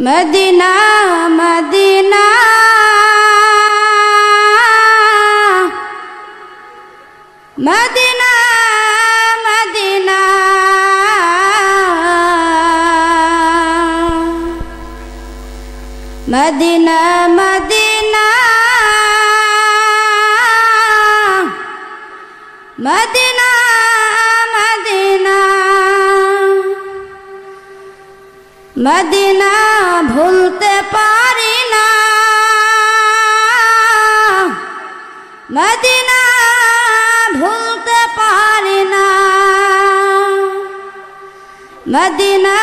Medina Medina. Medina Medina. Medina Medina. Medina Medina ভুলতে পারি না মদিনা ভুলতে পারি না মদিনা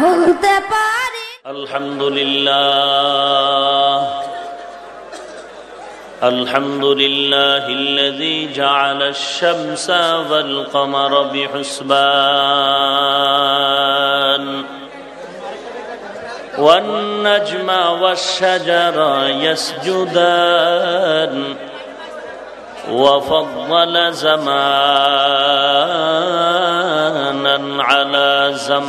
ভুলতে পারি الحمد لله الحمد لله الذي جعل الشمس والقمر بحسبان والنجم والشجر يسجدان وفضل زمانا على زمان.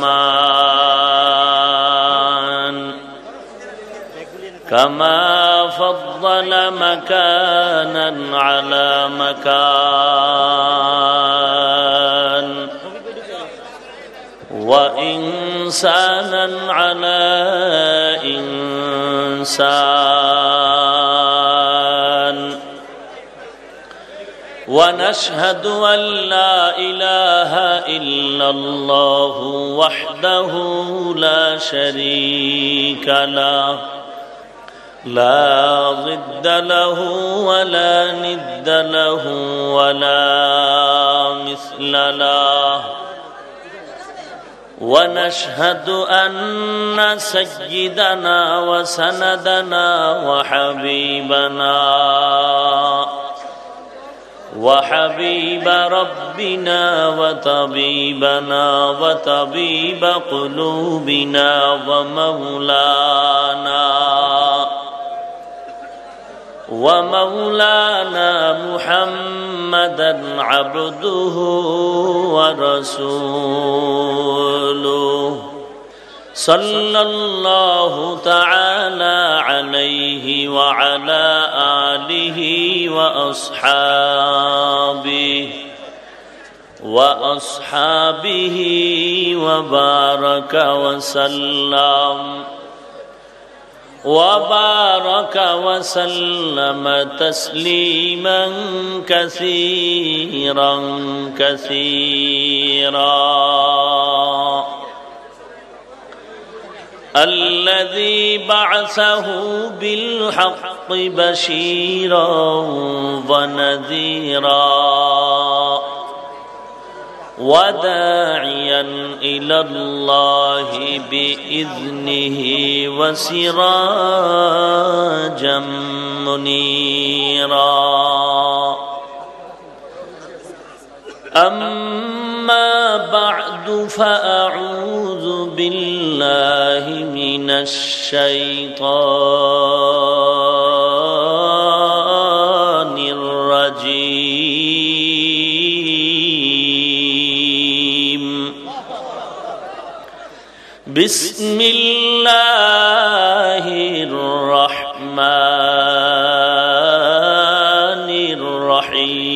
كما فضل مكانا على مكان. وإنسانا على إنسان. ونشهد أن لا إله إلا الله وحده لا شريك له. لا ضد له ولا ند له ولا مثل له. ونشهد أن سيدنا وسندنا وحبيبنا وحبيب ربنا وطبيبنا وطبيب قلوبنا ومولانا ومولانا محمدا عبده ورسوله. صلى الله تعالى عليه وعلى آله وأصحابه وأصحابه وبارك وسلم. وبارك وسلم تسليما كثيرا كثيرا. الذي بعثه بالحق بشيرا ونذيرا. وداعيا إلى الله بإذنه وسراجا منيرا. أما بعد فأعوذ بالله من الشيطان الرجيم. بسم الله الرحمن الرحيم.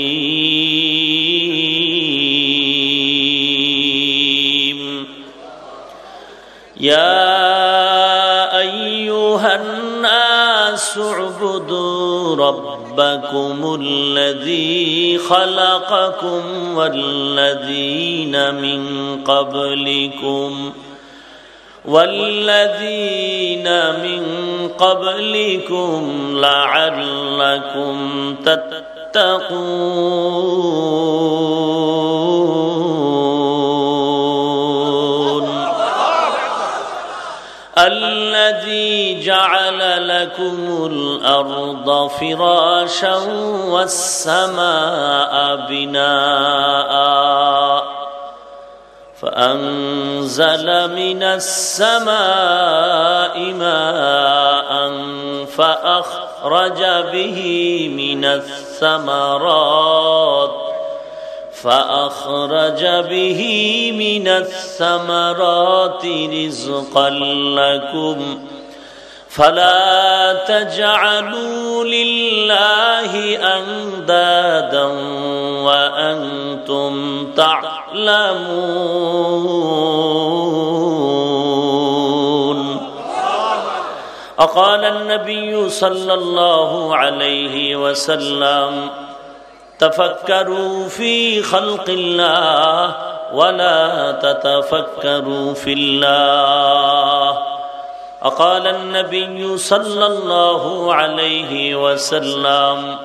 يا أيها الناس اعبدوا ربكم الذي خلقكم والذين من قبلكم والذين من قبلكم لعلكم تتقون. الذي جعل لكم الأرض فراشا والسماء بناءً. فأنزل من السماء ماء فأخرج به من الثمرات فأخرج به من الثمرات رزقا لكم فلا تجعلوا لله أندادا وأنتم تعلمون. وقال النبي صلى الله عليه وسلم تفكروا في خلق الله ولا تتفكروا في الله. أقال النبي صلى الله عليه وسلم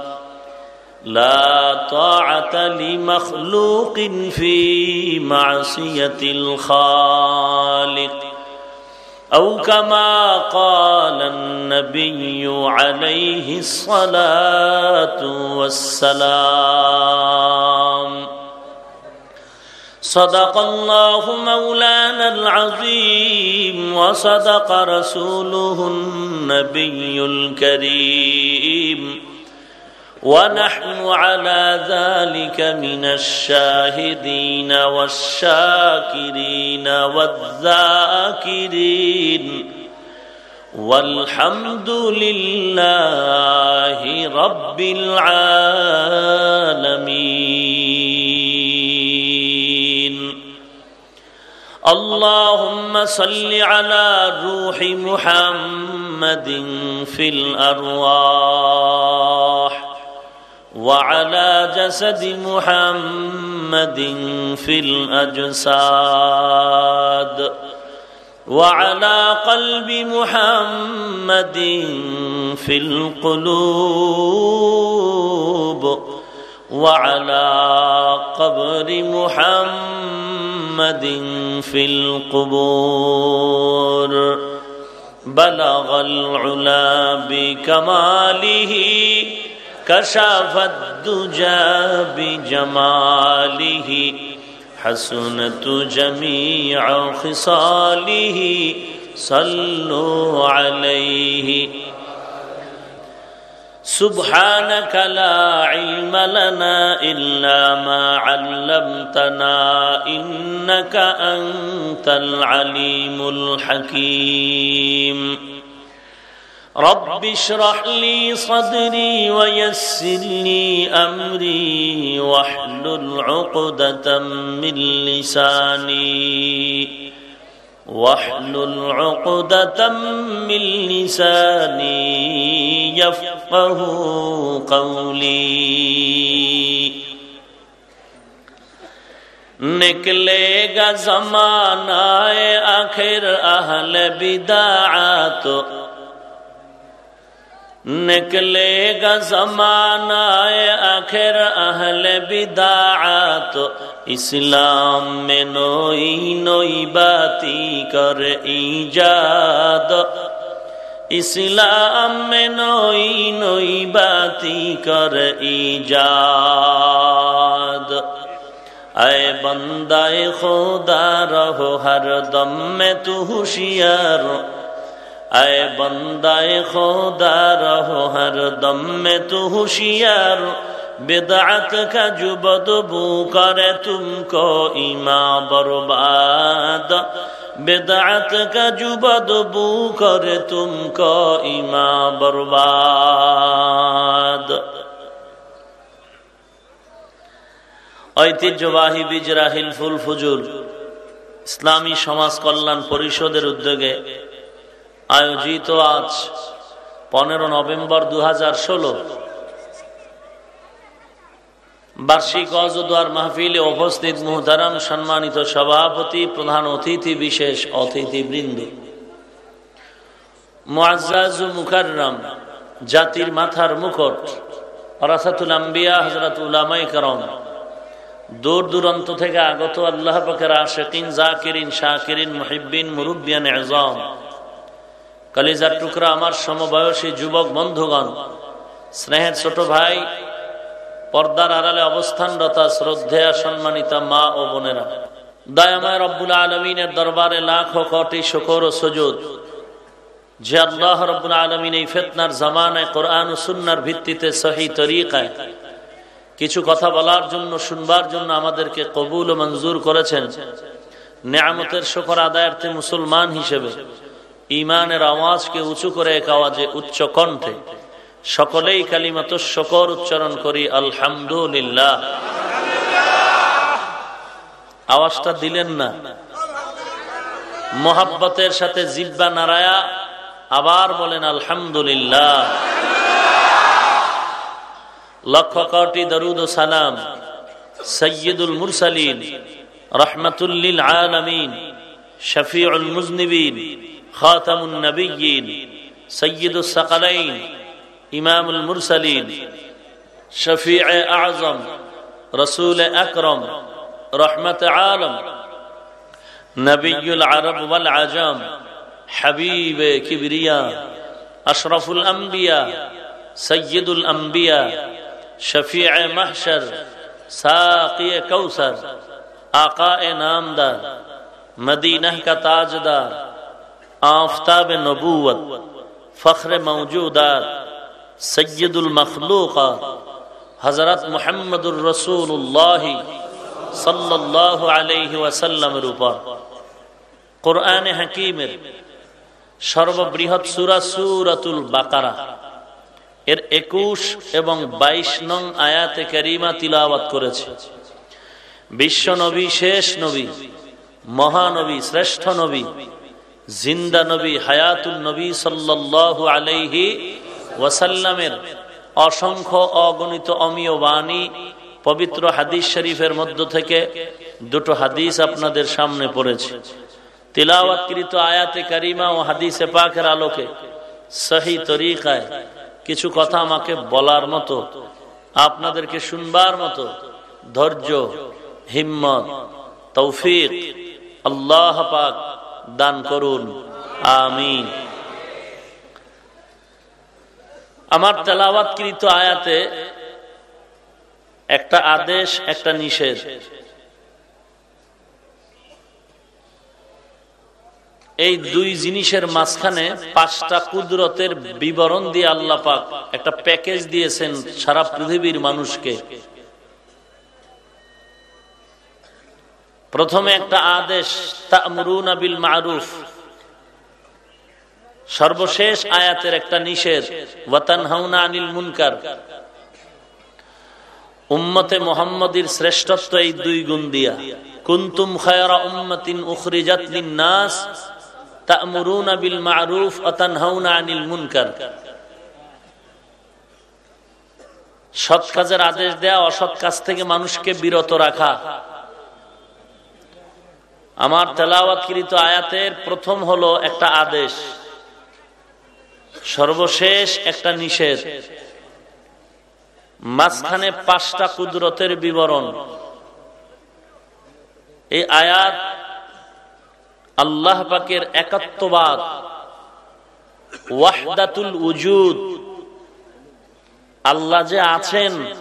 لا طاعة لمخلوق في معصية الخالق أو كما قال النبي عليه الصلاة والسلام. صدق الله مولانا العظيم وصدق رسوله النبي الكريم ونحن على ذلك من الشاهدين والشاكرين والذاكرين والحمد لله رب العالمين اللهم صل على روح محمد في الأرواح وعلى جسد محمد في الأجساد وعلى قلب محمد في القلوب وعلى قبر محمد في القبور. بلغ العلا بكماله كشف الدجى بجماله حسنت جميع خصاله صلوا عليه. سبحانك لا علم لنا إلا ما علمتنا إنك أنت العليم الحكيم رب اشرح لي صدري ويسر لي أمري واحلل عقدة من لساني واحلل عقدة من لساني يفقه قولي. نکلے گا زمانہ آخر اہل بداعت نکلے گا زمانہ آخر اہل بداعات اسلام میں نوئی نوئی باتی کر ایجاد اسلام میں نوئی نوئی باتی کر ایجاد اے بندہ خدا رہو ہر دم میں تو ہوشیار আয় বন্দায় খোদা রহ, হর দমে তু হুশিয়ার। বেদাত কাজু বদবু করে তুমি ইমা বরবাদ। বেদাত কাজু বদবু করে তুমি ইমা বরবাদ। ঐতিহ্যবাহী বিজরাহিল ফুল ফুজুর ইসলামী সমাজ কল্যাণ পরিষদের উদ্যোগে আয়োজিত আজ পনেরো নভেম্বর দু হাজার ষোলো। বার্ষিক অজদার মাহফিলে উপস্থিত মুহতারাম সম্মানিত সভাপতি, প্রধান অতিথি, বিশেষ অতিথিবৃন্দ। মুআজ মুকাররাম, জাতির মাথার মুখট অরাসাতুল আম্বিয়া হজরত উলামাই দূর দূরান্ত থেকে আগত আল্লাহ পাকের আশেকিন, জাকিরিন, শাকিরিন, মুহিব্বিন, মুরুব্বিয়ান আজম কলিজার টুকরা আমার সমবয়সী যুবক বন্ধুগণ, স্নেহের ছোট ভাই, পর্দার আড়ালে অবস্থানরতা, শ্রদ্ধেয়া সম্মানিতা মা ও বোনেরা। দয়াময় রব্বুল আলমিনের দরবারে লাখ কোটি শকর ও সজুদ। যে আল্লাহ রব্বুল আলমিন এই ফেতনার জামানায় কোরআন সুন্নার ভিত্তিতে সহি তরিকায় কিছু কথা বলার জন্য, শুনবার জন্য আমাদেরকে কবুল ও মঞ্জুর করেছেন। নিয়ামতের শকর আদায়ার্থে মুসলমান হিসেবে। ইমানের আওয়াজকে উঁচু করে এক আওয়াজে উচ্চ কণ্ঠে, সকলেই কালিমাত শকর উচ্চারণ করি, আলহামদুলিল্লাহ। আওয়াজটা দিলেন না। মোহাব্বতের সাথে জিব্বা নারায়া আবার বলেন, আলহামদুলিল্লাহ। লক্ষ কোটি দরুদ সালাম সৈয়দুল মুরসালিন, রহমতুল্লিল আলমিন, শফিউল মুজনিবিন خاتم النبيين سيد الثقلين إمام المرسلين شفيع أعظم رسول أكرم رحمة عالم نبي العرب والعجم حبيب كبرياء أشرف الأنبياء سيد الأنبياء شفيع محشر ساقي كوثر آقاء نامدار مدينة کا تاجدار آفتاب نبوت فخر موجودات سید المخلوق حضرت محمد الرسول اللہ صلی اللہ علیہ وسلم روپا কোরআনে হাকিমের সর্ববৃহৎ সুরা সুরাতুল বাকারা এর একুশ এবং ২২ নং আয়াতে কারিমা তিলাওয়াত করেছে বিশ্ব নবী শেষ নবী মহানবী শ্রেষ্ঠ নবী জিন্দা নবী হায়াতুল নবী সাল্লাহ আলাইহি ওয়াসাল্লামের অসংখ্য অগণিত অমীয় বাণী পবিত্র হাদিস শরীফের মধ্য থেকে দুটো হাদিস আপনাদের সামনে পড়েছে। তিলাওয়াতকৃত আয়াতে কারিমা ও হাদিসে পাকের আলোকে সহি তরিকায় কিছু কথা আমাকে বলার মতো, আপনাদেরকে শুনবার মতো ধৈর্য, হিম্মত, তৌফিক, আল্লাহ পাক দান করুন। আমিন। আমার তেলাওয়াতকৃত আয়াতে একটা আদেশ, একটা নিষেধ। এই দুই জিনিসের মাঝখানে পাঁচটা কুদরতের বিবরণ দিয়ে আল্লাহ পাক একটা প্যাকেজ দিয়েছেন সারা পৃথিবীর মানুষকে। প্রথমে একটা আদেশ বিল মারুফ। সর্বশেষ আয়াতের একটা নিষেধ আনিল মুনকার। উম্মতে মোহাম্মদীর শ্রেষ্ঠত্ব এই দুই গুণ দিয়া। কুন্তুম লিন-নাস বিল মা'রুফ আনিল মুনকার। সৎ কাজের আদেশ দেয়া, অসৎ কাজ থেকে মানুষকে বিরত রাখা। আমার তেলাওয়াতকৃত আয়াতের প্রথম হলো একটা আদেশ। সর্বশেষ একটা নিষেধ। মাঝখানে পাঁচটা কুদরতের বিবরণ। এই আয়াত আল্লাহ পাকের একাত্মবাদ, ওয়াহদাতুল উজুদ। আল্লাহ যে আছেন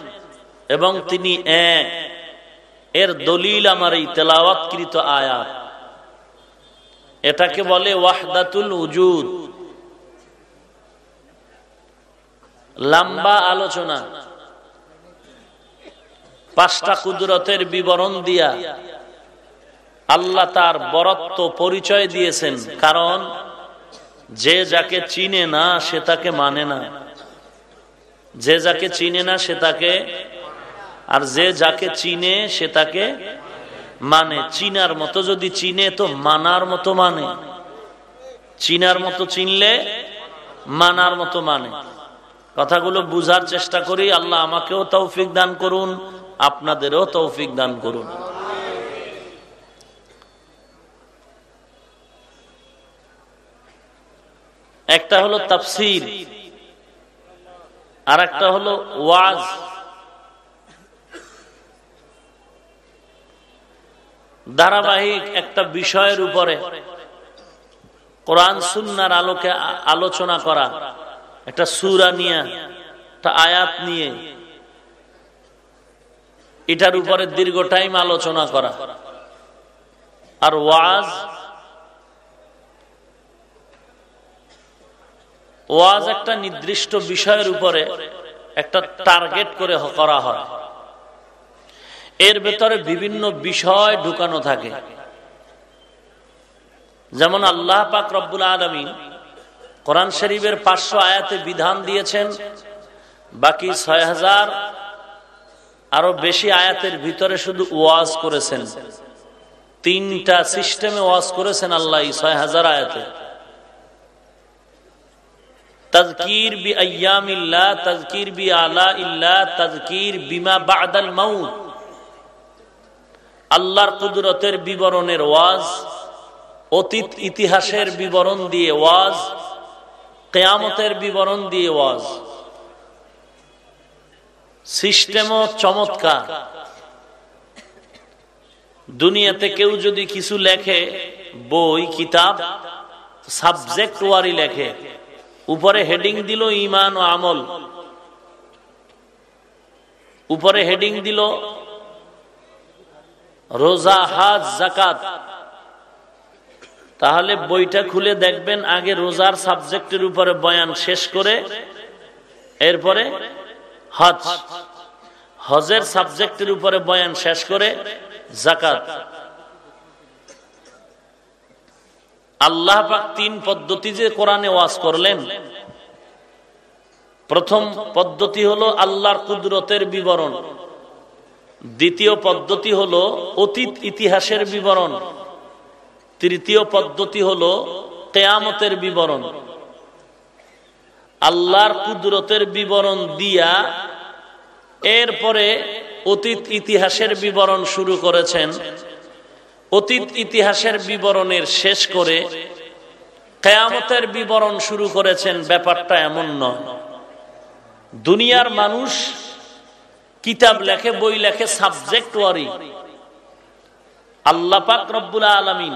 এবং তিনি এক। এর দলিল আমার এই তেলাওয়াতকৃত আয়াত। এটাকে বলে ওয়াহদাতুল উজুদ। লম্বা আলোচনা। পাঁচটা কুদরতের বিবরণ দিয়া আল্লাহ তার বরত্ব পরিচয় দিয়েছেন। কারণ যে যাকে চিনে না, সে তাকে মানে না। যে যাকে চিনে না, সে তাকে আর যে যাকে চিনে, সে তাকে মানে। চিনার মতো যদি চিনে, তো মানার মতো মানে। চিনার মতো চিনলে, মানার মতো মানে। কথাগুলো বুঝার চেষ্টা করি, আল্লাহ আমাকেও তৌফিক দান করুন, আপনাদেরও তৌফিক দান করুন। একটা হলো তাফসির আর একটা হলো ওয়াজ। ধারাবাহিক একটা বিষয়ের উপরে কোরআন সুন্নার আলোকে আলোচনা করা, একটা সুরা নিয়ে, একটা আয়াত নিয়ে, এটার উপরে দীর্ঘ টাইম আলোচনা করা। আর ওয়াজ ওয়াজ একটা নির্দিষ্ট বিষয়ের উপরে একটা টার্গেট করে করা হয়। এর ভেতরে বিভিন্ন বিষয় ঢুকানো থাকে। যেমন আল্লাহ পাক রব্বুল আলমিন কোরআন শরীফের পাঁচশো আয়াতে বিধান দিয়েছেন, বাকি ছয় হাজার আরও বেশি আয়াতের ভিতরে শুধু ওয়াজ করেছেন। তিনটা সিস্টেমে ওয়াজ করেছেন আল্লাহ ছয় হাজার আয়াতে। তাজকির বি আয়ামিল্লাহ তাজকির বি আলা ইল্লাহ তাজকির বিমা বাদাল মাউত। আল্লাহর কুদরতের বিবরণের ওয়াজ, অতীত ইতিহাসের বিবরণ দিয়ে ওয়াজ, কেয়ামতের বিবরণ দিয়ে ওয়াজ। সিস্টেমও চমৎকার। দুনিয়াতে কেউ যদি কিছু লেখে, বই, কিতাব, সাবজেক্ট ওয়ারি লেখে, উপরে হেডিং দিল ইমান ও আমল, উপরে হেডিং দিল রোজা, হাজ জাকাত তাহলে বইটা খুলে দেখবেন আগে রোজার সাবজেক্টের উপরে বয়ান শেষ করে, এরপরে হজ। হজের সাবজেক্টের উপরে বয়ান শেষ করে জাকাত আল্লাহ তিন পদ্ধতি যে কোরআনে ওয়াজ করলেন। প্রথম পদ্ধতি হলো আল্লাহর কুদরতের বিবরণ। দ্বিতীয় পদ্ধতি হলো অতীত ইতিহাসের বিবরণ। তৃতীয় পদ্ধতি হলো কেয়ামতের বিবরণ। আল্লাহর কুদরতের বিবরণ দিয়া এরপরে অতীত ইতিহাসের বিবরণ শুরু করেছেন। অতীত ইতিহাসের বিবরণের শেষ করে কেয়ামতের বিবরণ শুরু করেছেন। ব্যাপারটা এমন নয়। দুনিয়ার মানুষ কিতাব লেখে, বই লেখে সাবজেক্ট ওয়ারি আল্লাহ পাক রব্বুল আলমিন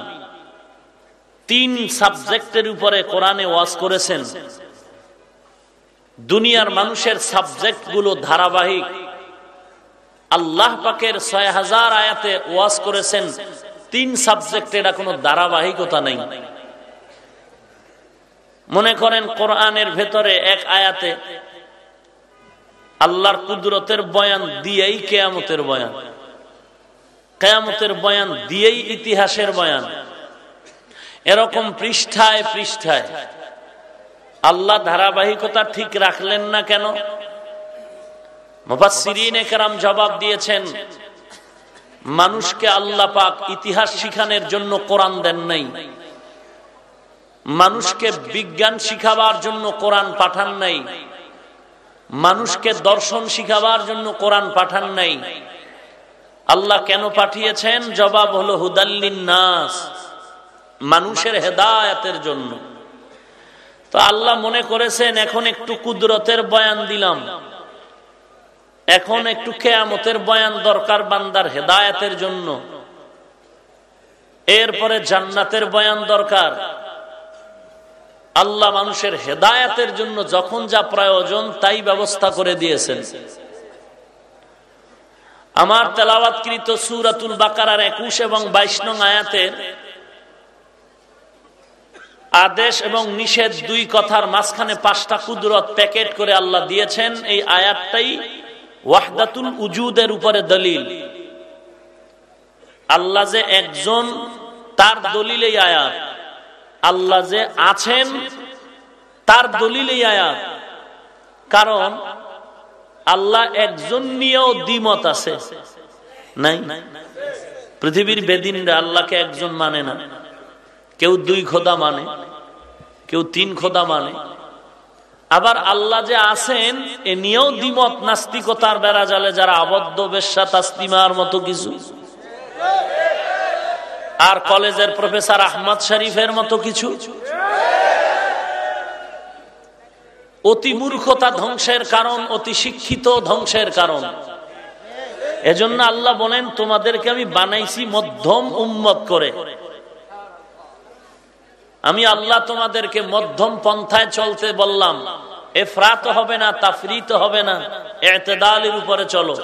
তিন সাবজেক্টের উপরে কোরআনে ওয়াজ করেছেন। দুনিয়ার মানুষের সাবজেক্টগুলো ধারাবাহিক। আল্লাহ পাকের ছয় হাজার আয়াতে ওয়াজ করেছেন, তিন সাবজেক্ট এটা কোনো ধারাবাহিকতা নেই। মনে করেন কোরআনের ভেতরে এক আয়াতে আল্লাহর কুদরতের বয়ান দিয়েই কেয়ামতের বয়ান। কেয়ামতের বয়ান দিয়েই ইতিহাসের বয়ান। এরকম পৃষ্ঠায় পৃষ্ঠায় আল্লাহ ধারাবাহিকতা ঠিক রাখলেন না কেন? একরাম জবাব দিয়েছেন, মানুষকে আল্লাহ পাক ইতিহাস শিখানোর জন্য কোরআন দেন নাই। মানুষকে বিজ্ঞান শিখাবার জন্য কোরআন পাঠান নাই। মানুষকে দর্শন শিখাবার জন্য কোরআন পাঠান নাই। আল্লাহ কেন পাঠিয়েছেন? জবাব হলো, হুদাল্লিন নাস, মানুষের হেদায়তের জন্য। তো আল্লাহ মনে করেছেন, এখন একটু কুদরতের বয়ান দিলাম। এখন একটু কেয়ামতের বয়ান দরকার বান্দার হেদায়তের জন্য। এরপরে জান্নাতের বয়ান দরকার। আল্লাহ মানুষের হেদায়াতের জন্য যখন যা প্রয়োজন তাই ব্যবস্থা করে দিয়েছেন। আমার তেলাওয়াতকৃত সুরাতুল বাকার একুশ এবং বাইশ নং আয়াতের আদেশ এবং নিষেধ দুই কথার মাঝখানে পাঁচটা কুদরত প্যাকেট করে আল্লাহ দিয়েছেন। এই আয়াতটাই ওয়াহদাতুল উজুদের উপরে দলিল। আল্লাহ যে একজন তার দলিল এই আয়াত। আল্লাহ যে আছেন, তার দলিল এই আয়াত। কারণ আল্লাহ একজন নিয়েও দ্বিমত আছে। নাই? পৃথিবীর বেদিনরা আল্লাহকে একজন মানে না। কেউ দুই খোদা মানে কেউ তিন খোদা মানে। আবার আল্লাহ যে আছেন, এ নিয়েও দ্বিমত, নাস্তিকতার বেড়া জালে যারা আবদ্ধ বেশ্যা তাস্তিমার মতো কিছু। আর কলেজের প্রফেসর আহমদ শরীফের মতো কিছু? অতি মূর্খতা ধ্বংসের কারণ, অতি শিক্ষিত ধ্বংসের কারণ। এজন্য আল্লাহ বলেন, তোমাদেরকে আমি বানাইছি মধ্যম উম্মত করে। আমি আল্লাহ তোমাদেরকে মধ্যম পন্থায় চলতে বললাম। এফরাত হবে না, তাফরিত হবে না, এতেদালের উপরে চলো।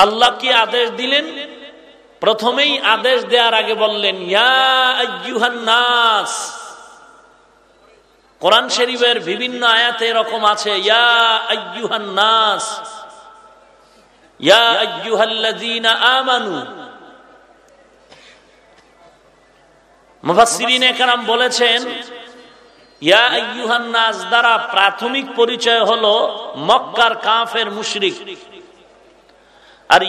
আল্লাহ কি আদেশ দিলেন? প্রথমেই আদেশ দেওয়ার আগে বললেন নাস। কোরআন শরীফের বিভিন্ন আয়াতে এরকম আছে নাস। আমানু। বলেছেন, ইয়া দ্বারা প্রাথমিক পরিচয় হলো মক্কার কাফের মুশরিক। আর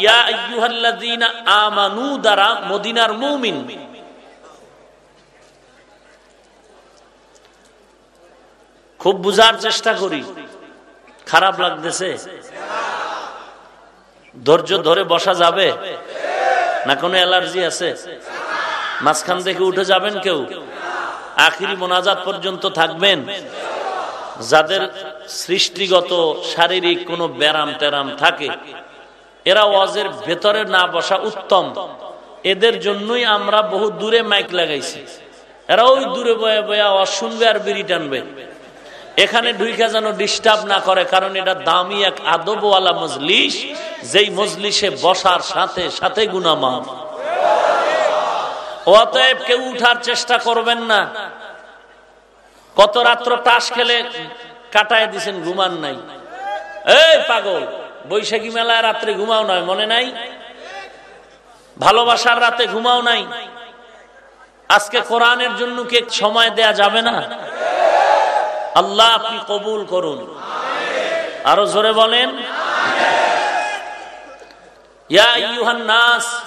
আমানু দ্বারা মদিনার মুমিন। খুব বুঝার চেষ্টা করি। খারাপ লাগতেছে। ধৈর্য ধরে বসা যাবে? না কোনো অ্যালার্জি আছে? মাঝখান থেকে উঠে যাবেন কেউ? আখিরি মোনাজাত পর্যন্ত থাকবেন? যাদের সৃষ্টিগত শারীরিক কোনো ব্যারাম টেরাম থাকে এরা ওয়াজের ভেতরে না বসা উত্তম। এদের জন্যই আমরা বহু দূরে মাইক লাগাইছি। এরা ওই দূরে বয়ে বয়ে আওয়াজ শুনবে আর বিড়ি টানবে। এখানে ঢুইকা যেন ডিস্টার্ব না করে, কারণ এটা দামি এক আদবওয়ালা মজলিস, যেই মজলিসে বসার সাথে সাথে গুনামাফ অতএব কেউ উঠার চেষ্টা করবেন না। কত রাত্র তাস খেলে কাটায় দিছেন, ঘুমান নাই। এই পাগল! বৈশাখী মেলায় রাত্রে ঘুমাও নয় মনে নাই? ভালোবাসার রাতে ঘুমাও নাই? আজকে কোরআনের জন্য কি সময় দেয়া যাবে না? আল্লাহ আপনি কবুল করুন। আরও জোরে বলেন। নাস,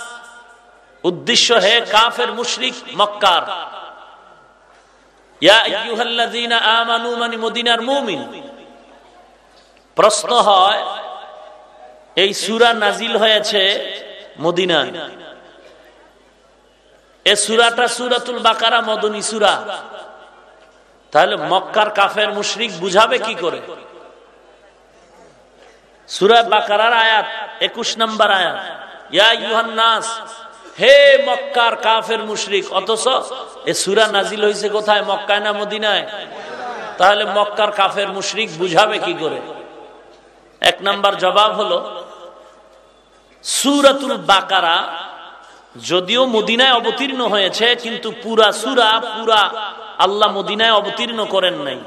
উদ্দেশ্য হে কাফের মুশরিক মক্কার। প্রশ্ন হয় এই সুরা নাজিল হয়েছে মদিনায়। এ সুরাটা সুরাতুল বাকারা মদনী সুরা। তাহলে মক্কার কাফের মুশরিক বুঝাবে কি করে? সুরা বাকারার আয়াত, একুশ নম্বর আয়াত। হে মক্কার কাফের মুশরিক, অথচ এ সুরা নাজিল হয়েছে কোথায়, মক্কায় না মদিনায়? তাহলে মক্কার কাফের মুশরিক বুঝাবে কি করে? এক নাম্বার জবাব হলো সুরাতুল বাকারা যদিও মদিনায় অবতীর্ণ হয়েছে, কিন্তু পুরা সুরা পুরা আল্লাহ মদিনায় অবতীর্ণ করেন নাই।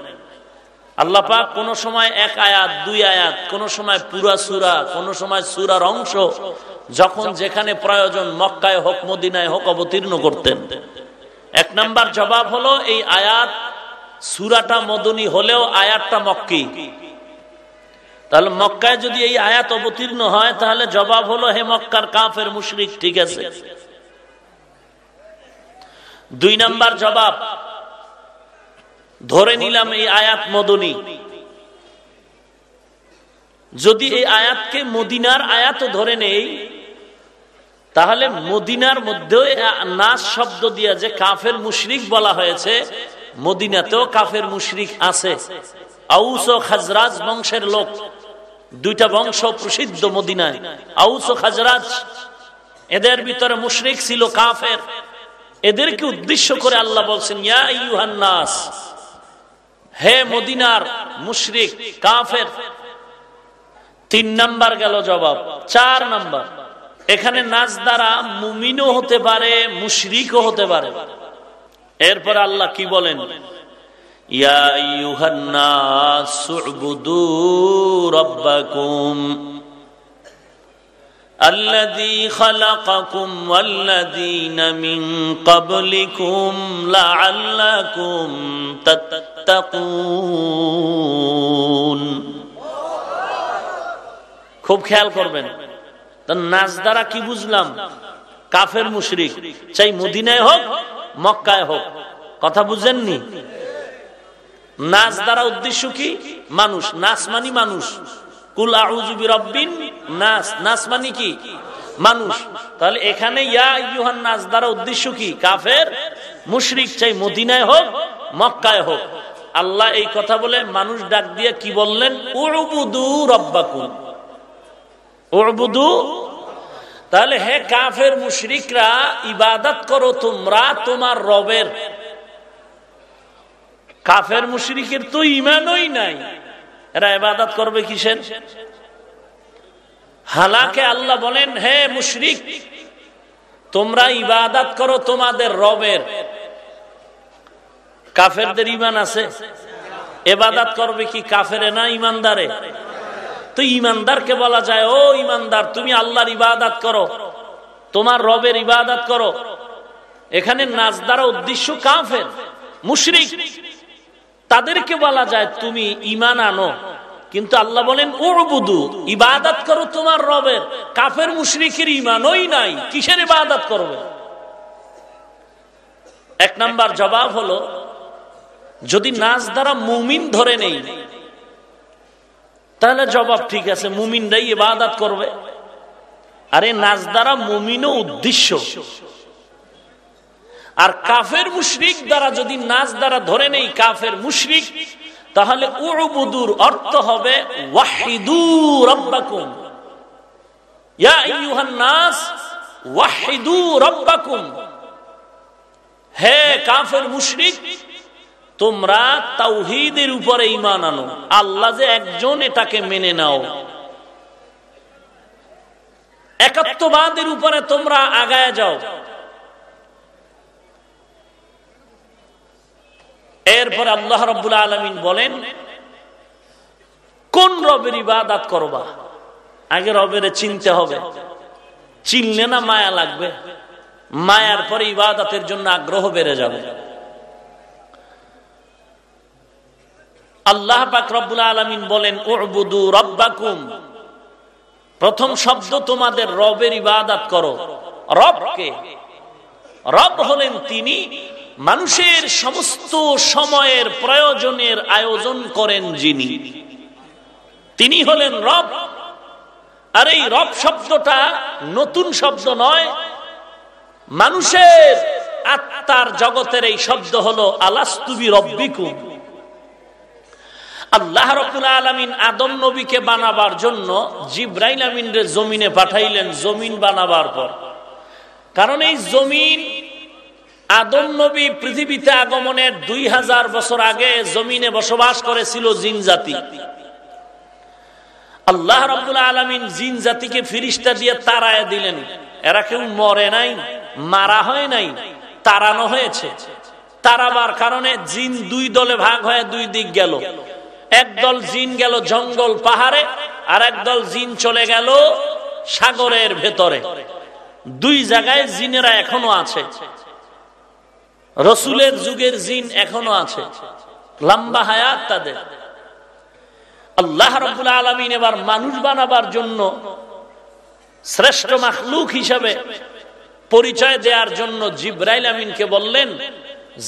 আল্লাহ পাক কোন সময় এক আয়াত, দুই আয়াত, কোন সময় পুরা সুরা, কোন সময় সুরার অংশ যখন যেখানে প্রয়োজন মক্কায় হোক, মদিনায় হোক অবতীর্ণ করতেন। এক নাম্বার জবাব হলো, এই আয়াত সুরাটা মদনী হলেও আয়াতটা মক্কি। তাহলে মক্কায় যদি এই আয়াত অবতীর্ণ হয়, তাহলে জবাব হলো, হে মক্কার কাফের মুশরিক, ঠিক আছে। দুই নাম্বার জবাব, ধরে নিলাম এই আয়াত মদনী। যদি এই আয়াতকে মদিনার আয়াত ধরে নেই, তাহলে মদিনার মধ্যেও নাচ শব্দ দিয়া যে কাফের মুশরিক বলা হয়েছে, মদিনাতেও কাফের মুশরিক আছে। আউস ও খাজরাজ বংশের লোক। দুইটা বংশ প্রসিদ্ধ মদিনায়। আউস ও খাজরাজ, এদের ভিতরে মুশরিক ছিল কাফের। এদেরকে উদ্দেশ্য করে আল্লাহ বলছেন, ইয়া ইউহান্নাস হে মদিনার মুশরিক, কাফের। তিন নাম্বার গেল জবাব, চার নাম্বার। এখানে নাচ দ্বারা মুমিনও হতে পারে, মুশরিকও হতে পারে। এরপর আল্লাহ কি বলেন? ইয়া ইউহান্নাস উবুদু রব্বাকুম الذي خلقكم والذين من قبلكم لعلكم تتقون খুব খেয়াল করবেন নাচ দ্বারা কি বুঝলাম কাফের মুশরিক চাই মদিনায় হোক মক্কায় হোক কথা বুঝেননি নাচ দ্বারা উদ্দেশ্য কি? মানুষ। নাচ মানি মানুষ। কুল রব্বিন মানে কি? মানুষ। তাহলে এখানে ইয়া নাস দ্বারা উদ্দেশ্য কি? কাফের, মুশরিক চাই হোক, মক্কায় হোক। আল্লাহ এই কথা বলে মানুষ ডাক দিয়ে কি বললেন? উড়বুদু রব্বাকুম। উড়বুদু তাহলে হে কাফের, মুশরিকরা, ইবাদত করো তোমরা তোমার রবের। কাফের মুশরিকের তো ইমানই নাই। এরা এবাদত করবে কিসের? হালাকে আল্লাহ বলেন, হে মুশরিক, তোমরা ইবাদত করো তোমাদের রবের। কাফেরদের ইমান আছে। এবাদাত করবে কি কাফেরে না ইমানদারে? তো ইমানদারকে বলা যায়, ও ইমানদার, তুমি আল্লাহর ইবাদাত করো, তোমার রবের ইবাদাত করো। এখানে নাচ উদ্দেশ্য কাফের, মুশরিক। তাদেরকে বলা যায়, তুমি ইমান আনো। কিন্তু আল্লাহ বলেন বুধু ইবাদত করো তোমার রবের। কাফের, মুশরিকের ইমানই নাই। কিসের ইবাদত করবে? এক নাম্বার জবাব হলো, যদি নাচ দ্বারা মুমিন ধরে নেই, তাহলে জবাব ঠিক আছে, মুমিনরাই ইবাদত করবে। আরে, নাচ দ্বারা মুমিনও উদ্দেশ্য। আর কাফের মুশরিক দ্বারা যদি নাচ দ্বারা ধরে নেই কাফের মুশরিক, তাহলে উবুদুর অর্থ হবে রব্বাকুম। ইয়া আইয়ুহান নাস, ওয়াহিদু রব্বাকুম। হে কাফের মুশরিক, তোমরা তাওহীদের উপরে ঈমান আনো। আল্লাহ যে একজন এটাকে মেনে নাও। একাত্মবাদের উপরে তোমরা আগায় যাও। এরপরে আল্লাহ রব্বুল আলমিন বলেন, কোন রবের ইবাদাত করবা? আগে রবের চিনতে হবে। চিনলে না মায়া লাগবে? মায়ার পরে ইবাদতের জন্য আগ্রহ বেড়ে যাবে। আল্লাহ পাক রব্বুল আলমিন বলেন ওবুদু রব্বাকুম। প্রথম শব্দ তোমাদের রবের ইবাদাত করো। রবকে। রব হলেন তিনি মানুষের সমস্ত সময়ের প্রয়োজনের আয়োজন করেন যিনি। তিনি হলেন রব। আর এই রব শব্দটা নতুন শব্দ নয়। মানুষের আত্মার জগতের এই শব্দ হলো আলাস্তুবি রব্বিকুম আল্লাহ রবুল আলমিন আদম নবীকে বানাবার জন্য জিব্রাইল আমিন জমিনে পাঠাইলেন, জমিন বানাবার পর। কারণ এই জমিন আদম নবী পৃথিবীতে আগমনের দুই হাজার বছর আগে জমিনে বসবাস করেছিল জিন জাতি। আল্লাহ রবুল আলমিন জিন জাতিকে ফিরিস্তা দিয়ে তারায় দিলেন। এরা কেউ মরে নাই, মারা হয় নাই তারানো হয়েছে। তারাবার কারণে জিন দুই দলে ভাগ হয়ে দুই দিক গেল। একদল জিন গেল জঙ্গল পাহাড়ে, আর একদল জিন চলে গেল সাগরের ভেতরে। দুই জায়গায় জিনেরা এখনও আছে। রসুলের যুগের জিন এখনও আছে। লম্বা হায়াত তাদের। আল্লাহ রবুল আলমিন এবার মানুষ বানাবার জন্য শ্রেষ্ঠ মাখলুক হিসাবে পরিচয় দেওয়ার জন্য জিব্রাইল আমিনকে বললেন,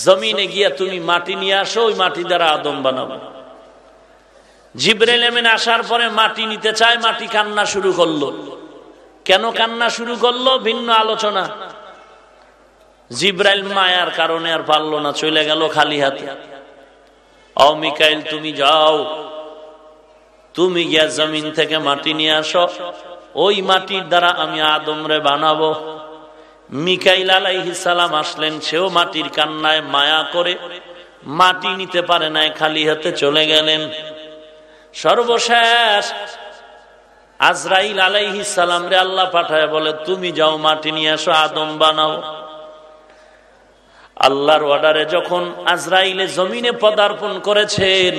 জমিনে গিয়া তুমি মাটি নিয়ে আসো, ওই মাটি দ্বারা আদম বানাবো। জিব্রাইল আমিন আসার পরে মাটি নিতে চায়, মাটি কান্না শুরু করল। কেন কান্না শুরু করল? ভিন্ন আলোচনা। জিব্রাইল মায়ার কারণে আর পারল না, চলে গেল খালি হাতে। অমিকাইল তুমি যাও। তুমি গিয়া জমিন থেকে মাটি নিয়ে আসো। ওই মাটির দ্বারা আমি আদমরে বানাবো। মিকাইল আলাইহি সালাম আসলেন, সেও মাটির কান্নায় মায়া করে মাটি নিতে পারে নাই, খালি হাতে চলে গেলেন। সর্বশেষ আজরাইল আলাইহি সালাম রে আল্লাহ পাঠায় বলে, তুমি যাও মাটি নিয়ে আসো, আদম বানাও। আল্লাহর অর্ডারে যখন আজরাইলে জমিনে পদার্পণ করেছেন,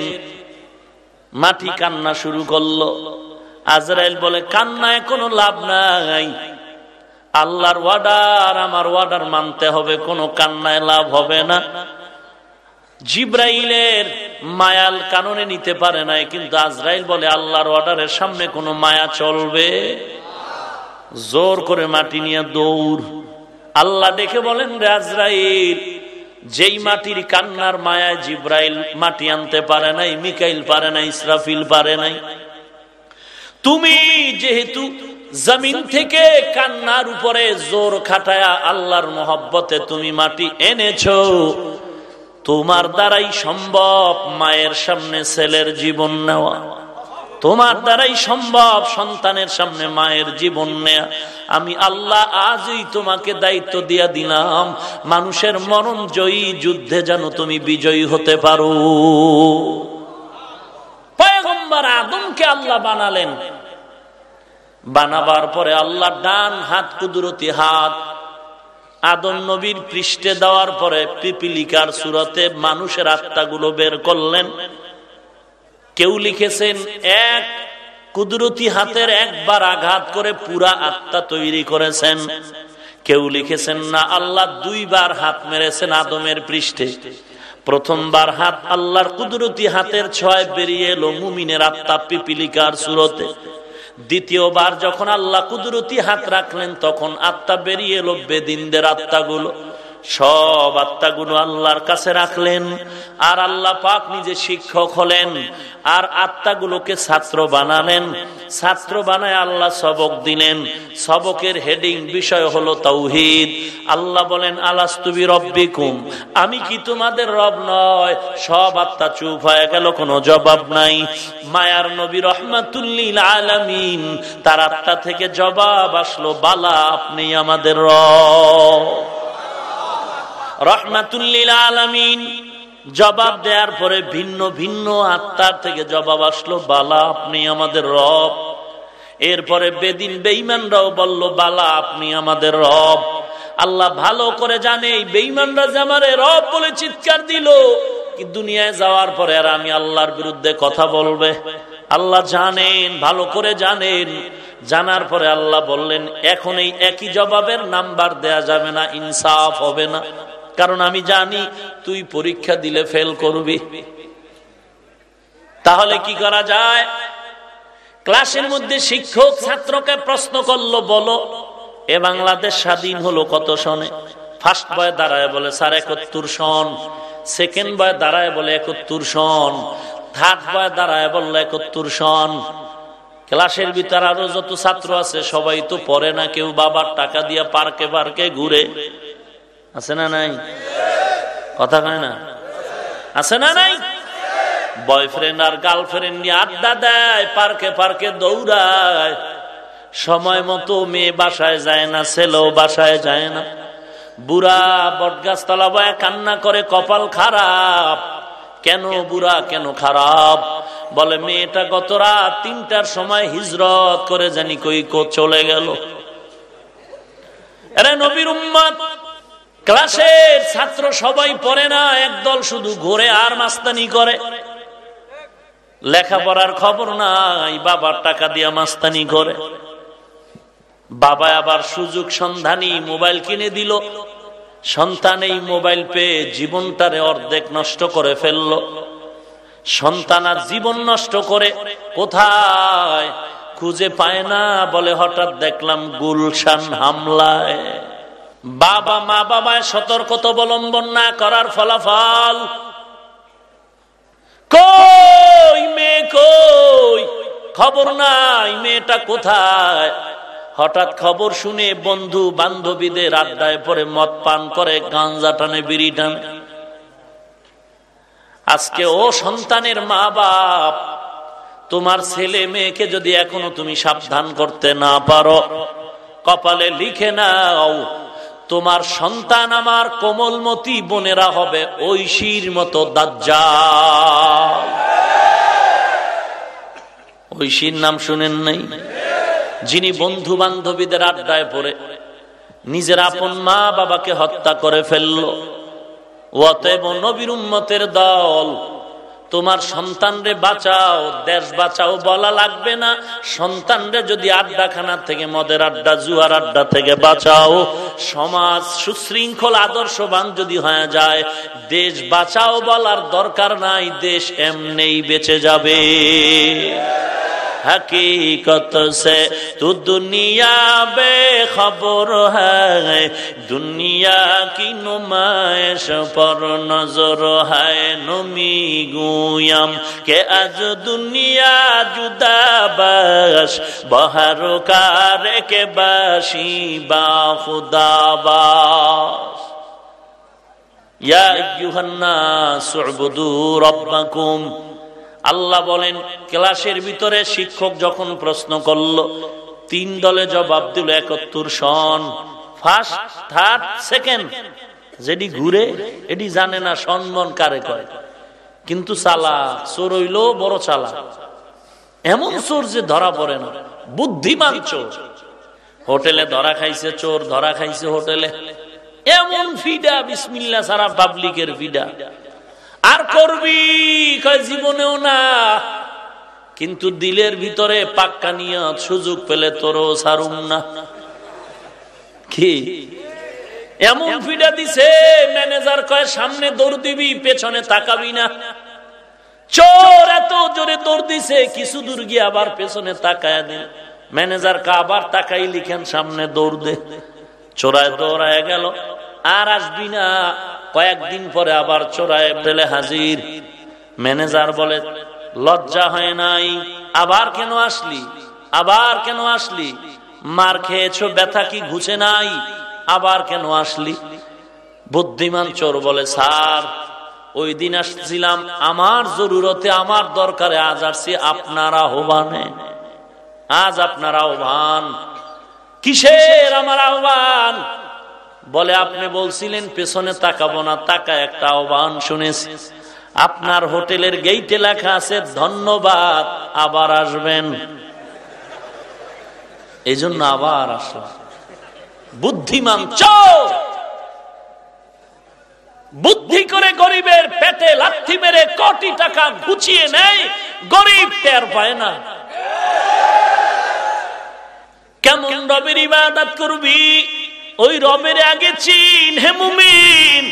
মাটি কান্না শুরু করল। আজরাইল বলে, কান্নায় কোনো লাভ নাই। আল্লাহর ওয়ার্ডার আমার ওয়ার্ডার মানতে হবে, কোনো কান্নায় লাভ হবে না। জিব্রাইলের মায়াল কাননে নিতে পারে নাই, কিন্তু আজরাইল বলে, আল্লাহর অর্ডারের সামনে কোনো মায়া চলবে। জোর করে মাটি নিয়ে দৌড়। আল্লাহ দেখে বলেন রে যেই মাটির কান্নার মায়ায় জিব্রাইল মাটি আনতে পারে নাই, মিকাইল পারে নাই, ইসরাফিল পারে নাই। তুমি যেহেতু জমিন থেকে কান্নার উপরে জোর খাটায়া আল্লাহর মোহব্বতে তুমি মাটি এনেছ, তোমার দ্বারাই সম্ভব মায়ের সামনে ছেলের জীবন নেওয়া। তোমার দ্বারাই সম্ভব সন্তানের সামনে মায়ের জীবন নেয়া। আমি আল্লাহ আজই তোমাকে দায়িত্ব দিয়া দিলাম। মানুষের মরণ জয়ী যুদ্ধে যেন তুমি বিজয়ী হতে পারো। পয়গম্বর আদমকে আল্লাহ বানালেন। বানাবার পরে আল্লাহ ডান হাত, কুদরতি হাত। আদম নবীর পৃষ্ঠে দেওয়ার পরে পিপিলিকার সুরতে মানুষের আত্মাগুলো বের করলেন। কেউ লিখেছেন, এক কুদরতি হাতের একবার আঘাত করে পুরা আত্মা তৈরি করেছেন। কেউ লিখেছেন, না, আল্লাহ দুইবার হাত মেরেছেন আদমের পৃষ্ঠে। প্রথমবার হাত আল্লাহর কুদরতি হাতের ছয় বেরিয়ে এলো মুমিনের আত্মা পিপিলিকার সুরতে। দ্বিতীয়বার যখন আল্লাহ কুদরতি হাত রাখলেন, তখন আত্মা বেরিয়ে এলো বেদিনদের আত্মাগুলো। সব আত্মা আত্মাগুলো আল্লাহর কাছে রাখলেন, আর আল্লাহ পাক নিজে শিক্ষক হলেন, আর আত্মাগুলোকে ছাত্র বানালেন। ছাত্র বানায় আল্লাহ সবক দিলেন। সবকের হেডিং বিষয় হলো তৌহিদ আল্লাহ বলেন আলাস্তুবি রব্বিকুম আমি কি তোমাদের রব নয়? সব আত্মা চুপ হয়ে গেল, কোনো জবাব নাই। মায়ার নবী রহমাতুল্লিল আলামিন, তার আত্মা থেকে জবাব আসলো, বালা, আপনি আমাদের রব। রহমাতুল্লিল আলমিন। জবাব দেওয়ার পরে ভিন্ন ভিন্ন আত্মার থেকে জবাব আসলো, বালা, আপনি আমাদের রব। এরপরে বেদিন বেইমানরাও বলল, বালা, আপনি আমাদের রব। আল্লাহ ভালো করে জানে, এই বেইমানরা যে আমার রব বলে চিৎকার দিল, কি দুনিয়ায় যাওয়ার পরে আর আমি আল্লাহর বিরুদ্ধে কথা বলবে? আল্লাহ জানেন, ভালো করে জানেন। জানার পরে আল্লাহ বললেন, এখন এই একই জবাবের নাম্বার দেয়া যাবে না, ইনসাফ হবে না। কারণ আমি জানি তুই পরীক্ষা দিলে ফেল করবি। তাহলে কি করা যায়? ক্লাসের মধ্যে শিক্ষক ছাত্রকে প্রশ্ন করল, বলো, এ বাংলাদেশ স্বাধীন হলো কত সনে? ফার্স্ট বয় দাঁড়ায় বলে, স্যার, একাত্তর সন। সেকেন্ড বয় দাঁড়ায় বলে, একাত্তর সন। থার্ড বয় দাঁড়ায় বলল, একাত্তর সন। ক্লাসের ভিতর আরও যত ছাত্র আছে, সবাই তো পড়ে না, কেউ বাবার টাকা দিয়ে পার্কে পার্কে ঘুরে। আছে না নাই? কথা কয় না? আছে না নাই? বয়ফ্রেন্ড আর গার্লফ্রেন্ড নিয়ে আড্ডা দেয় পার্কে পার্কে দৌড়ায়। সময় মতো মেয়ে বাসায় যায় না, ছেলেও বাসায় যায় না। বুড়া বটগাছ তলা বয়া কান্না করে, কপাল খারাপ। কেন বুড়া, কেন খারাপ? বলে, মেয়েটা গত রাত তিনটার সময় হিজরত করে জানি কই চলে গেল। এরা নবীর উম্মাদ ক্লাসের ছাত্র সবাই পড়ে না, একদল শুধু ঘুরে আর মাস্তানি করে। লেখাপড়ার খবর নাই, বাবার টাকা দিয়া মাস্তানি করে। বাবা আবার সুযোগ সন্ধানী মোবাইল কিনে দিল। সন্তান এই মোবাইল পেয়ে জীবনটারে অর্ধেক নষ্ট করে ফেলল। সন্তান আর জীবন নষ্ট করে কোথায়? খুঁজে পায় না, বলে হঠাৎ দেখলাম গুলশান হামলায়। বাবা মা বাবায় সতর্কতা অবলম্বন না করার ফলাফল। কই মেয়ে কই? খবর নাই, মেয়েটা কোথায়? হঠাৎ খবর শুনে বন্ধু বান্ধবীদের আড্ডায় পরে মদ পান করে, গাঞ্জা টানে, বিড়ি টানে। আজকে ও সন্তানের মা বাপ তোমার ছেলে মেয়েকে যদি এখনও তুমি সাবধান করতে না পারো, কপালে লিখে নাও তোমার সন্তান আমার কোমলমতি বোনেরা হবে ঐশীর মতো দাজ্জা ঐশীর নাম শুনেন নাই? যিনি বন্ধু বান্ধবীদের আড্ডায় পড়ে, নিজের আপন মা বাবাকে হত্যা করে ফেলল। অতএব নবীর উম্মতের দল তোমার সন্তানরে বাঁচাও, দেশ বাঁচাও বলা লাগবে না। সন্তানরে যদি আড্ডাখানা থেকে, মদের আড্ডা, জুয়ার আড্ডা থেকে বাঁচাও, সমাজ সুশৃঙ্খল, আদর্শবান যদি হয়ে যায়, দেশ বাঁচাও বলার দরকার নাই, দেশ এমনেই বেঁচে যাবে। हकीकत से तू दुनिया बेखबर है दुनिया की नुमाइश पर नजर है नमी गुयम के आज दुनिया जुदा बस बहर कार के बाशी बा खुदा बास या अय्युहन्ना सुअबुदू रब्बकुम আল্লাহ বলেন, ক্লাসের ভিতরে শিক্ষক যখন প্রশ্ন করল, তিন দলে জবাব দিল একাত্তর সন। ফার্স্ট থার্ড সেকেন্ড যেটি ঘুরে, এটি জানে না সম্মান কারে করে। কিন্তু চালা, চোর হইল বড় চালা। এমন চোর যে ধরা পড়ে না, বুদ্ধিমান চোর। হোটেলে ধরা খাইছে চোর, ধরা খাইছে হোটেলে। এমন ফিডা বিসমিল্লা সারা পাবলিকের ফিডা। আর করবি? জীবনেও না। কিন্তু দিলের ভিতরে পাক্কা নিয়ে সুযোগ পেলে তোরও সারুম না। কি? এমন ফিডা দিছে, ম্যানেজার কয়, সামনে দৌড় দিবি, পেছনে তাকাবি না। চোর এত জোরে দৌড় দিছে, কিছু দূর গিয়ে আবার পেছনে তাকায় দেন ম্যানেজার কা আবার তাকাই লিখেন, সামনে দৌড় দে। চোরায় দৌড়ায় গেল। আর আসবি না। কয়েকদিন পরে আবার চোরায় পেলে হাজির। ম্যানেজার বলে, লজ্জা হয় নাই, আবার কেন আসলি? আবার কেন আসলি? মার খেয়েছো, ব্যথা কি ঘুষে নাই? আবার কেন আসলি? বুদ্ধিমান চোর বলে, স্যার, ওই দিন আসছিলাম, আমার জরুরতে, আমার দরকারে, আজ আসছি আপনার আহ্বানে। আজ আপনার আহ্বান। কিসের আমার আহ্বান? বলে, আপনি বলছিলেন পেছনে তাকাবো না, তাকা একটা আহ্বান শুনেছি। আপনার হোটেলের গেইটে লেখা আছে, ধন্যবাদ, আবার আসবেন। এই জন্য আবার আসলাম। বুদ্ধিমান বুদ্ধি করে গরিবের পেটে লাথি মেরে কোটি টাকা গুছিয়ে নেয় গরিব টের পায় না। কেমন রবের ইবাদত করবি? ওই রবের আগে চিন হে মুমিন।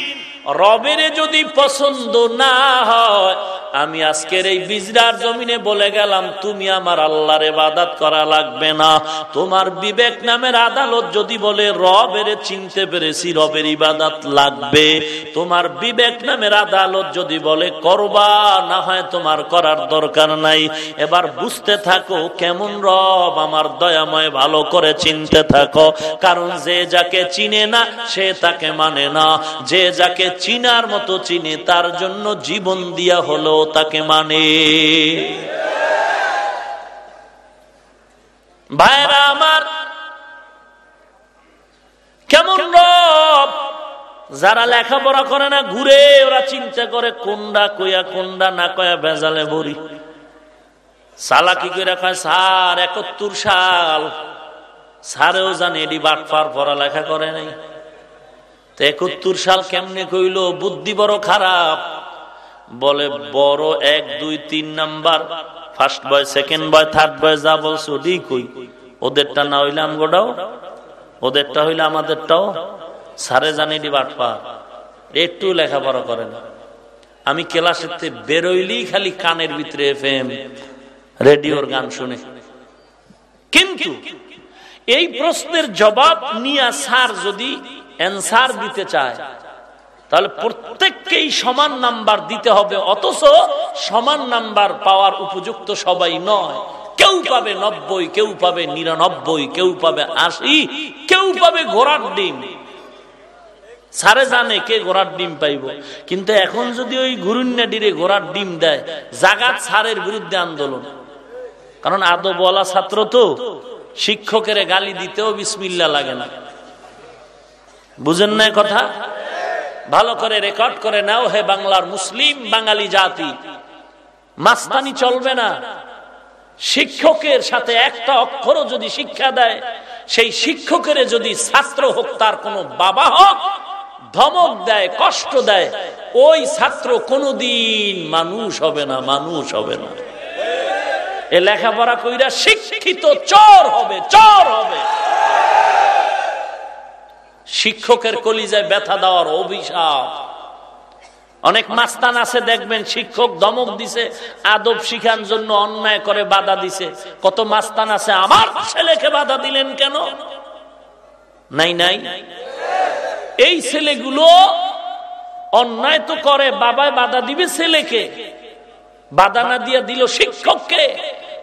রবের যদি পছন্দ না হয় আমি আজকের এই বিজরার জমিনে বলে গেলাম, তুমি আমার আল্লাহর বাদাত করা লাগবে না। তোমার বিবেক নামের আদালত যদি বলে, রবের চিনতে পেরেছি, রবের ইবাদাত লাগবে। তোমার বিবেক নামের আদালত যদি বলে, করবা, না হয় তোমার করার দরকার নাই। এবার বুঝতে থাকো, কেমন রব আমার দয়াময় ভালো করে চিনতে থাকো। কারণ যে যাকে চিনে না, সে তাকে মানে না। যে যাকে চিনার মতো চিনে, তার জন্য জীবন দিয়া হলো তাকে মানে। ভাইরা আমার, কেমন রব? যারা লেখাপড়া করে না, ঘুরে ওরা চিন্তা করে কোনটা কইয়া কোনটা না কয়া ভেজালে ভরি? সালাকি করে কয় সার একাত্তর সাল। সারেও জানে এটি বাটফার পড়ালেখা করে নাই। তো একাত্তর সাল কেমনে কইল? বুদ্ধি বড় খারাপ। বলে, বড় এক, দুই, তিন number. First boy second boy third boy যা বলছে কই ওদেরটা না হইলে আমগোটাও ওদেরটা হইলে আমাদেরটাও। সারে জানি বাটপা একটু লেখাপড়া করে না আমি ক্লাসেতে বেরোইলেই খালি কানের ভিতরে এফ এম রেডিওর গান শুনে। কিন্তু এই প্রশ্নের জবাব নিয়ে স্যার যদি অ্যান্সার দিতে চায় তাহলে প্রত্যেককেই সমান নাম্বার দিতে হবে, অথচ সমান নাম্বার পাওয়ার উপযুক্ত সবাই নয়। কেউ পাবে নব্বই, কেউ পাবে নিরানব্বই, কেউ পাবে আশি, কেউ পাবে ঘোড়ার ডিম। সারে জানে কে ঘোড়ার ডিম পাইব। কিন্তু এখন যদি ওই ঘুরুন্না ডিরে ঘোড়ার ডিম দেয়, জাগাত সারের বিরুদ্ধে আন্দোলন। কারণ আদো বলা ছাত্র তো, শিক্ষকের গালি দিতেও বিসমিল্লা লাগে না। বুঝেন না কথা? ভালো করে রেকর্ড করে নাও হে বাংলার মুসলিম বাঙালি জাতি। মাস্তানি চলবে না। শিক্ষকের সাথে একটা অক্ষরও যদি শিক্ষা দেয়, সেই শিক্ষকের যদি ছাত্র হোক, তার কোনো বাবা হোক, ধমক দেয়, কষ্ট দেয়, ওই ছাত্র কোনোদিন মানুষ হবে না, মানুষ হবে না। এ লেখাপড়া কইরা শিক্ষিত চর হবে চর হবে। শিক্ষকের কলিজায় ব্যথা দেওয়ার অভিশাপ। অনেক মাস্তান আছে, দেখবেন শিক্ষক দমক দিছে, আদব শিখার জন্য অন্যায় করে বাধা দিছে। কত মাস্তান আছে, আমার ছেলেকে বাধা দিলেন কেন? নাই নাই। এই ছেলেগুলো অন্যায় তো করে, বাবায় বাধা দিবে ছেলেকে। বাধা না দিয়ে দিল শিক্ষককে।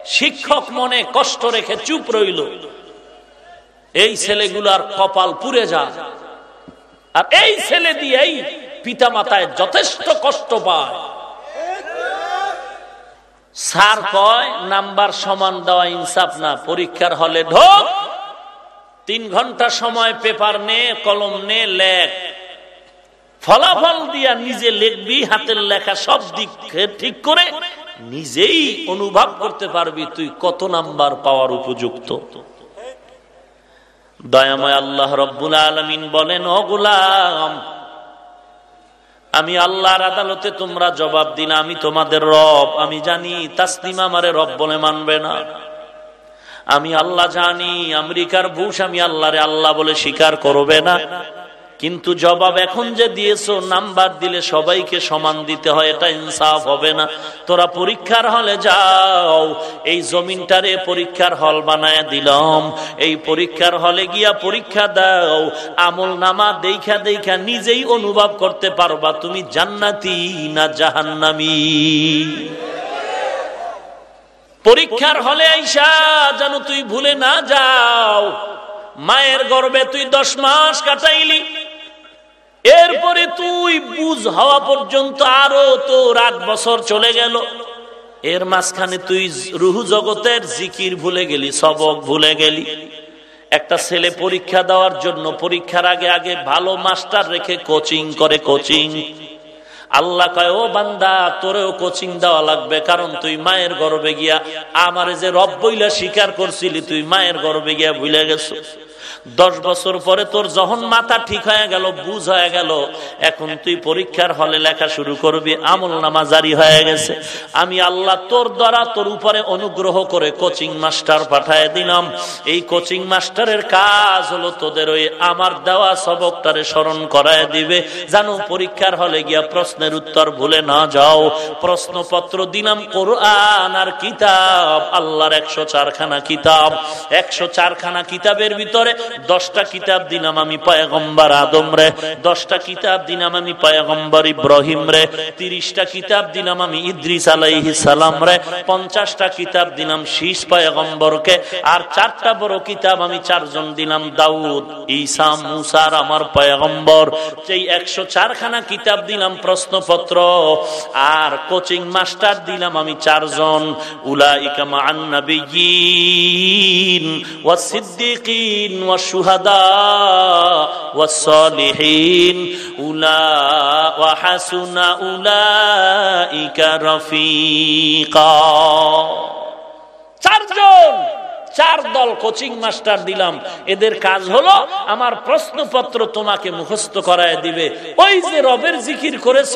শিক্ষক মনে কষ্ট রেখে চুপ রইল। এই ছেলেগুলার কপাল পুড়ে যা আর এই ছেলে দিয়েই পিতা মাতায় যথেষ্ট কষ্ট পায়। সার কয়, নাম্বার সমান দেওয়া ইনসাফ না, পরীক্ষার হলে ঢোক। তিন ঘণ্টা সময় পেপার নে, কলম নে, লেখ। ফলাফল দিয়া নিজে লিখবি, হাতের লেখা সব দিক ঠিক করে নিজেই অনুভব করতে পারবি তুই কত নাম্বার পাওয়ার উপযুক্ত। দয়াময় আল্লাহ রব্বুল আলমিন বলেন, ও গুলাম, আমি আল্লাহর আদালতে তোমরা জবাব দিন, আমি তোমাদের রব, আমি জানি তাসলিম আমারে রব বলে মানবে না। আমি আল্লাহ জানি, আমেরিকার বুশ আমি আল্লাহরে আল্লাহ বলে স্বীকার করবে না। কিন্তু জবাব এখন যে দিয়েছ, নাম্বার দিলে সবাইকে সমান দিতে হয়, এটা ইনসাফ হবে না। তোরা পরীক্ষার হলে যাও, এই জমিনটারে পরীক্ষার হল বানায় দিলাম। এই পরীক্ষার হলে গিয়া পরীক্ষা দাও, আমল নামা দেখা দেখা নিজেই অনুভব করতে পারবা, তুমি জান্নাতি না জাহান্নামি। পরীক্ষার হলে আইসা, যেন তুই ভুলে না যাও। মায়ের গর্বে তুই দশ মাস কাটাইলি। এরপরে তুই বুঝ হওয়া পর্যন্ত আরও তোর আট বছর চলে গেল। এর মাঝখানে তুই রুহু জগতের জিকির ভুলে গেলি, সবক ভুলে গেলি। একটা ছেলে পরীক্ষা দেওয়ার জন্য, পরীক্ষার আগে আগে ভালো মাস্টার রেখে কোচিং করে, কোচিং। আল্লাহ কয়, ও বান্দা, তোরেও কোচিং দেওয়া লাগবে, কারণ তুই মায়ের গর্বে গিয়া আমার যে রব বইলা স্বীকার করছিলি, তুই মায়ের গর্বে গিয়া ভুলে গেছো। দশ বছর পরে তোর যখন মাথা ঠিক হয়ে গেল, বুঝ হয়ে গেল, এখন তুই পরীক্ষার হলে লেখা শুরু করবি, আমল নামা জারি হয়ে গেছে। আমি আল্লাহ তোর দ্বারা তোর উপরে অনুগ্রহ করে কোচিং মাস্টার পাঠায় দিলাম। এই কোচিং মাস্টারের কাজ হলো তোদের ওই আমার দেওয়া সবকটারে স্মরণ করায় দিবে। জানো, পরীক্ষার হলে গিয়া প্রশ্নের উত্তর ভুলে না যাও। প্রশ্নপত্র দিলাম, কোরআন আর কিতাব, আল্লাহর একশো চারখানা কিতাব। একশো চারখানা কিতাবের ভিতরে দশটা কিতাব দিলাম আমি পয়গম্বর আদম রে। দশটা কিতাব দিলাম আমি পয়গম্বর ইব্রাহিম রে। তিরিশটা কিতাব দিলাম আমি ইদ্রিস আলাইহি সালাম রে। পঞ্চাশটা কিতাব দিলাম শীষ পয়গম্বরকে। আর চারটা বড় কিতাব আমি চারজন দিলাম দাউদ, ঈসা মুসার আমার পয়গম্বর। সেই একশো চারখানা কিতাব দিলাম প্রশ্নপত্র। আর কোচিং মাস্টার দিলাম আমি চারজন। উলাইকা মা আন্নাবিয়িন ওয়া সিদ্দিকিন والشهداء والصالحين أولئك وحسن أولئك رفيقا চারজন চার দল কোচিং মাস্টার দিলাম। এদের কাজ হলো, আমার প্রশ্নপত্র তোমাকে মুখস্থ করায় দিবে। ওই যে রবের জিকির করেছ,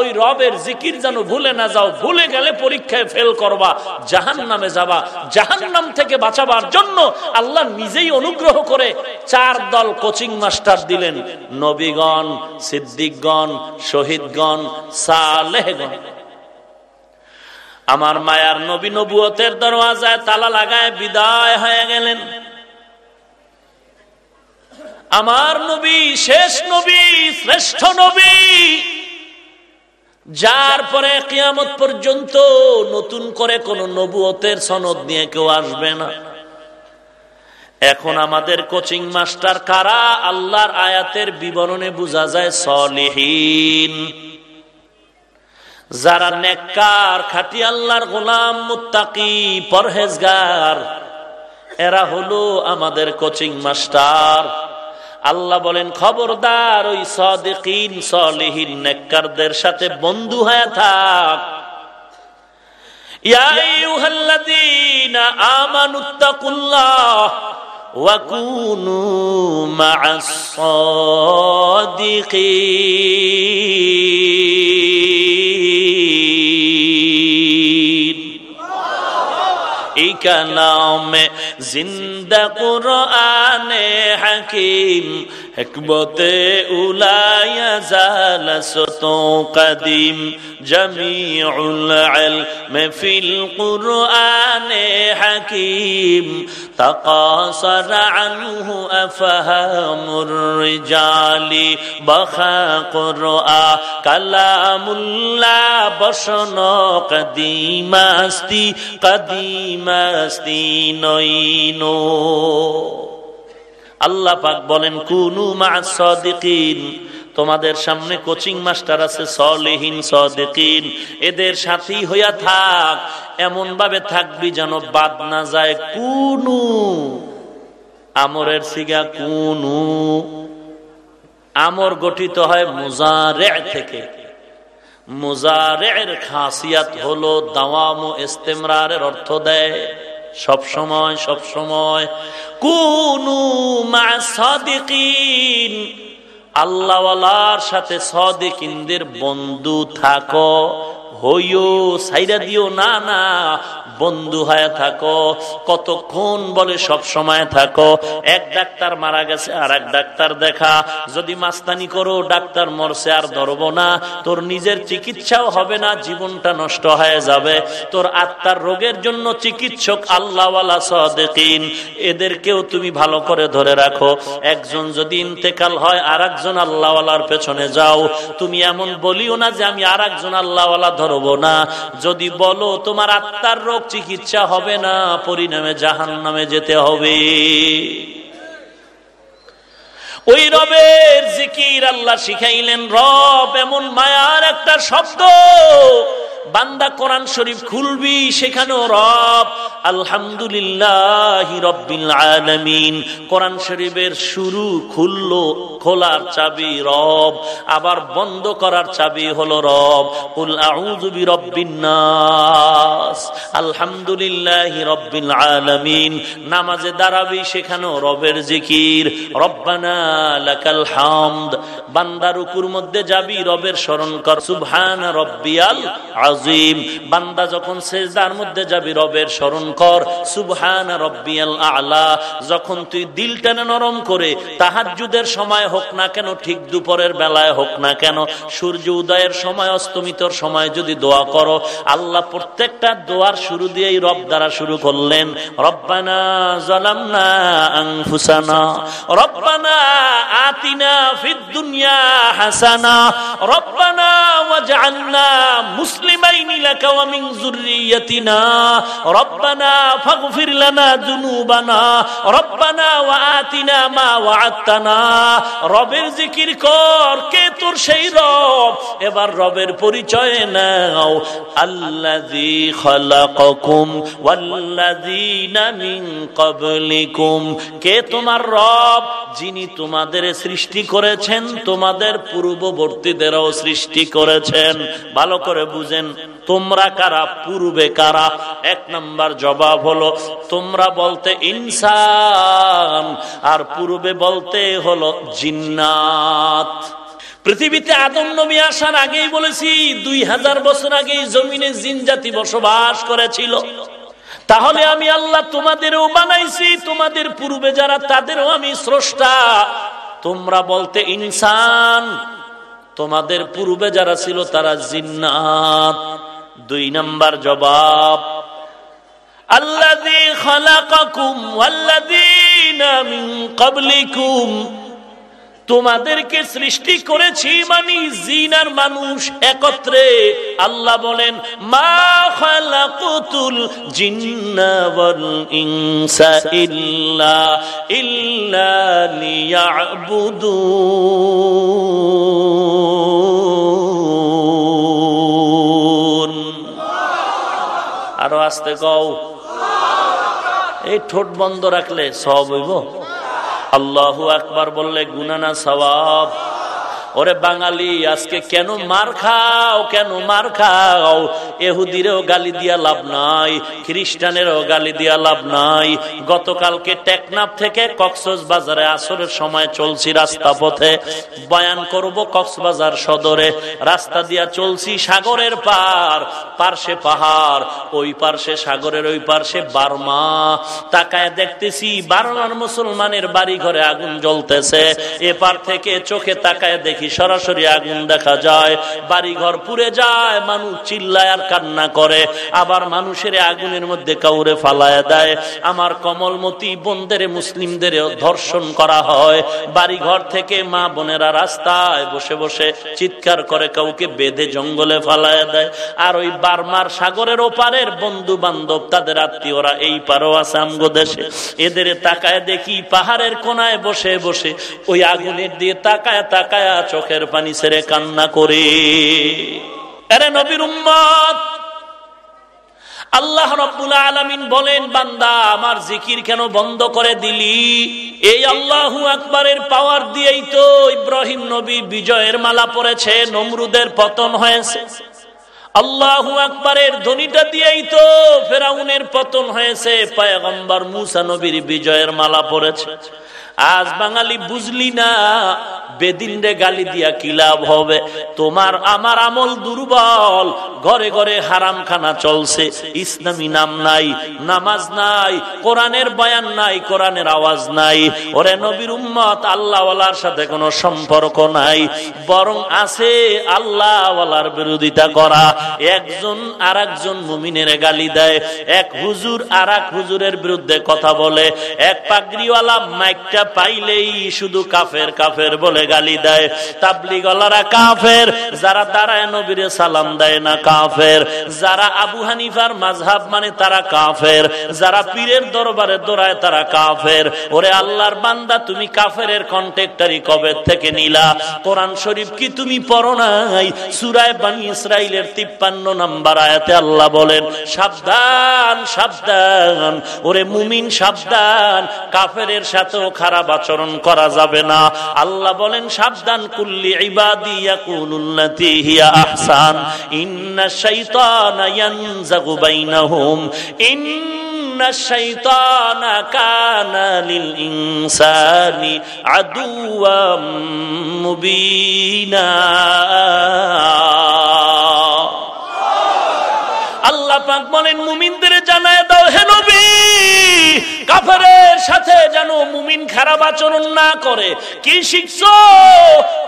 ওই রবের জিকির যেন ভুলে না যাও, ভুলে গেলে পরীক্ষায় ফেল করবা জাহান নামে যাবা। জাহান নাম থেকে বাঁচাবার জন্য আল্লাহ নিজেই অনুগ্রহ করে চার দল কোচিং মাস্টার দিলেন। নবীগণ, সিদ্দিকগণ, শহীদগণ, সালেহগণ। আমার মায়ার নবী নবুয়তের দরওয়াজায় তালা লাগায় বিদায় হয়ে গেলেন। আমার নবী, শেষ নবী, শ্রেষ্ঠ নবী, যার পরে কিয়ামত পর্যন্ত নতুন করে কোন নবুয়তের সনদ নিয়ে কেউ আসবে না। এখন আমাদের কোচিং মাস্টার কারা? আল্লাহর আয়াতের বিবরণে বোঝা যায়, সলিহীন। যারা নেককার খাটি আল্লাহর গোলাম মুত্তাকি পরহেজগার এরা হলো আমাদের কোচিং মাস্টার আল্লাহ বলেন খবরদার ওই সদিকিন সলিহীন নেককারদের সাথে বন্ধু হয়ে থাক আমানুত্তাকুল্লাহ وكونوا مع الصادقين এই কালাম জিন্দা কুরআন হাকিম হিকমতে উলায়া জালাসত কদিম জমিউল ইলম ফিল কুরআন হাকিম تقاصر عنه أفهام الرجال بخا قرآ كلام الله بشن قديم استي قديم استي সাদিকিনো আল্লাহ পাক বলেন, কুনু মা সাদিকিন। তোমাদের সামনে কোচিং মাস্টার আছে, সলেহীন সদেকিন। এদের সাথেই হইয়া থাক এমন ভাবে থাকবি যেন বাদ না যায়, কুনু। আমরের সিগা, কুনু। আমর গঠিত হয় মুজারে থেকে। মুজারের খাসিয়াত হলো দাওয়াম ইস্তেমরারের অর্থ দেয়। সব সময় সব সময়। কুনু মা সাদিকিন। আল্লাহওয়ালার সাথে সদিকিনদের বন্ধু থাকো। হইও সাইরা দিও, না না। বন্ধু হয়ে থাকো, কতক্ষণ বলে সব সময় থাকো। এক ডাক্তার মারা গেছে আর এক ডাক্তার দেখা। যদি মাস্তানি করো, ডাক্তার মরছে, আর ধরবো না। তোর নিজের চিকিৎসাও হবে না, জীবনটা নষ্ট হয়ে যাবে। তোর আত্মার রোগের জন্য চিকিৎসক আল্লাহওয়ালা সদেকিন। এদেরকেও তুমি ভালো করে ধরে রাখো। একজন যদি ইন্তেকাল হয় আর একজন আল্লাহওয়ালার পেছনে যাও। তুমি এমন বলিও না যে আমি আর একজন আল্লাহওয়ালা ধরবো না। যদি বলো তোমার আত্মার রোগ চিকিৎসা হবে না, পরিণামে জাহান নামে যেতে হবে। ওই রবের জিকির আল্লাহ শিখাইলেন, রব এমন মায়ার একটা শব্দ বান্দা কোরআন শরীফ খুলবি, সেখানেও রব, আলহামদুলিল্লাহ আলামিন। কোরআন শরীফের শুরু খুললো, খোলার চাবি রব, আবার বন্ধ করার চাবি হলো রব। আলহামদুলিল্লাহ নামাজে দাঁড়াবি, সেখানেও রবের জিকির। রব্বানা হামদ। মধ্যে যাবি, রবের স্মরণ কর। সুবহান রব্বিয়াল আজিম বান্দা যখন সেজদার মধ্যে যাবি, রবের স্মরণ কর। সুবহান রব্বিয়াল আলা। যখন তুই দিল টেনে নরম করে তাহাজ্জুদের সময় হোক না কেন, ঠিক দুপুরের বেলায় হোক না কেন, সূর্য উদয়ের সময়, অস্তমিতর সময় যদি দোয়া করো, আল্লাহ প্রত্যেকটা দোয়ার শুরু দিয়েই রব দ্বারা শুরু করলেন। রব্বানা জালামনা আনফুসানা। রব্বানা আতিনা ফিদ দুনিয়া হাসানা। রব্বানা ওয়াজআলনা লানা যুনুবানা। রব্বানা ওয়া আতিনা মা ওয়া'আদতানা। রবের জিকির কর, কে তোর সেই রব? এবার রবের পরিচয় নাও। আল্লাযী ওয়াল্লাযীনা মিন ক্বাবলিকুম। কে তোমার রব? যিনি তোমাদের সৃষ্টি করেছেন, তোমাদের পূর্ববর্তীদেরও সৃষ্টি করেছেন। ভালো করে বুঝেন, তোমরা কারা, পূর্বে কারা? এক নাম্বার জবাব হলো, তোমরা বলতে ইনসান, আর পূর্বে বলতে হলো জিন্নাত। পৃথিবীতে আদম নবী আসার আগেই বলেছি, দুই হাজার বছর আগেই জমিনে জিন জাতি বসবাস করেছিল। তাহলে আমি আল্লাহ তোমাদেরও বানাইছি, তোমাদের পূর্বে যারা, তাদেরও আমি স্রষ্টা। তোমরা বলতে ইনসান তোমাদের পূর্বে যারা ছিল তারা জিন্নাত। দুই নাম্বার জবাব আল্লাহ ওয়াল্লাযীনা মিন ক্বাবলিকুম। তোমাদেরকে সৃষ্টি করেছি মানে জিনার মানুষ একত্রে। আল্লাহ বলেন, মা জিন্না ইল্লা আরও আস্তে কও। এই ঠোঁট বন্ধ রাখলে সব হইব? আল্লাহু আকবার বললে গুনানা সবাব ওরে বাঙালি, আজকে কেন মার খাও, কেন মার খাও? এহুদিরেও গালি দিয়া লাভ নাই, খ্রিস্টানেরও গালি দিয়া লাভ নাই। গতকালকে টেকনাফ থেকে কক্সস বাজারে আসরের সময় চলছি রাস্তা পথে। বয়ান করব কক্সবাজার সদরে। রাস্তা দিয়া চলছি সাগরের পার, পার্শ্বে পাহাড়, ওই পার্শ্বে সাগরের, ওই পার্শ্বে বার্মা। তাকায় দেখতেছি বার্মার মুসলমানের বাড়ি ঘরে আগুন জ্বলতেছে। এপার থেকে চোখে তাকায় দেখি সরাসরি আগুন দেখা যায় বাড়ি ঘর পুড়ে যায়, মানুষ চিল্লায় আর কান্না করে। আবার মানুষের আগুনের মধ্যে কাউরে ফালায় দেয়। আমার কমলমতি বোনদের, মুসলিমদের ধর্ষণ করা হয়। বাড়ি ঘর থেকে মা বোনেরা রাস্তায় বসে বসে চিৎকার করে, কাউকে বেঁধে জঙ্গলে ফালায় দেয়। আর ওই বার্মার সাগরের ওপারের বন্ধু বান্ধব তাদের আত্মীয়রা এই পারো আছে আমগো দেশে। এদের তাকায় দেখি পাহাড়ের কোনায় বসে বসে, ওই আগুনের দিয়ে তাকায় তাকায় চোখের পানি ছেড়ে কান্না করে। আরে নবীর উম্মত, আল্লাহ রব্বুল আলমিন বলেন, বান্দা, আমার জিকির কেন বন্ধ করে দিলি? এই আল্লাহ আকবরের পাওয়ার দিয়েই তো ইব্রাহিম নবী বিজয়ের মালা পড়েছে নমরুদের পতন হয়েছে। আল্লাহু আকবরের ধ্বনিটা দিয়েই তো ফেরাউনের পতন হয়েছে, পায়গম্বর মুসা নবীর বিজয়ের মালা পড়েছে আজ বাঙালি বুঝলি না বেদিনরে গালি দিয়া কি লাভ হবে? তোমার আমার আমল দুর্বল। ঘরে ঘরে হারাম খানা চলছে। ইসলামী নাম নাই, নামাজ নাই, কোরআনের বয়ান নাই, কোরআনের আওয়াজ নাই। ওরে নবীর উম্মত, আল্লাহওয়ালার সাথে কোনো সম্পর্ক নাই। বরং আছে আল্লাহওয়ালার বিরোধিতা করা। একজন আর একজন মুমিনের গালি দেয়। এক হুজুর আর এক হুজুরের বিরুদ্ধে কথা বলে। এক পাগড়িওয়ালা মাইকটা পাইলেই শুধু কাফের কাফের বলে গালি দেয়। তাবলিগলারা কাফের, যারা দাঁড়ায় নবীরে সালাম দেয় না কাফের। যারা আবু হানিফার মাঝহাব মানে তারা কাফের। যারা পীরের দরবারে দৌড়ায় তারা কাফের। ওরে আল্লাহর বান্দা, তুমি কাফের কন্টেক্টারি কবে থেকে নিলা? কোরআন শরীফ কি তুমি পড়ো নাই? সুরায় বানি ইসরাইলের তিপ্পান্ন নাম্বার আয়াতে আল্লাহ বলেন, সাবধান সাবধান, ওরে মুমিন সাবধান কাফের সাথেও খারাপ আচরণ করা যাবে না। আল্লাহ বলেন সাবধান কুল্লি ইবাদি ইয়াকুলুল্লাতি হিয়া আহসান। ইন্না শাইতানা ইয়ানজাগু বাইনাহুম। ইন্না শাইতানা কানা মুবিনা আল্লাহ পাক বলেন মুমিনদের জানায় দাও, হে নবী! সাথে যেন মুমিন খারাপ আচরণ না করে। কি শিখছো?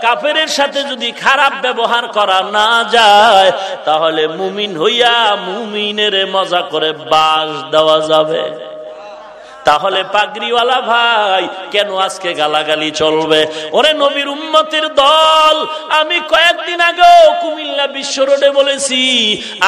কাফেরের সাথে যদি খারাপ ব্যবহার করা না যায়, তাহলে মুমিন হইয়া মুমিনের মজা করে বাস দেওয়া যাবে। তাহলে পাগড়িওয়ালা ভাই, কেন আজকে গালাগালি চলবে? ওরে নবীর উম্মতের দল, আমি কয়েকদিন আগেও কুমিল্লা বিশ্ব রোডে বলেছি,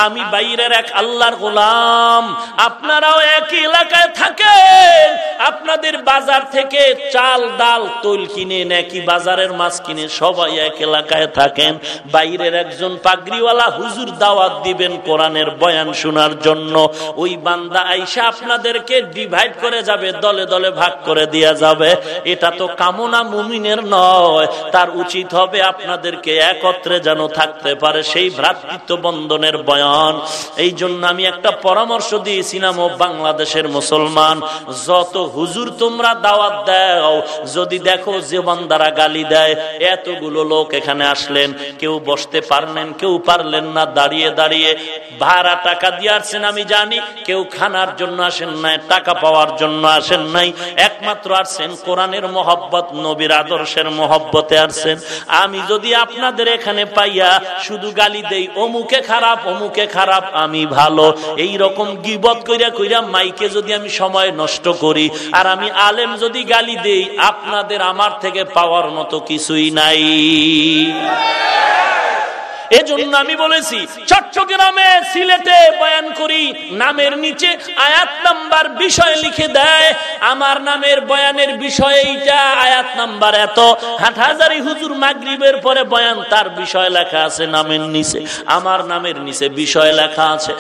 আমি বাইরের এক আল্লাহর গোলাম, আপনারাও একই এলাকায় থাকেন, আপনাদের বাজার থেকে চাল, ডাল, তৈল কিনে, নাকি বাজারের মাছ কিনে সবাই এক এলাকায় থাকেন? বাইরের একজন পাগড়িওয়ালা হুজুর দাওয়াত দিবেন কোরআনের বয়ান শোনার জন্য। ওই বান্দা আইসা আপনাদেরকে ডিভাইড করে যাবে, দলে দলে ভাগ করে দেয়া যাবে। এটা তো কামনা মুমিনের নয়। তার উচিত হবে আপনাদেরকে একত্রে যেন থাকতে পারে সেই ভ্রাতৃত্ব বন্ধনের বয়ান। এই জন্য আমি একটা পরামর্শ দিয়েছিলাম ও বাংলাদেশের মুসলমান, যত হুজুর তোমরা দাওয়াত দাও, যদি দেখো জীবন দ্বারা গালি দেয়, এতগুলো লোক এখানে আসলেন, কেউ বসতে পারলেন, কেউ পারলেন না, দাঁড়িয়ে দাঁড়িয়ে ভাড়া টাকা দিয়ে আসছেন, আমি জানি। কেউ খানার জন্য আসেন নাই, টাকা পাওয়ার জন্য আসেন নাই। একমাত্র আসছেন কোরআনের মহব্বত, নবীর আদর্শের মহব্বতে আসছেন। আমি যদি আপনাদের এখানে পাইয়া শুধু গালি দেই, অমুকে খারাপ অমুকে খারাপ, আমি ভালো। এই রকম গিবত কইরা কইরা মাইকে যদি আমি সময় নষ্ট করি, আর আমি আলেম যদি গালি দেই, আপনাদের আমার থেকে পাওয়ার মতো কিছুই নাই। এজন্য আমি বলেছি, চট্টগ্রামে সিলেটে বয়ান করি, নামের নিচে আয়াত নাম্বার বিষয় লিখে দেয়। আমার নামের বয়ানের বিষয় এইটা, আয়াত নাম্বার এত। হুজুর পরে বয়ান, তার বিষয় লেখা আছে নামের নিচে। আমার নামের নিচে বিষয় লেখা আছে।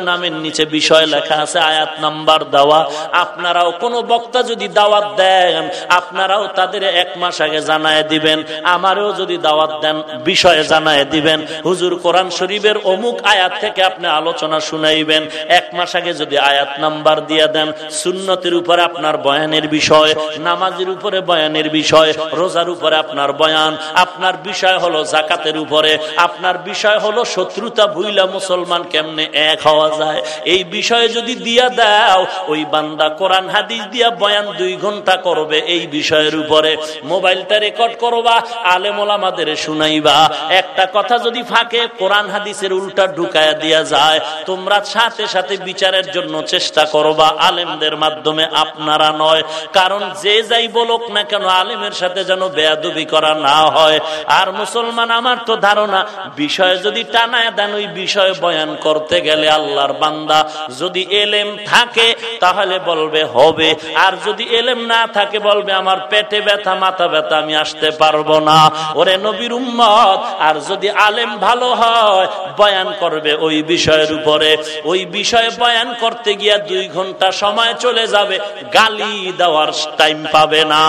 নামের নিচে বিষয় লেখা আছে, আয়াত নাম্বার দেওয়া। আপনারাও কোনো বক্তা যদি দাওয়াত দেন, আপনারাও তাদের এক মাস আগে জানায় দিবেন। আমারও যদি দাওয়াত দেন, বিষয়ে জানায় দিবেন। হুজুর কোরআন শরীফের অমুক আয়াত থেকে আপনি আলোচনা শুনাইবেন। এক মাস আগে যদি আয়াত নাম্বার দিয়ে দেন, সুন্নতের উপরে আপনার বয়ানের বিষয়, নামাজের উপরে বয়ানের বিষয়, রোজার উপরে আপনার বয়ান, আপনার বিষয় হলো জাকাতের উপরে, আপনার বিষয় হলো শত্রুতা ভুইলা মুসলমান কেমনে এক হওয়া যায়? এই বিষয়ে যদি দিয়া দাও, ওই বান্দা কোরআন হাদিস দিয়া বয়ান দুই ঘণ্টা করবে এই বিষয়ের উপরে। মোবাইলটা রেকর্ড করবা আলেমোলামাদের শুনাইবা। একটা কথা যদি ফাঁকে কোরআন হাদিসের উল্টা ঢুকায় দিয়া যায়, তোমরা সাথে সাথে বিচারের জন্য চেষ্টা করবা আলেমদের মাধ্যমে আপনারা নয়। কারণ যে যাই বলুক না কেন, আলেমের সাথে যেন বেয়াদবি করা না হয়। আর মুসলমান, আমার তো ধারণা, বিষয় যদি টানায় দেন, ওই বিষয় বয়ান করতে গেলে আল্লাহর বান্দা যদি এলেম থাকে, তাহলে বলবে হবে। আর যদি এলেম না থাকে, বলবে, আমার পেটে ব্যথা, মাথা ব্যথা, আমি আসতে পারব না। ওরে নবীর উম্মত, আর যদি আলেম ভালো হয়, বয়ান করবে ওই বিষয়ের উপরে। ওই বিষয়ে বয়ান করতে গিয়া দুই ঘণ্টা সময় চলে যাবে, গালি দেওয়ার টাইম পাবে না।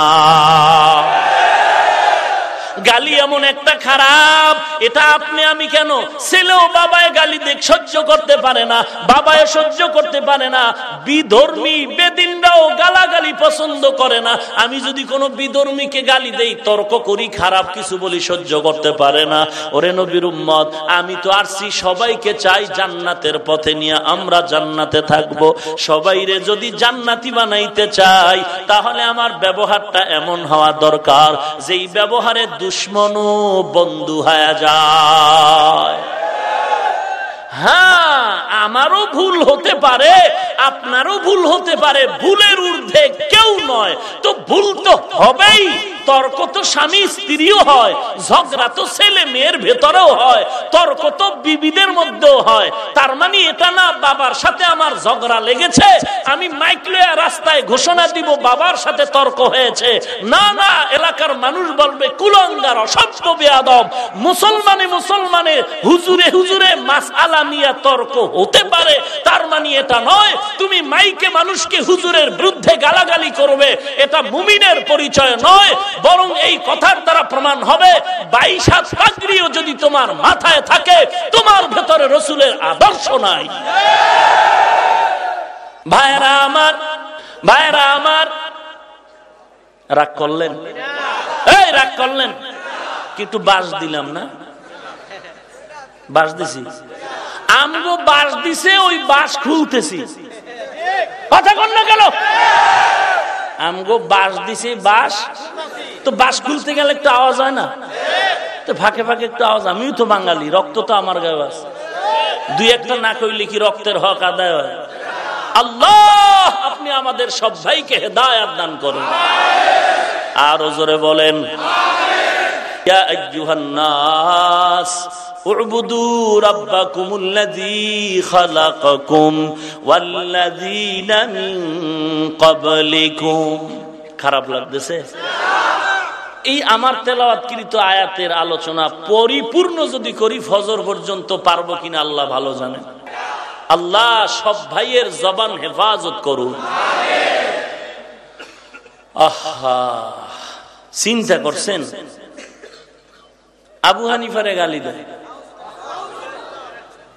গালি এমন একটা খারাপ, এটা আপনি আমি কেন? ছেলেও বাবায় গালি দেখ, সহ্য করতে পারে না, বাবায় সহ্য করতে পারে না, বিধর্মী, বেদিনরাও গালাগালি পছন্দ করে না। আমি যদি কোনো বিধর্মীকে গালি দেই, তর্ক করি, খারাপ কিছু বলি, সহ্য করতে পারে না। ওরে নবীর উম্মত, আমি তো আরছি সবাইকে চাই জান্নাতের পথে নিয়ে আমরা জান্নাতে থাকব। সবাইরে যদি জান্নাতি বানাইতে চাই, তাহলে আমার ব্যবহারটা এমন হওয়া দরকার। যেই ব্যবহারে দুশ্মনও বন্ধু হয়ে যায়। হ্যাঁ আমারও ভুল হতে পারে, আপনারও ভুল হতে পারে, ভুলের ঊর্ধ্বে কেউ নয়। তো ভুল তো হবেই, তর্ক তো স্বামী স্ত্রীও হয়, ঝগড়া তো ছেলে মেয়ের ভেতরেও হয়, তর্ক তো বিবিদের মধ্যেও হয়। তার মানে এটা না, বাবার সাথে আমার ঝগড়া লেগেছে, আমি মাইক রাস্তায় ঘোষণা দিব, বাবার সাথে তর্ক হয়েছে। না না, এলাকার মানুষ বলবে, কুলঙ্গার অসভ্য বেয়াদব, মুসলমানে মুসলমানে, হুজুরে হুজুরে, মাস আলা নিয়ে তর্ক হতে পারে, তার মানে এটা নয়, তুমি মাইকে মানুষকে হুজুরের বিরুদ্ধে গালাগালি করবে, এটা মুমিনের পরিচয় নয়, বরং এই কথার দ্বারা প্রমাণ হবে বাইশ যদি তোমার মাথায় থাকে, তোমার ভেতরে রসুলের আদর্শ নাই। ভাইরা আমার ভাইরা আমার, রাগ করলেন? এই, রাগ করলেন? কিন্তু বাস দিলাম না? বাস দিছি? আমগো বাস দিছে, ওই বাস খুলতেছি। কথা কর না কেন? আমগো বাস দিছে, বাস। তো বাস খুলতে গেলে একটু আওয়াজ হয় না? তো ফাঁকে ফাঁকে একটু আওয়াজ আমিও তো বাঙালি, রক্ত তো আমার গায়ে আছে দুই একটা না কইলে কি রক্তের হক আদায় হয়? আল্লাহ, আপনি আমাদের সব ভাইকে হেদায়াত দান করেন। আর জোরে বলেন, ইয়া আইয়ুহান নাস اعبدوا ربكم الذي خلقكم والذين من قبلكم খারাপ লাগতেছে এই আমার তেলাওয়াতকৃত আয়াতের আলোচনা পরিপূর্ণ যদি করি ফজর পর্যন্ত পারবো কিনা আল্লাহ ভালো জানেন আল্লাহ সব ভাইয়ের জবান হেফাজত করুন আহা চিন্তা করছেন আবু হানিফারে গালি দেয়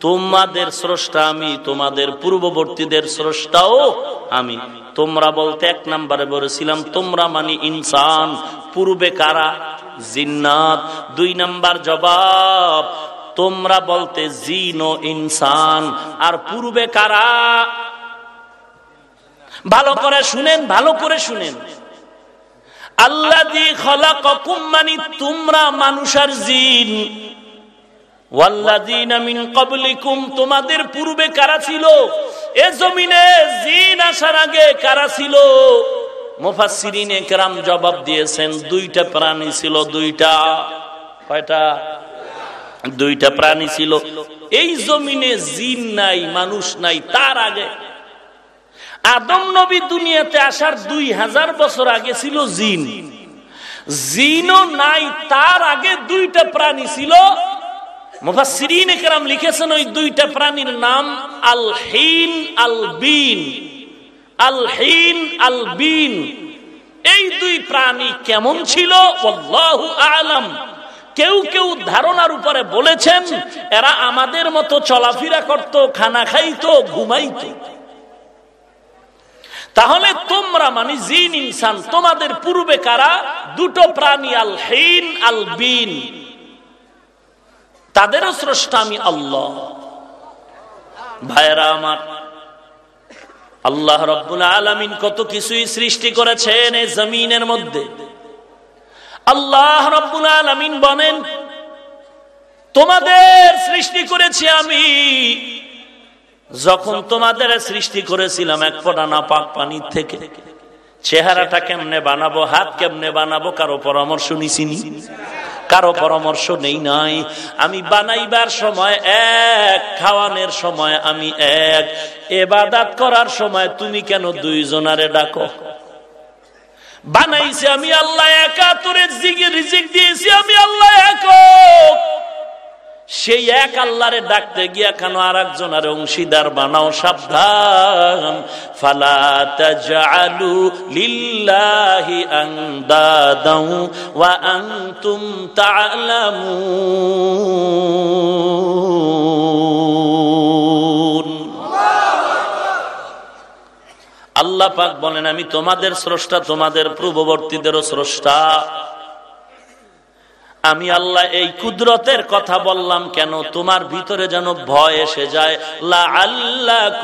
তোমাদের স্রষ্টা আমি, তোমাদের পূর্ববর্তীদের স্রষ্টাও আমি। তোমরা বলতে এক নাম্বারে বলেছিলাম, তোমরা মানে ইনসান। পূর্বে কারা? জিন্নাত। দুই নাম্বার জবাব, তোমরা বলতে জিন ও ইনসান। আর পূর্বে কারা? ভালো করে শুনেন, ভালো করে শুনেন। আল্লাহ দি খলা ককুম মানি তোমরা মানুষ আর জিন। তোমাদের পূর্বে কারা ছিল? এ জমিনে জিন আসার আগে কারা ছিল? মুফাসসিরিনে কেরাম জবাব দিয়েছেন, দুইটা প্রাণী ছিল, দুইটা। কয়টা? দুইটা প্রাণী ছিল। এই জমিনে জিন নাই, মানুষ নাই, তার আগে। আদম নবী দুনিয়াতে আসার দুই হাজার বছর আগে ছিল জিন। জিনও নাই, তার আগে দুইটা প্রাণী ছিল মুফাসসিরিন কেরাম লিখেছেন ওই দুইটা প্রাণীর নাম আল হিন আল বিন আল হিন আল বিন এই দুই প্রাণী কেমন ছিল? আল্লাহু আলাম। কেউ কেউ ধারণার উপরে বলেছেন, এরা আমাদের মতো চলাফেরা করত, খানা খাইতো, ঘুমাইতো। তাহলে তোমরা মানে জিন, ইনসান, তোমাদের পূর্বে কারা? দুটো প্রাণী আল হিন আল বিন তাদেরও স্রষ্টা আমি আল্লাহ। ভাইরা আমার, আল্লাহ রব্বুল আলমিন কত কিছুই সৃষ্টি করেছেন এই জমিনের মধ্যে। আল্লাহ রব্বুল আলমিন বলেন, তোমাদের সৃষ্টি করেছি আমি। যখন তোমাদের সৃষ্টি করেছিলাম এক ফোটা পাক পানির থেকে, চেহারাটা কেমনে বানাবো, হাত কেমনে বানাবো, কারও পরামর্শ নিছিনি কারও পরামর্শ নেই নাই। আমি বানাইবার সময় এক, খাওয়ানোর সময় আমি এক। এবাদাত করার সময় তুমি কেন দুইজনারে ডাকো? বানাইছি আমি আল্লাহ একা তোরে জিগে রিজিক দিয়েছি, আমি আল্লাহ এক সেই এক আল্লাহরে ডাকতে গিয়া কেন আর একজন আর অংশীদার বানাও সাবধান? ওয়া আনতুম আল্লাহ পাক বলেন, আমি তোমাদের স্রষ্টা, তোমাদের পূর্ববর্তীদেরও স্রষ্টা। আমি আল্লাহ এই কুদরতের কথা বললাম কেন? তোমার ভিতরে যেন ভয় এসে যায়। আল্লাহ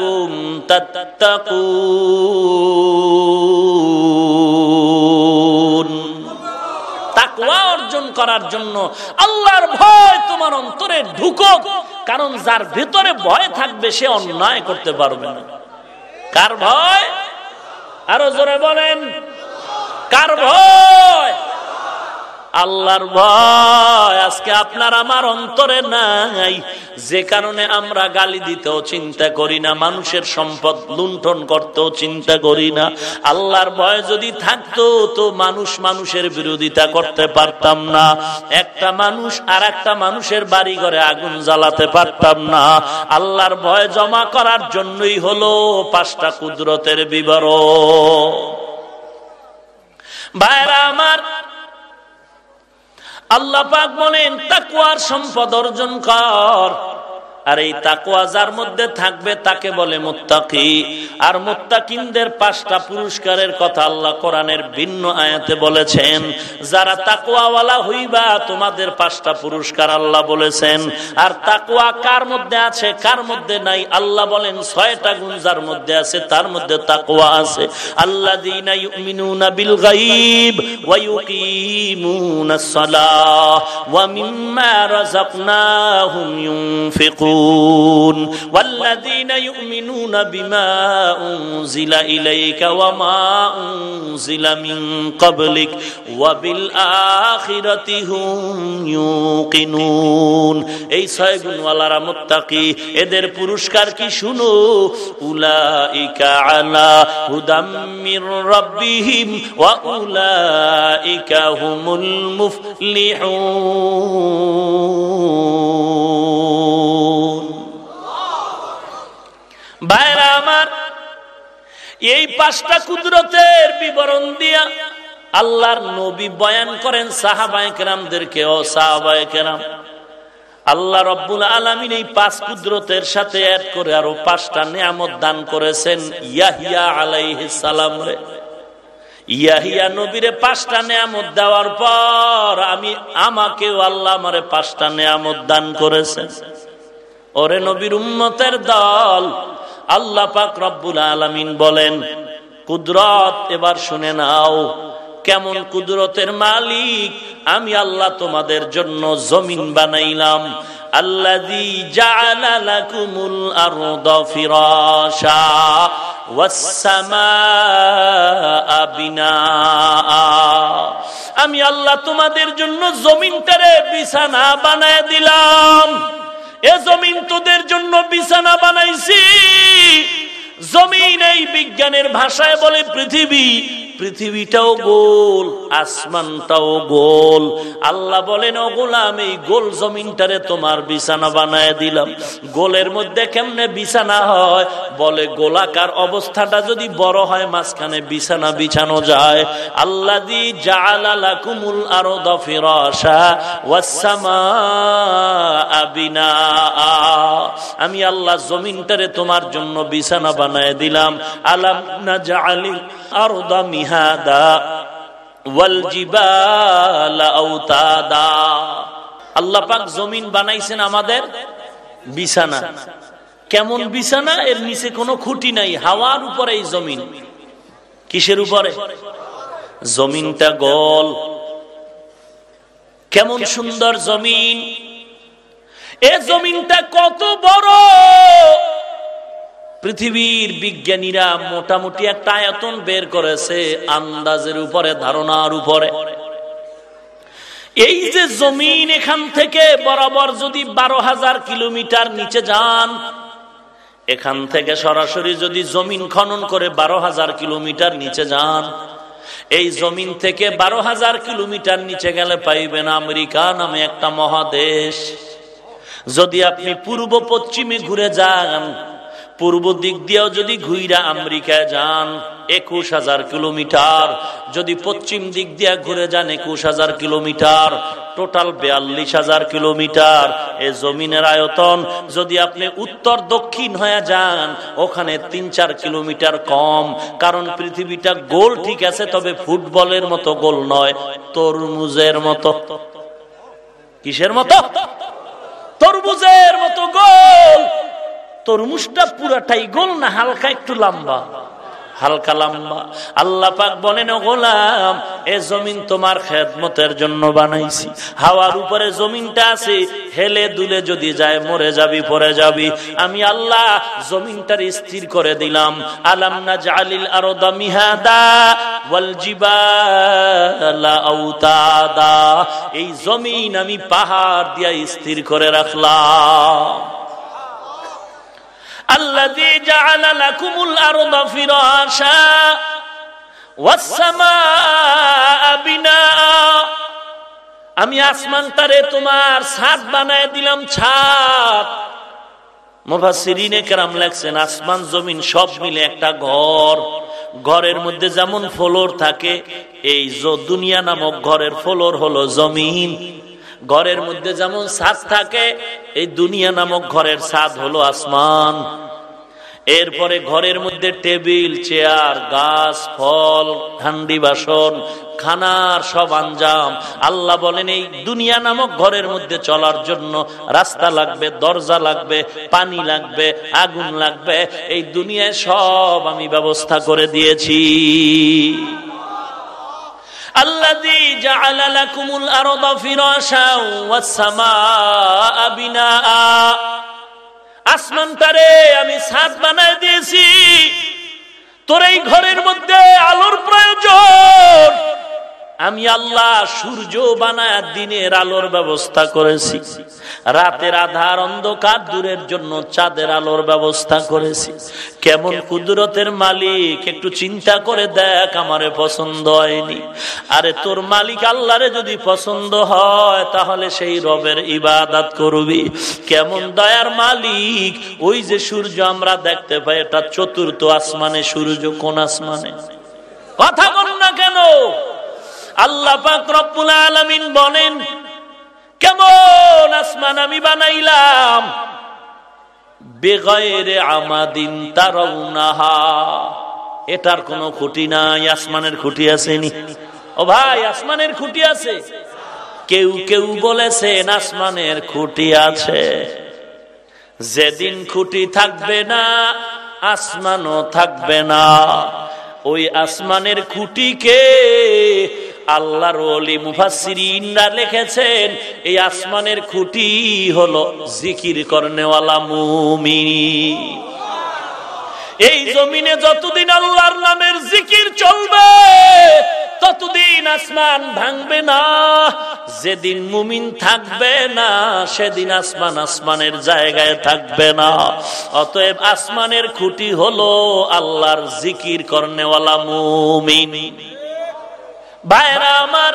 অর্জন করার জন্য আল্লাহর ভয় তোমার অন্তরে ঢুকো কারণ যার ভিতরে ভয় থাকবে সে অন্যায় করতে পারবে না। কার ভয়? আরও জোরে বলেন। কার ভয়? আল্লাহর ভয়, আজকে আপনার আমার অন্তরে নাই। যে কারণে আমরা গালি দিতেও চিন্তা করি না, মানুষের সম্পদ লুণ্ঠন করতেও চিন্তা করি না। আল্লাহর ভয় যদি থাকতো তো মানুষ মানুষের বিরোধিতা করতে পারতাম না। একটা মানুষ আর একটা মানুষের বাড়ি ঘরে আগুন জ্বালাতে পারতাম না। আল্লাহর ভয় জমা করার জন্যই হলো পাঁচটা কুদরতের বিবরণ। ভাইরা আমার আল্লাহ পাক বলেন তাকুয়ার সম্পদ অর্জন কর। আর এই তাকুয়া যার মধ্যে থাকবে তাকে বলে মুত্তাকি। আর মুত্তাকিনদের পাঁচটা পুরস্কারের কথা আল্লাহ কোরআনের ভিন্ন আয়াতে বলেছেন। যারা তাকুয়াওয়ালা হইবা, তোমাদের পাঁচটা পুরস্কার আল্লাহ বলেছেন। আর তাকুয়া কার মধ্যে আছে, কার মধ্যে নাই, আল্লাহ বলেন ছয়টা গুণ যার মধ্যে আছে, তার মধ্যে তাকুয়া আছে। আল্লাহ ইউমিনুনা বিল গাইব ওয়া ইউকিমুনাস সালাহ ওয়া মিম্মা রাযাকনাহুম ইউনফিকুন। يعلمون والذين يؤمنون بما أنزل إليك وما أنزل من قبلك وبالآخرة هم يوقنون এই ছয় গুণওয়ালারা মুত্তাকি এদের পুরস্কার কি শুনো উলাইকা আলা হুদাম মির রাব্বিহিম ওয়া উলাইকা হুমুল মুফলিহুন ভাইরা আমার, এই পাঁচটা কুদরতের বিবরণ দিয়া আল্লাহর নবী বয়ান করেন সাহাবায় কেরামদেরকে, ও সাহাবায় কেরাম, আল্লাহ রব্বুল আলমিন এই পাঁচ কুদরতের সাথে অ্যাড করে আরও পাঁচটা নিয়ামত দান করেছেন, ইয়াহিয়া আলাইহ সালাম ইয়াহিয়া নবীরে পাঁচটা নিয়ামত দেওয়ার পর আমি আমাকেও আল্লাহ আমারে পাঁচটা নিয়ামত দান করেছেন। ওরে নবীর উম্মতের দল। আল্লাহ পাক রব্বুল আলমিন বলেন, কুদরত, এবার শুনে নাও, কেমন কুদরতের মালিক। আমি আল্লাহ তোমাদের জন্য জমিন বানাইলাম। আমি আল্লাহ তোমাদের জন্য জমিনটারে বিছানা বানায় দিলাম। এ জমিন তোদের জন্য বিছানা বানাইছি। জমিন এই বিজ্ঞানের ভাষায় বলে পৃথিবী পৃথিবীটাও গোল, আসমানটাও গোল। আল্লাহ বলেন, ও গোলাম, এই গোল জমিনটারে তোমার বিছানা বানায় দিলাম। গোলের মধ্যে কেমনে বিছানা হয়? বলে, গোলাকার অবস্থাটা যদি বড় হয়, মাঝখানে বিছানা বিছানো যায়। আল্লাহ দি জালালা কুমুল আরও দফিরসা আমি আল্লাহ জমিনটারে তোমার জন্য বিছানা বানায় দিলাম। আলাম না জালি আরও দামি জমিন বানাইছেন আমাদের বিছানা। কেমন বিছানা? এর নিচে কোনো খুঁটি নাই, হাওয়ার উপরে এই জমিন। কিসের উপরে? জমিনটা গোল। কেমন সুন্দর জমিন। এ জমিনটা কত বড়! পৃথিবীর বিজ্ঞানীরা মোটামুটি একটা আয়তন বের করেছে আন্দাজের উপরে, ধারণার উপরে। এই যে জমিন এখান থেকে বরাবর যদি বারো হাজার কিলোমিটার নিচে যান, এখান থেকে সরাসরি যদি জমিন খনন করে বারো হাজার কিলোমিটার নিচে যান, এই জমিন থেকে বারো হাজার কিলোমিটার নিচে গেলে পাইবেন আমেরিকা নামে একটা মহাদেশ। যদি আপনি পূর্ব পশ্চিমে ঘুরে যান পূর্ব দিক দিয়েও যদি ঘুইরা আমেরিকায় যান, একুশ হাজার কিলোমিটার। যদি পশ্চিম দিক দিয়ে ঘুরে যান, একুশ হাজার কিলোমিটার। টোটাল বিয়াল্লিশ হাজার কিলোমিটার। এ জমিনের আয়তন, যদি আপনি উত্তর দক্ষিণ হয়ে যান, ওখানে তিন চার কিলোমিটার কম। কারণ পৃথিবীটা গোল ঠিক আছে, তবে ফুটবলের মতো গোল নয়, তরমুজের মতো। কিসের মতো? তরমুজের মতো গোল! তরমুজটা পুরাটাই গোল না হালকা একটু লম্বা? হালকা লম্বা। আল্লাহ পাক বলেন গোলাম, এ জমিন তোমার খেদমতের জন্য বানাইছি। হাওয়ার উপরে জমিনটা আছে, হেলে দুলে যদি যায় মরে যাবি পরে যাবি। আমি আল্লাহ জমিনটার স্থির করে দিলাম। আলাম না জালিল আরও দামিহাদা এই জমিন আমি পাহাড় দিয়া স্থির করে রাখলাম। আল্লাযী জাআলা লাকুমুল আরদা ফিরাশা ওয়াস সামাআ আমি আসমান তারে তোমার ছাদ বানায় দিলাম, ছাদ। মুফাসসিরিনে কেরাম লেখছেন, আসমান, জমিন সব মিলে একটা ঘর। ঘরের মধ্যে যেমন ফ্লোর থাকে, এই দুনিয়া নামক ঘরের ফ্লোর হলো জমিন। ঘরের মধ্যে যেমন ছাদ থাকে, এই দুনিয়া নামক ঘরের ছাদ হলো আসমান। এরপরে ঘরের মধ্যে টেবিল, চেয়ার, গাছ, ফল ঠান্ডি বাসন, খানার সব আঞ্জাম। আল্লাহ বলেন, এই দুনিয়া নামক ঘরের মধ্যে চলার জন্য রাস্তা লাগবে, দরজা লাগবে, পানি লাগবে, আগুন লাগবে। এই দুনিয়ায় সব আমি ব্যবস্থা করে দিয়েছি। الذي جعل لكم الأرض فراشا والسماء بناء আসমানটারে আমি ছাদ বানায় দিয়েছি তোর এই ঘরের মধ্যে আলোর প্রয়োজন আমি আল্লাহ সূর্য বানায় দিনের আলোর ব্যবস্থা করেছি। রাতের আধার অন্ধকার দূরের জন্য চাঁদের আলোর ব্যবস্থা করেছি। কেমন কুদরতের মালিক, একটু চিন্তা করে দেখ, আমারে পছন্দ হয়নি। আরে তোর মালিক আল্লাহরে যদি পছন্দ হয়, তাহলে সেই রবের ইবাদাত করবি। কেমন দয়ার মালিক, ওই যে সূর্য আমরা দেখতে পাই, এটা চতুর্থ আসমানে, সূর্য কোন আসমানে। কথা বল না কেন? আল্লাহ রব্বুল আলামিন বলেন, কেমন আসমান আমি বানাইলাম? বেগয়ের আমাদিন তারাউনাহা। এটার কোনো খুঁটি নাই, আসমানের খুঁটি আসেনি। ও ভাই, আসমানের খুঁটি আছে। কেউ কেউ বলেছেন, আসমানের খুঁটি আছে। যেদিন খুঁটি থাকবে না, আসমানও থাকবে না। ওই আসমানের খুঁটিকে আল্লাহর অলি মুফাসিরিনরা লিখেছেন, এই আসমানের খুঁটি হলো জিকির করনেওয়ালা মুমিনী। এই জমিনে যতদিন আল্লাহর নামের জিকির চলবে, ততদিন আসমান ভাঙবে না। যেদিন মুমিন থাকবে না, সেদিন আসমান আসমানের জায়গায় থাকবে না। অতএব আসমানের খুঁটি হলো আল্লাহর জিকির করনেওয়ালা মুমিন। ভাইরা আমার,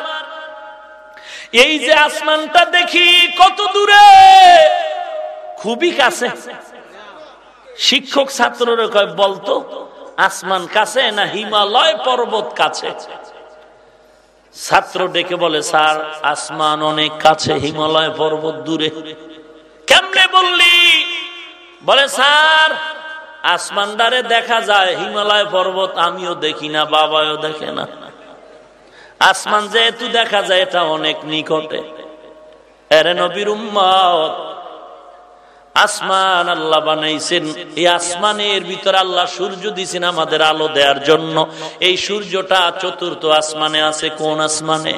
এই যে আসমানটা দেখি কত দূরে, খুবই কাছে। শিক্ষক ছাত্ররা কয়, বলতো, আসমান কাছে না হিমালয় পর্বত কাছে? ছাত্র ডেকে বলে, স্যার, আসমান অনেক কাছে, হিমালয় পর্বত দূরে। কেমনে বললি? বলে, স্যার আসমান আসমানদারে দেখা যায়, হিমালয় পর্বত আমিও দেখি না বাবাও দেখে না। আসমান যেহেতু দেখা যায়, এটা অনেক নিকটে। এরে আসমান আল্লাহ বানাইছেন। এই আসমানের ভিতরে আল্লাহ সূর্য দিছেন আমাদের আলো দেওয়ার জন্য। এই সূর্যটা চতুর্থ আসমানে আছে, কোন আসমানে?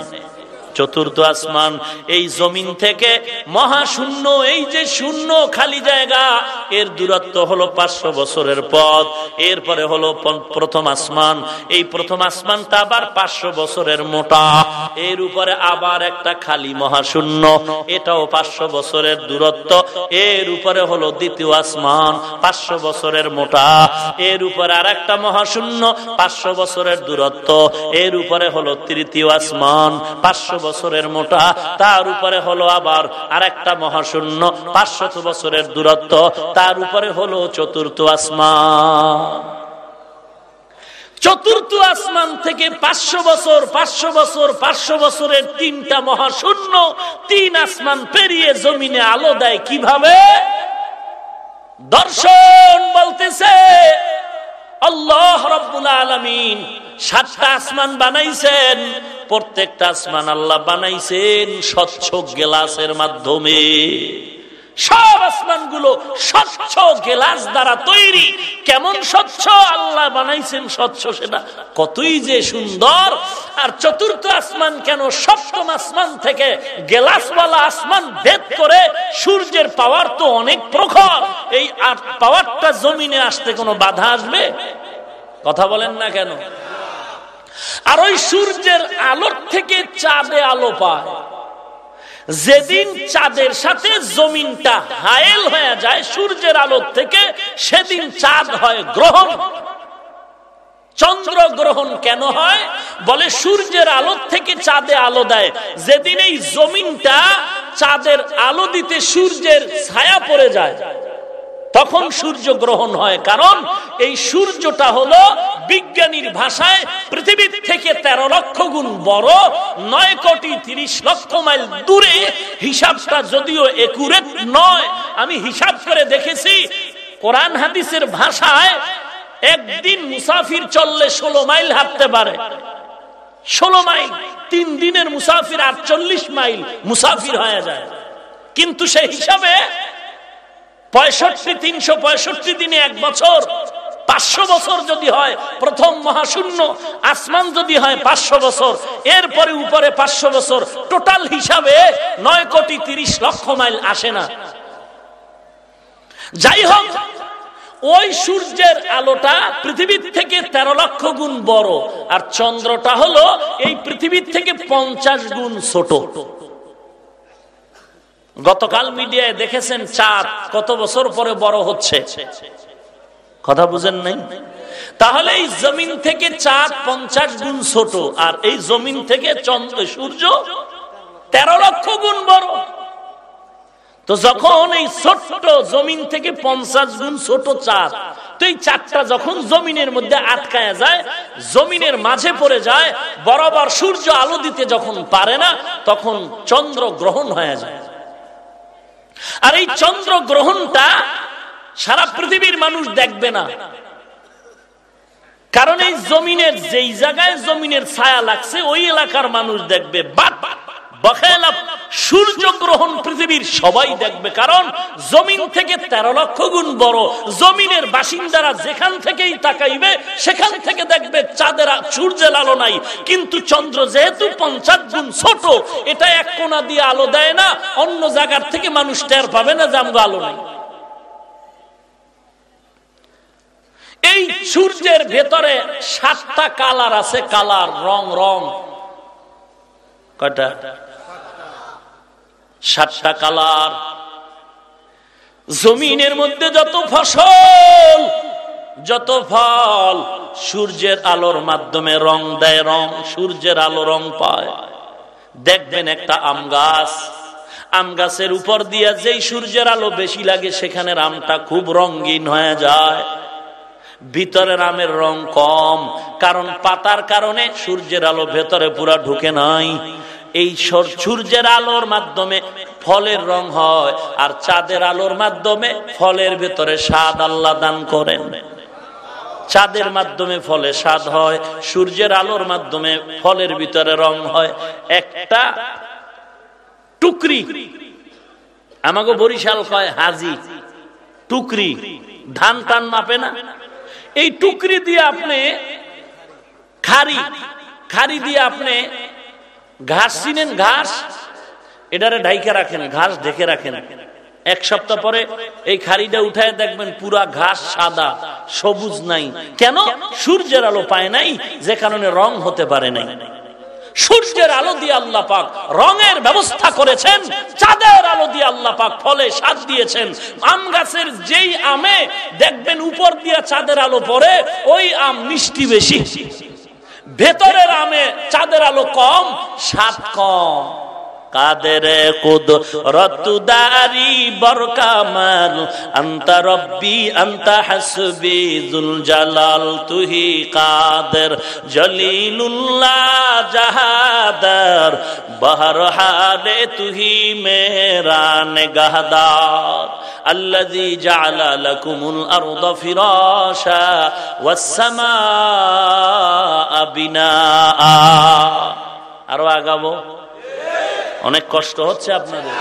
চতুর্থ আসমান, এই জমিন থেকে মহাশূন্য, এই যে শূন্য খালি জায়গা, এর দূরত্ব হলো পাঁচশো বছরের পথ। এরপরে হলো প্রথম আসমান, এই প্রথম আসমানটা আবার পাঁচশো বছরের মোটা। এর উপরে আবার একটা খালি মহাশূন্য, এটাও পাঁচশো বছরের দূরত্ব। এর উপরে হলো দ্বিতীয় আসমান, পাঁচশো বছরের মোটা। এর উপরে আর একটা মহাশূন্য, পাঁচশো বছরের দূরত্ব। এর উপরে হলো তৃতীয় আসমান, পাঁচশো বছরের মোটা, তার উপরে হলো আবার আর একটা মহাশূন্য, পাঁচশত বছরের দূরত্ব, তার উপরে হলো চতুর্থ আসমান। চতুর্থ আসমান থেকে পাঁচশো বছর পাঁচশো বছর, পাঁচশো বছরের তিনটা মহাশূন্য, তিন আসমান পেরিয়ে জমিনে আলো দেয় কীভাবে? দর্শন বলতেছে আল্লাহ রব্বুল আলমিন সাতটা আসমান বানাইছেন। প্রত্যেকটা আসমান আল্লাহ বানাইছেন স্বচ্ছ গেলাসের মাধ্যমে। সব আসমানগুলো স্বচ্ছ গেলাস দ্বারা তৈরি। কেমন স্বচ্ছ? আল্লাহ বানাইছেন স্বচ্ছ সেটা। কতই যে সুন্দর। আর চতুর্থ আসমান কেন? সপ্তম আসমান থেকে গেলাসওয়ালা আসমান ভেদ করে সূর্যের পাওয়ার তো অনেক প্রখর। এই পাওয়ারটা জমিনে আসতে কোনো বাধা আসবে? কথা বলেন না কেন? আর ওই সূর্যের আলোর থেকে চাঁদে আলো পায়। যেদিন চাঁদের সাথে জমিনটা হায়েল হয়ে যায় সূর্যের আলোর থেকে, সেদিন চাঁদ হয় গ্রহণ। চন্দ্র গ্রহণ কেন হয়? বলে সূর্যের আলোর থেকে চাঁদে আলো দেয়। যেদিন এই জমিনটা চাঁদের আলো দিতে সূর্যের ছায়া পড়ে যায় তখন সূর্য গ্রহণ হয়। কারণ এই সূর্যটা হলো বিজ্ঞানীর ভাষায় পৃথিবীর থেকে তেরো লক্ষ গুণ বড়, নয় কোটি তিরিশ লক্ষ মাইল দূরে। হিসাবটা যদিও একুরেট নয়, আমি হিসাব করে দেখেছি, কোরআন হাদিসের ভাষায় একদিন মুসাফির চললে ষোলো মাইল হাঁটতে পারে। ষোলো মাইল, তিন দিনের মুসাফির আটচল্লিশ মাইল মুসাফির হয়ে যায়। কিন্তু সেই হিসাবে পঁয়ষট্টি, তিনশো পঁয়ষট্টি দিনে এক বছর, পাঁচশো বছর যদি হয়, প্রথম মহাশূন্য, আসমান যদি হয় পাঁচশো বছর, এরপরে উপরে পাঁচশো বছর, টোটাল হিসাবে নয় কোটি তিরিশ লক্ষ মাইল আসে না। যাই হোক, ওই সূর্যের আলোটা পৃথিবীর থেকে তেরো লক্ষ গুণ বড়, আর চন্দ্রটা হলো এই পৃথিবীর থেকে পঞ্চাশ গুণ ছোট। গতকাল মিডিয়ায় দেখেছেন চাঁদ কত বছর পরে বড় হচ্ছে। কথা বুঝেন নাই? তাহলে এই জমিন থেকে চাঁদ পঞ্চাশ গুণ ছোট, আর এই জমিন থেকে চন্দ্র, সূর্য তেরো লক্ষ গুণ বড়। তো যখন এই ছোট্ট জমিন থেকে পঞ্চাশ গুণ ছোট চাঁদ, তো এই চাঁদটা যখন জমিনের মধ্যে আটকায় যায়, জমিনের মাঝে পড়ে যায়, বরাবর সূর্য আলো দিতে যখন পারে না, তখন চন্দ্র গ্রহণ হয়ে যায়। আর এই চন্দ্র গ্রহণটা সারা পৃথিবীর মানুষ দেখবে না। কারণ এই জমিনের, যেই জায়গায় জমিনের ছায়া লাগছে, ওই এলাকার মানুষ দেখবে। বাট সূর্য গ্রহণ পৃথিবীর সবাই দেখবে। কারণ জমিন থেকে তেরো লক্ষ গুণ বড়। জমিনের বাসিন্দারা যেখান থেকেই তাকাইবে, সেখান থেকে দেখবে চাঁদের সূর্যের আলো নাই। কিন্তু চন্দ্র যেহেতু পঞ্চাশ গুণ ছোট, এটা এক কোনা দিয়ে আলো দেয় না, অন্য জায়গার থেকে মানুষ টের পাবে না যে আমগো আলো নাই। এই সূর্যের ভেতরে সাতটা কালার আছে, কালার, রং রং। কয়টা? সাতটা কালার। জমিনের মধ্যে যত ফসল, যত ফল, সূর্যের আলোর মাধ্যমে রং দেয় রং, সূর্যের আলো রং পায়। দেখবেন একটা আম গাছ, আম গাছের উপর দিয়ে যেই সূর্যের আলো বেশি লাগে সেখানে আমটা খুব রঙিন হয়ে যায়। ভিতরের আমের রং কম, কারণ পাতার কারণে সূর্যের আলো ভেতরে পুরা ঢুকে নাই। এই সূর্যের আলোর মাধ্যমে ফলের রং হয়, আর চাঁদের আলোর মাধ্যমে ফলের ভেতরে স্বাদ আল্লাহ দান করেন। চাঁদের মাধ্যমে ফলে স্বাদ হয়, সূর্যের আলোর মাধ্যমে ফলের ভিতরে রং হয়। একটা টুকরি আমাকে বরিশাল কয় হাজি, টুকরি, ধান টান মাপে না? এই টুকরি দিয়ে আপনি, খারি খারি দিয়ে আপনি ঘাস চিনেন, ঘাস? এটারে ঢাইকে রাখেন, ঘাস ঢেকে রাখেন। এক সপ্তাহ পরে এই খাড়িটা উঠায় দেখবেন পুরা ঘাস সাদা, সবুজ নাই। কেন? সূর্যের আলো পায় নাই, যে কারণে রং হতে পারে নাই। সূর্যের আলো দিয়ে আল্লাহ পাক রঙের ব্যবস্থা করেছেন, চাঁদের আলো দিয়ে আল্লাহ পাক ফলে স্বাদ দিয়েছেন। আম গাছের যেই আমে দেখবেন উপর দিয়ে চাঁদের আলো পরে ওই আম মিষ্টি বেশি। ভেতরের আমে চাঁদের আলো কম স্বাদ কম। কাদের কুদ রতুদারি বরকামাল আন্তা রব্বি আন্তা হাসবি জুল জালাল তুহি কাদের জলিলুল্লাহ জাহাদার বহর হালে তুহি মেরা নিগাহদার الذي جعل لكم الأرض فراشا والسماء بناء আরো আগাবো অনেক কষ্ট হচ্ছে আপনাদের।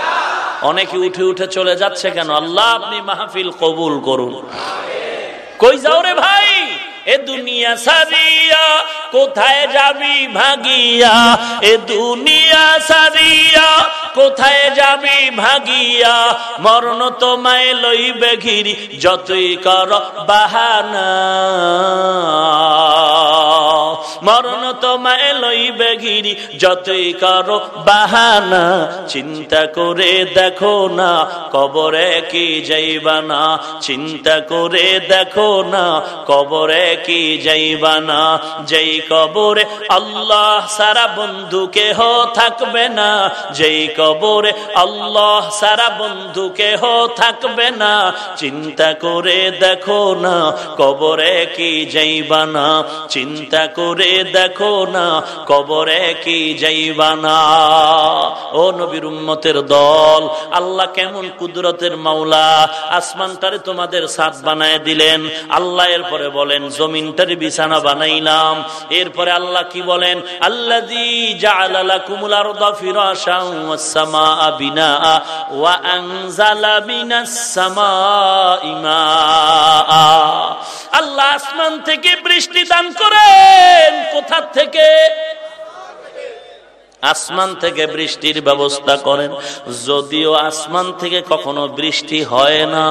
অনেকে উঠে উঠে চলে যাচ্ছে কেন? আল্লাহ আপনি মাহফিল কবুল করুন। কই যাও রে ভাই? এ দুনিয়া সারিয়া কোথায় যাবি ভাগিয়া? এ দুনিয়া সারিয়া কোথায় যাবি ভাগিয়া? মরণ তোমায় লইবে ঘিরি, যতই কর বাহানা। মরণ তোমায় লইবে ঘিরি, যতই করো বাহানা। চিন্তা করে দেখো না, কবরে কি যাইবা না চিন্তা করে দেখো না, কবরে কি যাইবা না যেই কবরে আল্লাহ সারা বন্ধু কেহ থাকবে না যেই কবরে আল্লাহ সারা বন্ধু কেহ থাকবে না চিন্তা করে দেখো না কবরে কি যাইবা না চিন্তা করে দেখো না কবরে কি যাইবা না ও নবীর উম্মতের দল, আল্লাহ কেমন কুদরতের মাওলা? আসমানটারে তোমাদের সাত বানায় দিলেন। আল্লাহ এরপরে বলেন জমিনটার বিছানা বানাইলাম। এরপরে আল্লাহ কি বলেন? আল্লাহ আল্লাহ আসমান থেকে বৃষ্টি দান করেন। কোথার থেকে? আসমান থেকে বৃষ্টির ব্যবস্থা করেন। যদিও আসমান থেকে কখনো বৃষ্টি হয় না,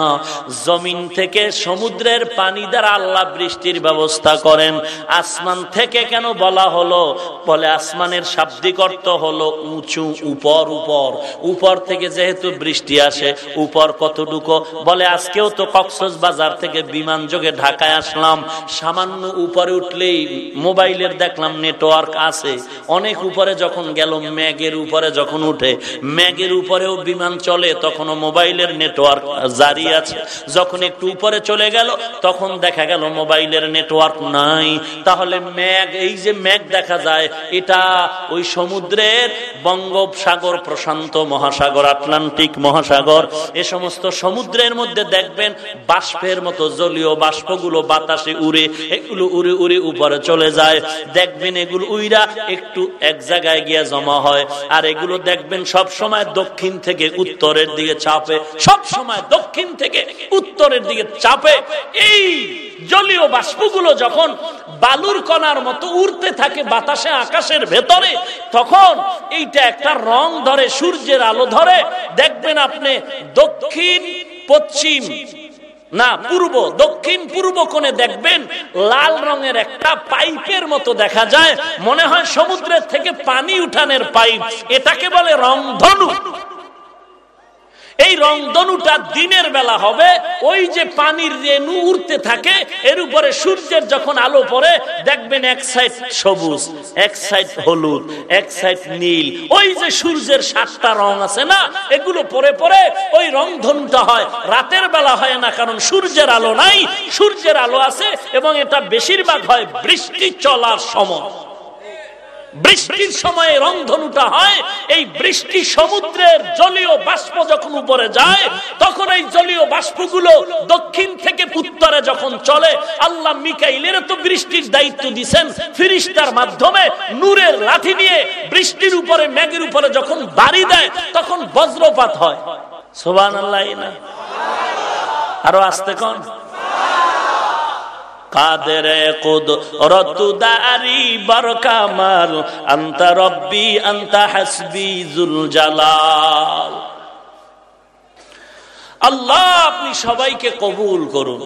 জমিন থেকে সমুদ্রের পানি দ্বারা আল্লাহ বৃষ্টির ব্যবস্থা করেন। আসমান থেকে কেন বলা হলো? বলে আসমানের শাব্দিক অর্থ হলো উঁচু, উপর উপর। উপর থেকে যেহেতু বৃষ্টি আসে, উপর কতটুকু? বলে আজকেও তো কক্সস বাজার থেকে বিমান যোগে ঢাকায় আসলাম। সামান্য উপরে উঠলেই মোবাইলের দেখলাম নেটওয়ার্ক আছে। অনেক উপরে যখন গেল ম্যাগের উপরে যখন উঠে, ম্যাগের উপরেও বিমান চলে, তখনও মোবাইলের নেটওয়ার্ক জারি আছে। যখন একটু উপরে চলে গেল, তখন দেখা গেল মোবাইলের নেটওয়ার্ক নাই। তাহলে ম্যাগ, এই যে ম্যাগ দেখা যায়, এটা ওই সমুদ্রের বঙ্গোপসাগর, প্রশান্ত মহাসাগর, আটলান্টিক মহাসাগর, এ সমস্ত সমুদ্রের মধ্যে দেখবেন বাষ্পের মতো জলীয় বাষ্পগুলো বাতাসে উড়ে, এগুলো উড়ে উড়ে উপরে চলে যায়। দেখবেন এগুলো উইরা একটু এক জায়গায় গিয়ে জমা হয়। আর এগুলো দেখবেন সব সময় দক্ষিণ থেকে উত্তরের দিকে চাপে। সব সময় দক্ষিণ থেকে উত্তরের দিকে চাপে। এই জলীয় বাষ্পগুলো যখন বালুর কণার মতো উড়তে থাকে বাতাসে আকাশের ভেতরে, তখন এইটা একটা রং ধরে, সূর্যের আলো ধরে। দেখবেন আপনি দক্ষিণ, পশ্চিম না, পূর্ব, দক্ষিণ, পূর্ব কোণে দেখবেন লাল রঙের একটা পাইপের মতো দেখা যায়। মনে হয় সমুদ্রের থেকে পানি উঠানের পাইপ। এটাকে বলে রংধনু। এই রংধনুটা দিনের বেলা হবে, ওই যে পানির রেণু উঠতে থাকে, এর উপরে সূর্যের যখন আলো পড়ে, দেখবেন এক সাইড সবুজ, এক সাইড হলুদ, এক সাইড নীল। ওই যে সূর্যের সাতটা রং আছে না, এগুলো পরে পরে ওই রংধনুটা হয়। রাতের বেলা হয় না, কারণ সূর্যের আলো নাই, সূর্যের আলো আছে এবং এটা বেশিরভাগ হয় বৃষ্টি চলার সময়। বৃষ্টির সময় রংধনুটা হয়, এই বৃষ্টি সমুদ্রের জলীয় বাষ্প যখন উপরে যায়, তখন এই জলীয় বাষ্পগুলো দক্ষিণ থেকে উত্তরে যখন চলে, আল্লাহ মিকাইলের তো বৃষ্টির দায়িত্ব দিছেন, ফিরিস্তার মাধ্যমে নূরের লাঠি নিয়ে বৃষ্টির উপরে ম্যাগের উপরে যখন বাড়ি দেয়, তখন বজ্রপাত হয়। সোবান আল্লাহ আরও আসতে কন? কাদের কুদ রতুদারি বরকামাল আন্তা রব্বি আন্তা হাসবি জুল জালাল। আল্লাহ, আপনি সবাইকে কবুল করুন।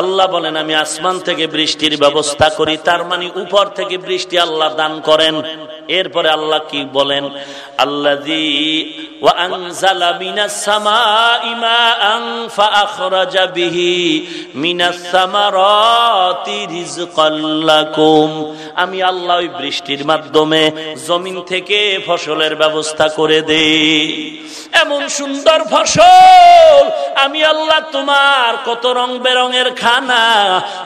আল্লাহ বলেন, আমি আসমান থেকে বৃষ্টির ব্যবস্থা করি, তার মানে উপর থেকে বৃষ্টি আল্লাহ দান করেন। এরপরে আল্লাহ কি বলেন? আল্লাহ আমি আল্লাহ ওই বৃষ্টির মাধ্যমে জমিন থেকে ফসলের ব্যবস্থা করে দে এমন সুন্দর ফসল, আমি আল্লাহ তোমার কত রং বেরঙের খানা।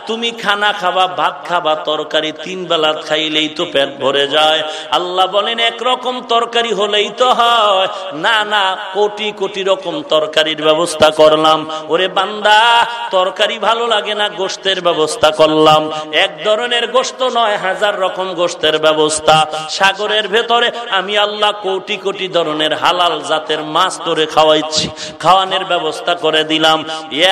তুমি খানা খাবা, ভাত খাবা, তরকারি তিন বেলা খাইলেই তো পেট ভরে যায়। আল্লাহ বলেন একরকম তরকারি হলেই তো হয়। না না, কোটি কোটি রকম তরকারির ব্যবস্থা করলাম। ওরে বান্দা, তরকারি ভালো লাগে না গোস্তের ব্যবস্থা করলাম। এক ধরনের গোস্ত নয়, হাজার রকম গোস্তের ব্যবস্থা। সাগরের ভেতরে আমি আল্লাহ কোটি কোটি ধরনের হালাল জাতের মাছ ধরে খাওয়াইছি। খাওয়ানোর ব্যবস্থা করে দিলাম।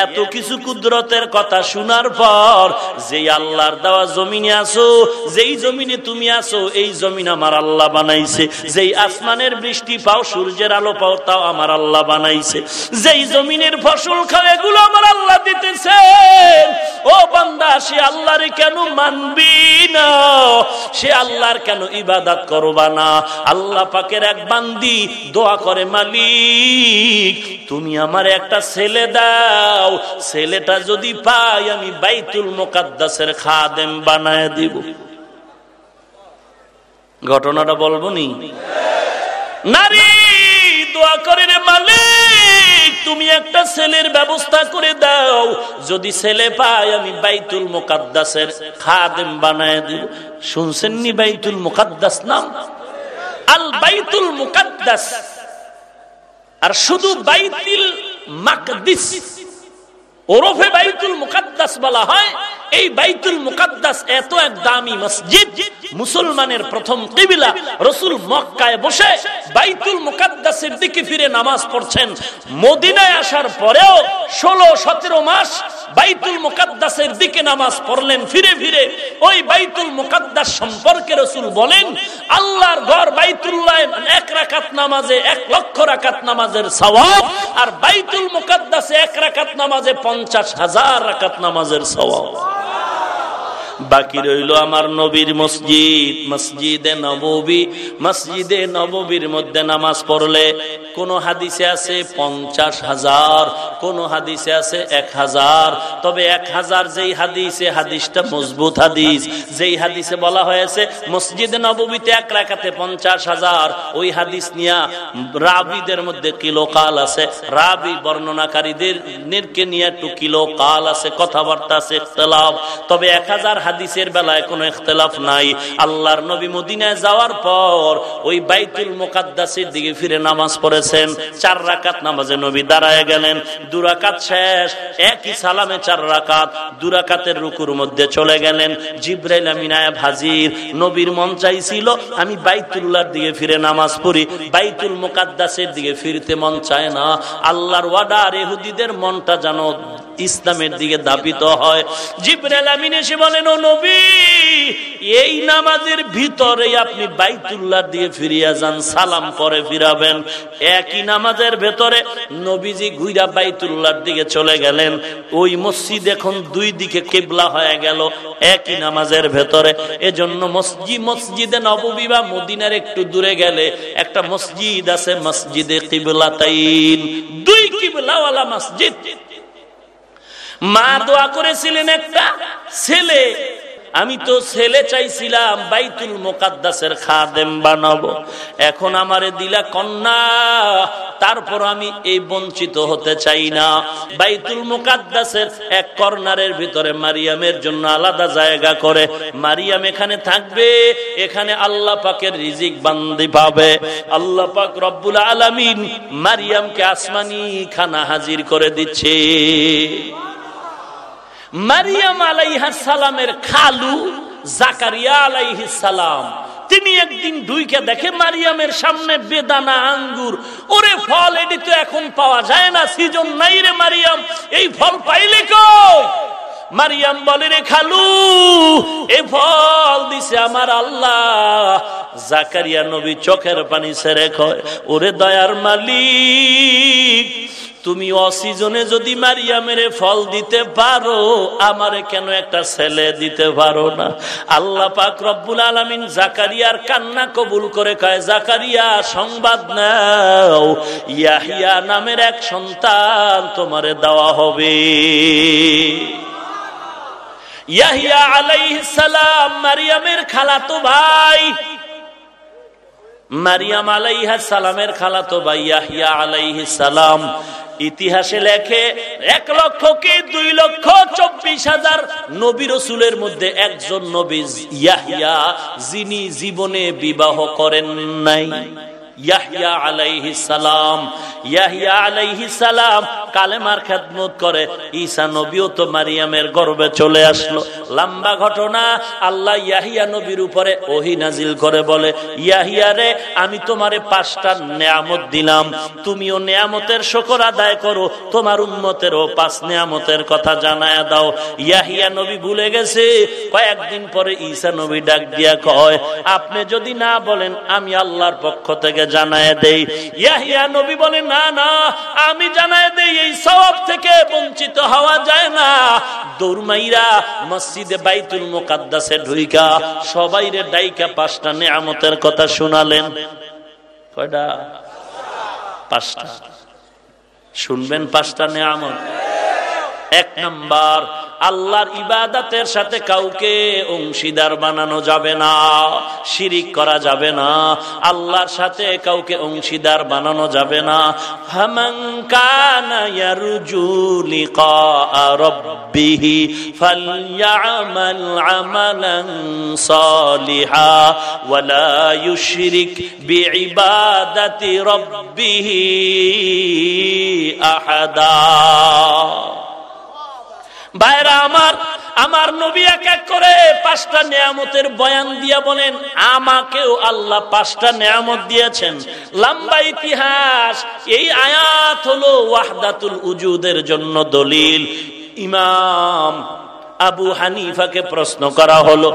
এত কিছু কুদরতের কথা শোনার পর যেই আল্লাহর দেওয়া জমিনে আসো যেই জমিনে তুমি আসো এই জমিন আমার আল্লাহ বানাইছে। যেই আসমানের বৃষ্টি পাও, সূর্যের আলো পাও, তাও আমার আল্লাহ বানাইছে। যেই জমিনের ফসল খাও, এগুলো আমার আল্লাহ দিতেছে। ও বান্দা, সে আল্লাহর কেন মানবি না? সে আল্লাহর কেন ইবাদাত করবা না? আল্লাহ পাকের এক বান্দি দোয়া করে, মালিক, তুমি আমার একটা ছেলে দাও। ছেলেটা যদি পাই আমি বাইতুল মোকাদ্দাসের খাদেম বানায় দিব। ঘটনাটা বলব নি? তুমি একটা ছেলের ব্যবস্থা করে দাও। যদি ছেলে আমি বাইতুল মোকাদ্দাসের খাদেম বানায় দিব। শুনছেন নি বাইতুল মোকাদ্দাস নাম? আল বাইতুল মুকাদ্দাস। আর শুধু বাইতুল মাকদিস। ওরফে বাইতুল মুকাদ্দাস বলা হয়। এই বাইতুল মুকাদ্দাস এত এক দামি মসজিদ। মুসলমানের প্রথম কিবিলা রসুল মক্কায় বসে বাইতুল মুকাদ্দাসের দিকে ফিরে নামাজ পড়ছেন। মদিনায় আসার পরেও ষোলো, সতেরো মাস বাইতুল মুকাদ্দাসের দিকে নামাজ পড়লেন ফিরে ফিরে। ওই বাইতুল মুকাদ্দাস সম্পর্কে রসুল বলেন, আল্লাহর ঘর বাইতুল্লাহ এক রাকাত নামাজে এক লক্ষ রাকাত নামাজের সওয়াব আর বাইতুল মুকাদ্দাসে এক রাকাত নামাজে পঞ্চাশ হাজার রাকাত নামাজের সওয়াব। বাকি রইল আমার নবীর মসজিদ, মসজিদে নবী মসজিদে নবীর মধ্যে নামাজ পড়লে কোন হাদিসে আছে পঞ্চাশ হাজার, কোন হাদিসে আছে এক হাজার, তবে এক হাজার যেই হাদিসে, হাদিসটা মজবুত হাদিস, যেই হাদিসে বলা হয়েছে মসজিদে নবীতে এক রাখাতে পঞ্চাশ হাজার, ওই হাদিস নিয়া রাবিদের মধ্যে কিলো কাল আছে, রাবি বর্ণনাকারীদের নির্কে নিয়ে একটু কিলো কাল আছে, কথাবার্তা আছে তবে এক হাজার হাদিসের বেলায় কোনো ইখতলাফ নাই। আল্লাহর নবী মদিনায় যাওয়ার পর ওই বাইতুল মোকাদ্দাসের দিকে ফিরে নামাজ পড়েছেন। চার রাকাত নামাজে নবী দাঁড়ায় গেলেন। দুরাকাত শেষ, একই সালামে চার রাকাত দুরাকাতের রুকুর মধ্যে চলে গেলেন। জিব্রাইল আমিনায় ভাজির নবীর মন চাইছিল, আমি বাইতুল্লাহর দিকে ফিরে নামাজ পড়ি। বাইতুল মোকাদ্দাসের দিকে ফিরতে মন চায় না। আল্লাহর ওয়াডার এহুদিদের মনটা জানো ইসলামের দিকে দাবিত হয়। জিব্রাইল আমিন এসে বলেন, ও নবী, এই নামাজের ভিতরে আপনি বাইতুল্লাহ দিয়ে ফিরিয়া যান, সালাম করে ফিরাবেন। একই নামাজের ভেতরে নবীজি ঘুরা বাইতুল্লাহর দিকে চলে গেলেন। ওই মসজিদ এখন দুই দিকে কেবলা হয়ে গেল, একই নামাজের ভেতরে। এজন্য মসজিদ মসজিদে নববী বা মদিনার একটু দূরে গেলে একটা মসজিদ আছে, মসজিদে কিবলা তাইন দুই কিবলাওয়ালা মসজিদ। মা দোয়া করেছিলেন একটা ছেলে। আমি তো ছেলে চাইছিলাম বাইতুল মোকাদ্দাসের খাদেম বানাবো। এখন আমারে দিলা কন্যা, তারপর আমি এই বঞ্চিত হতে চাই না। বাইতুল মোকাদ্দাসের এক কর্নারের ভিতরে মারিয়ামের জন্য আলাদা জায়গা করে। মারিয়াম এখানে থাকবে, এখানে আল্লাহ পাকের রিজিক বান্দি পাবে। আল্লাহ পাক রব্বুল আলামিন মারিয়ামকে আসমানি খানা হাজির করে দিচ্ছে। মারিয়াম আলাইহা সালামের খালু জাকারিয়া আলাইহিস সালাম। তিনি একদিন দুইকে দেখে মারিয়ামের সামনে বেদানা আঙ্গুর। ওরে ফল, এটি তো এখন পাওয়া যায় না, সিজন নাই রে মারিয়াম, এই ফল পাইলে কই? মারিয়াম বলে, রে খালু, এ ফল দিছে আমার আল্লাহ। জাকারিয়া নবী চোখের পানি ছেড়ে কয়, ওরে দয়ার মালিক তুমি অসিজনে যদি মারিয়া মেরে ফল দিতে পারো, আমারে কেন একটা ছেলে দিতে পারো না? আল্লাহ পাক রব্বুল আলমিন জাকারিয়ার কান্না কবুল করে কয়, জাকারিয়া, সংবাদ নাও। ইয়াহিয়া নামের এক সন্তান তোমারে দেওয়া হবে। ইয়াহিয়া আলাইহিস সালাম, মারিয়ামের খালাতো ভাই। মারিয়াম আলাইহা সালামের খালাতো ভাই ইয়াহিয়া আলাইহিস সালাম। ইতিহাসে লেখে এক লক্ষ কি দুই লক্ষ চব্বিশ হাজার নবী রসুলের মধ্যে একজন নবী ইয়াহিয়া, যিনি জীবনে বিবাহ করেন নাই। ইয়াহিয়া আলাইহিস সালাম, ইয়াহিয়া আলাইহিস সালাম কালেমার খেদমত করে। ঈসা নবীও তো মারিয়ামের গর্বে চলে আসলো। লম্বা ঘটনা, আল্লাহ ইয়াহিয়া নবীর উপরে ওহি নাজিল করে বলে, ইয়াহিয়া রে, আমি তোমারে পাঁচটা নেয়ামত দিলাম। তুমিও নেয়ামতের শকর আদায় করো, তোমার উম্মতেরও পাঁচ নেয়ামতের কথা জানায় দাও। ইয়াহিয়া নবী ভুলে গেছে। কয়েকদিন পরে ঈসা নবী ডাক দিয়া কয়, আপনি যদি না বলেন, আমি আল্লাহর পক্ষ থেকে জানায় দেই। ইয়াহিয়া নবী বলে, না না, আমি জানায় দেই এই সব থেকে বঞ্চিত হওয়া যায় না। দৌড়মাইরা মসজিদে বাইতুল মোকাদ্দাসে ঢুইকা সবাই রে ডাইকা পাঁচটা নেয়ামতের কথা শোনালেন। কয়টা? পাঁচটা। শুনবেন পাঁচটা নেয়ামত? এক নাম্বার আল্লাহর ইবাদাতের সাথে কাউকে অংশীদার বানানো যাবে না, শিরিক করা যাবে না, আল্লাহর সাথে কাউকে অংশীদার বানানো যাবে না। রাব্বিহি আহাদা। ভাইরা আমার আমার নবী এক এক করে পাঁচটা নিয়ামতের বয়ান দিয়া বলেন, আমাকেও আল্লাহ পাঁচটা নিয়ামত দিয়েছেন। লম্বা ইতিহাস, এই আয়াত হলো ওয়াহদাতুল উজুদের জন্য দলিল। ইমাম আবু হানিফাকে প্রশ্ন করা হলো,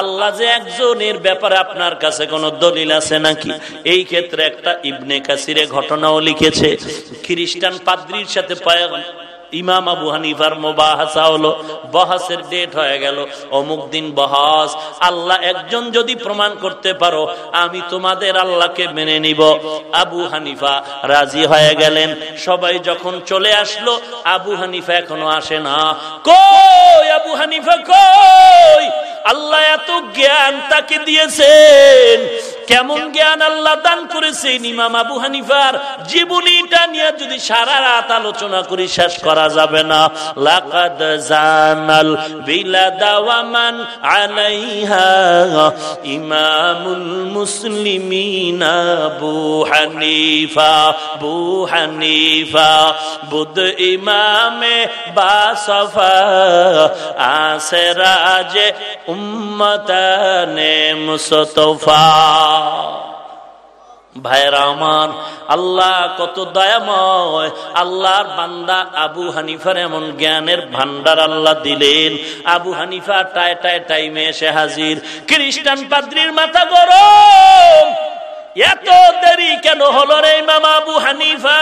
আল্লাহ যে একজনের ব্যাপারে আপনার কাছে কোন দলিল আছে নাকি? এই ক্ষেত্রে একটা ইবনে কাসিরে ঘটনাও লিখেছে। খ্রিস্টান পাদ্রির সাথে ইমাম আবু হানিফার মোবাহাসা হলো, বহাসের ডেট হয়ে গেল। অমুক দিন বহাস, আল্লাহ একজন যদি প্রমাণ করতে পারো, আমি তোমাদের আল্লাহকে মেনে নিব। আবু হানিফা রাজি হয়ে গেলেন। সবাই যখন চলে আসলো, আবু হানিফা এখনও আসে না। কই আবু হানিফা, কই? আল্লাহ এত জ্ঞান তাকে দিয়েছেন। কেমন জ্ঞান আল্লাহ দান করেছেন ইমাম আবু হানিফার? জীবনীটা নিয়ে যদি সারা রাত আলোচনা করি, শেষ করা যাবে না। লাকাদ জানাল বিলাদা ওয়ামান আলাইহা ইমামুল মুসলিমিন আবু হানিফা বু হানিফা বুদ ইমামে বাসফা, আসে রাজে উম্মতানে মুস্তফা। ভাইরা আমার আল্লাহ কত দয়াময়। আল্লাহর বান্দা আবু হানিফার এমন জ্ঞানের ভান্ডার আল্লাহ দিলেন। আবু হানিফা টায় টাই টাইমে এসে হাজির। খ্রিস্টান পাদ্রির মাথা গরম। এত দেরি কেন হলো রে মামা আবু হানিফা?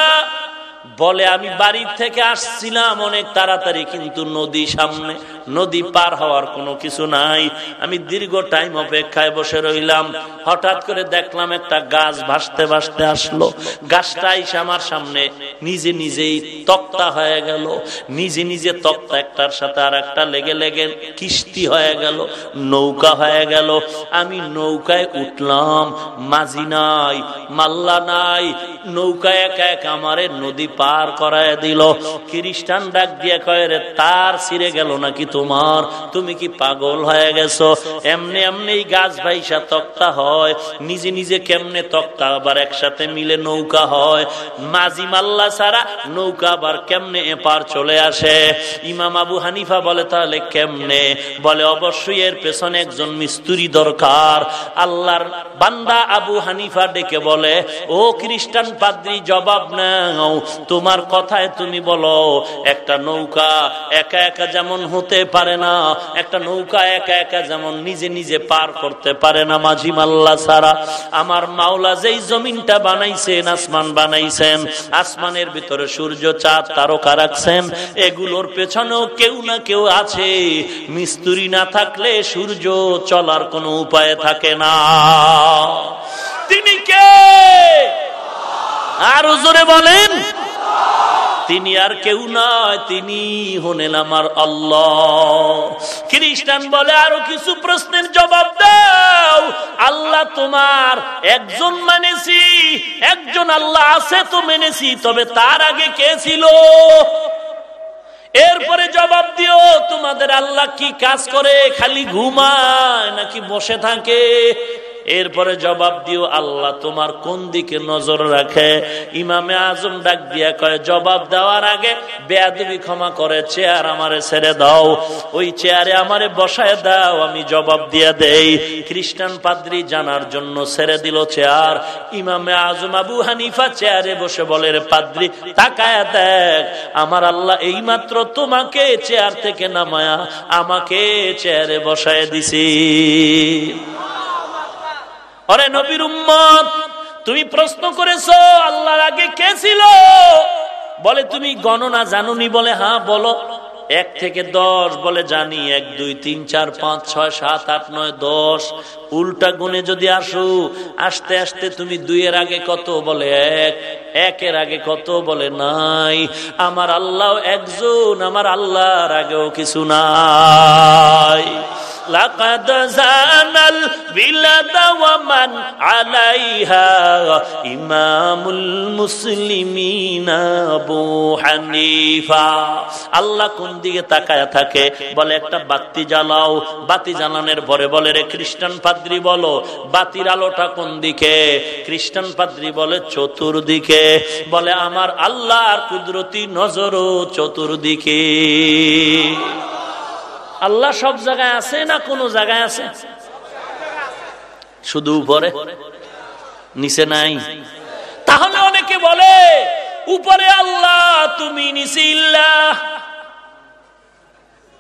বলে, আমি বাড়ির থেকে আসছিলাম অনেক তাড়াতাড়ি, কিন্তু নদী সামনে, নদী পার হওয়ার কোনো কিছু নাই। আমি দীর্ঘ টাইম অপেক্ষায় বসে রইলাম। হঠাৎ করে দেখলাম একটা গাছ ভাসতে ভাসতে আসলো। গাছটা এসে আমার সামনে নিজে নিজেই তক্তা হয়ে গেল। নিজে নিজে তক্তা একটার সাথে আর একটা লেগে লেগে কিস্তি হয়ে গেল, নৌকা হয়ে গেল। আমি নৌকায় উঠলাম। মাঝি নাই, মাল্লা নাই, নৌকায় একা এক আমারে নদী পার করায় দিল। খ্রিস্টান ডাক দিয়ে কয়ে, রে, তার ছিঁড়ে গেল নাকি তোমার? তুমি কি পাগল হয়ে গেছো? এমনি এমনি গাছ ভাইসা তক্তা হয়। নিজে নিজে কেমনে তক্তা আবার একসাথে মিলে নৌকা হয়। মাঝি মাল্লা ছাড়া নৌকা আবার কেমনে এপার চলে আসে? ইমাম আবু হানিফা বলে, তাহলে কেমনে? বলে, অবশ্যই এর পেছনে একজন মিস্তুরি দরকার। আল্লাহর বান্দা আবু হানিফা ডেকে বলে, ও খ্রিস্টান পাদ্রি, জবাব নাও। তোমার কথায় তুমি বলো, একটা নৌকা একা একা যেমন হতে পারে না, একটা নৌকা একা একা যেমন নিজে নিজে পার করতে পারে না মাঝি মাল্লা ছাড়া আমার মাওলা যেই জমিনটা বানাইছেন, আসমান বানাইছেন, আসমানের ভিতরে সূর্য, চাঁদ, তারকা রাখছেন, এগুলোর পেছনেও কেউ না কেউ আছে। মিস্তুরি না থাকলে সূর্য চলার কোনো উপায় থাকে না। তিনি কে? আর জোরে বলেন। তিনি আর কেউ নয়, তিনি হলেন আমার আল্লাহ। খ্রিস্টান বলে, আরও কিছু প্রশ্নের জবাব দাও। আল্লাহ তোমার একজন মানেছি, একজন আল্লাহ আছে তো মেনেছি, তবে তার আগে কে ছিল? এরপরে জবাব দিও, তোমাদের আল্লাহ কি কাজ করে? খালি ঘুমায় নাকি বসে থাকে? এরপরে জবাব দিও, আল্লাহ তোমার কোন দিকে নজর রাখে? ইমামে আজম ডাক দিয়া কয়, জবাব দেওয়ার আগে বেয়াদবি ক্ষমা করে, চেয়ার আমারে ছেড়ে দাও। ওই চেয়ারে আমারে বসায় দাও, আমি জবাব দিয়া দেই। খ্রিস্টান পাদ্রি জানার জন্য ছেড়ে দিল চেয়ার। ইমামে আজম আবু হানিফা চেয়ারে বসে বলে, রে পাদ্রি, তাকায় দেখ, আমার আল্লাহ এই মাত্র তোমাকে চেয়ার থেকে নামায়া আমাকে চেয়ারে বসায় দিছি। অরে নবীর উম্মত, তুমি প্রশ্ন করেছ, আল্লাহর আগে কে ছিল? বলে, তুমি গণনা জানুনি বলে হ্যাঁ বলো। এক থেকে দশ বলে জানি, এক, দুই, তিন, চার, পাঁচ, ছয়, সাত, আট, নয়, দশ। উল্টা গুণে যদি আসো, আস্তে আস্তে তুমি দুইয়ের আগে কত বলে এক, একের আগে কত বলে নাই? আমার আল্লাহ একজন, আমার আল্লাহর আগেও কিছু নাই। لقد زان البلاد ومن عليها إمام المسلمين أبو حنيفة আল্লাহ কোন দিকে তাকায় থাকে বলে একটা বাতি জ্বালাও বাতি জ্বালানোর পরে বলে রে খ্রিস্টান পাদ্রি বলো বাতির আলোটা কোন দিকে খ্রিস্টান পাদ্রি বলে চতুর্দিকে বলে আমার আল্লাহর কুদরতি নজরও চতুর্দিকে আল্লাহ সব জায়গায় আছে না কোন জায়গায় আছে? শুধু উপরে? নিচে নাই? তাহলে অনেকে বলে, উপরে আল্লাহ, তুমি নিচে ইল্লাহ।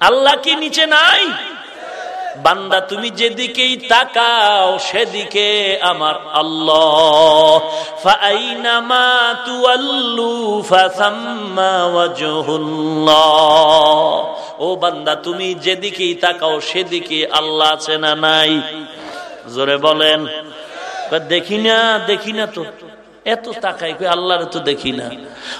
আল্লাহ কি নিচে নাই? বান্দা, তুমি যেদিকেই তাকাও, সেদিকে আমার আল্লাহ। ও বান্দা, তুমি যেদিকেই তাকাও, সেদিকে আল্লাহ আছে না নাই? জোরে বলেন। দেখি না দেখি না তো। এত তাকাই আল্লাহর তো দেখি না।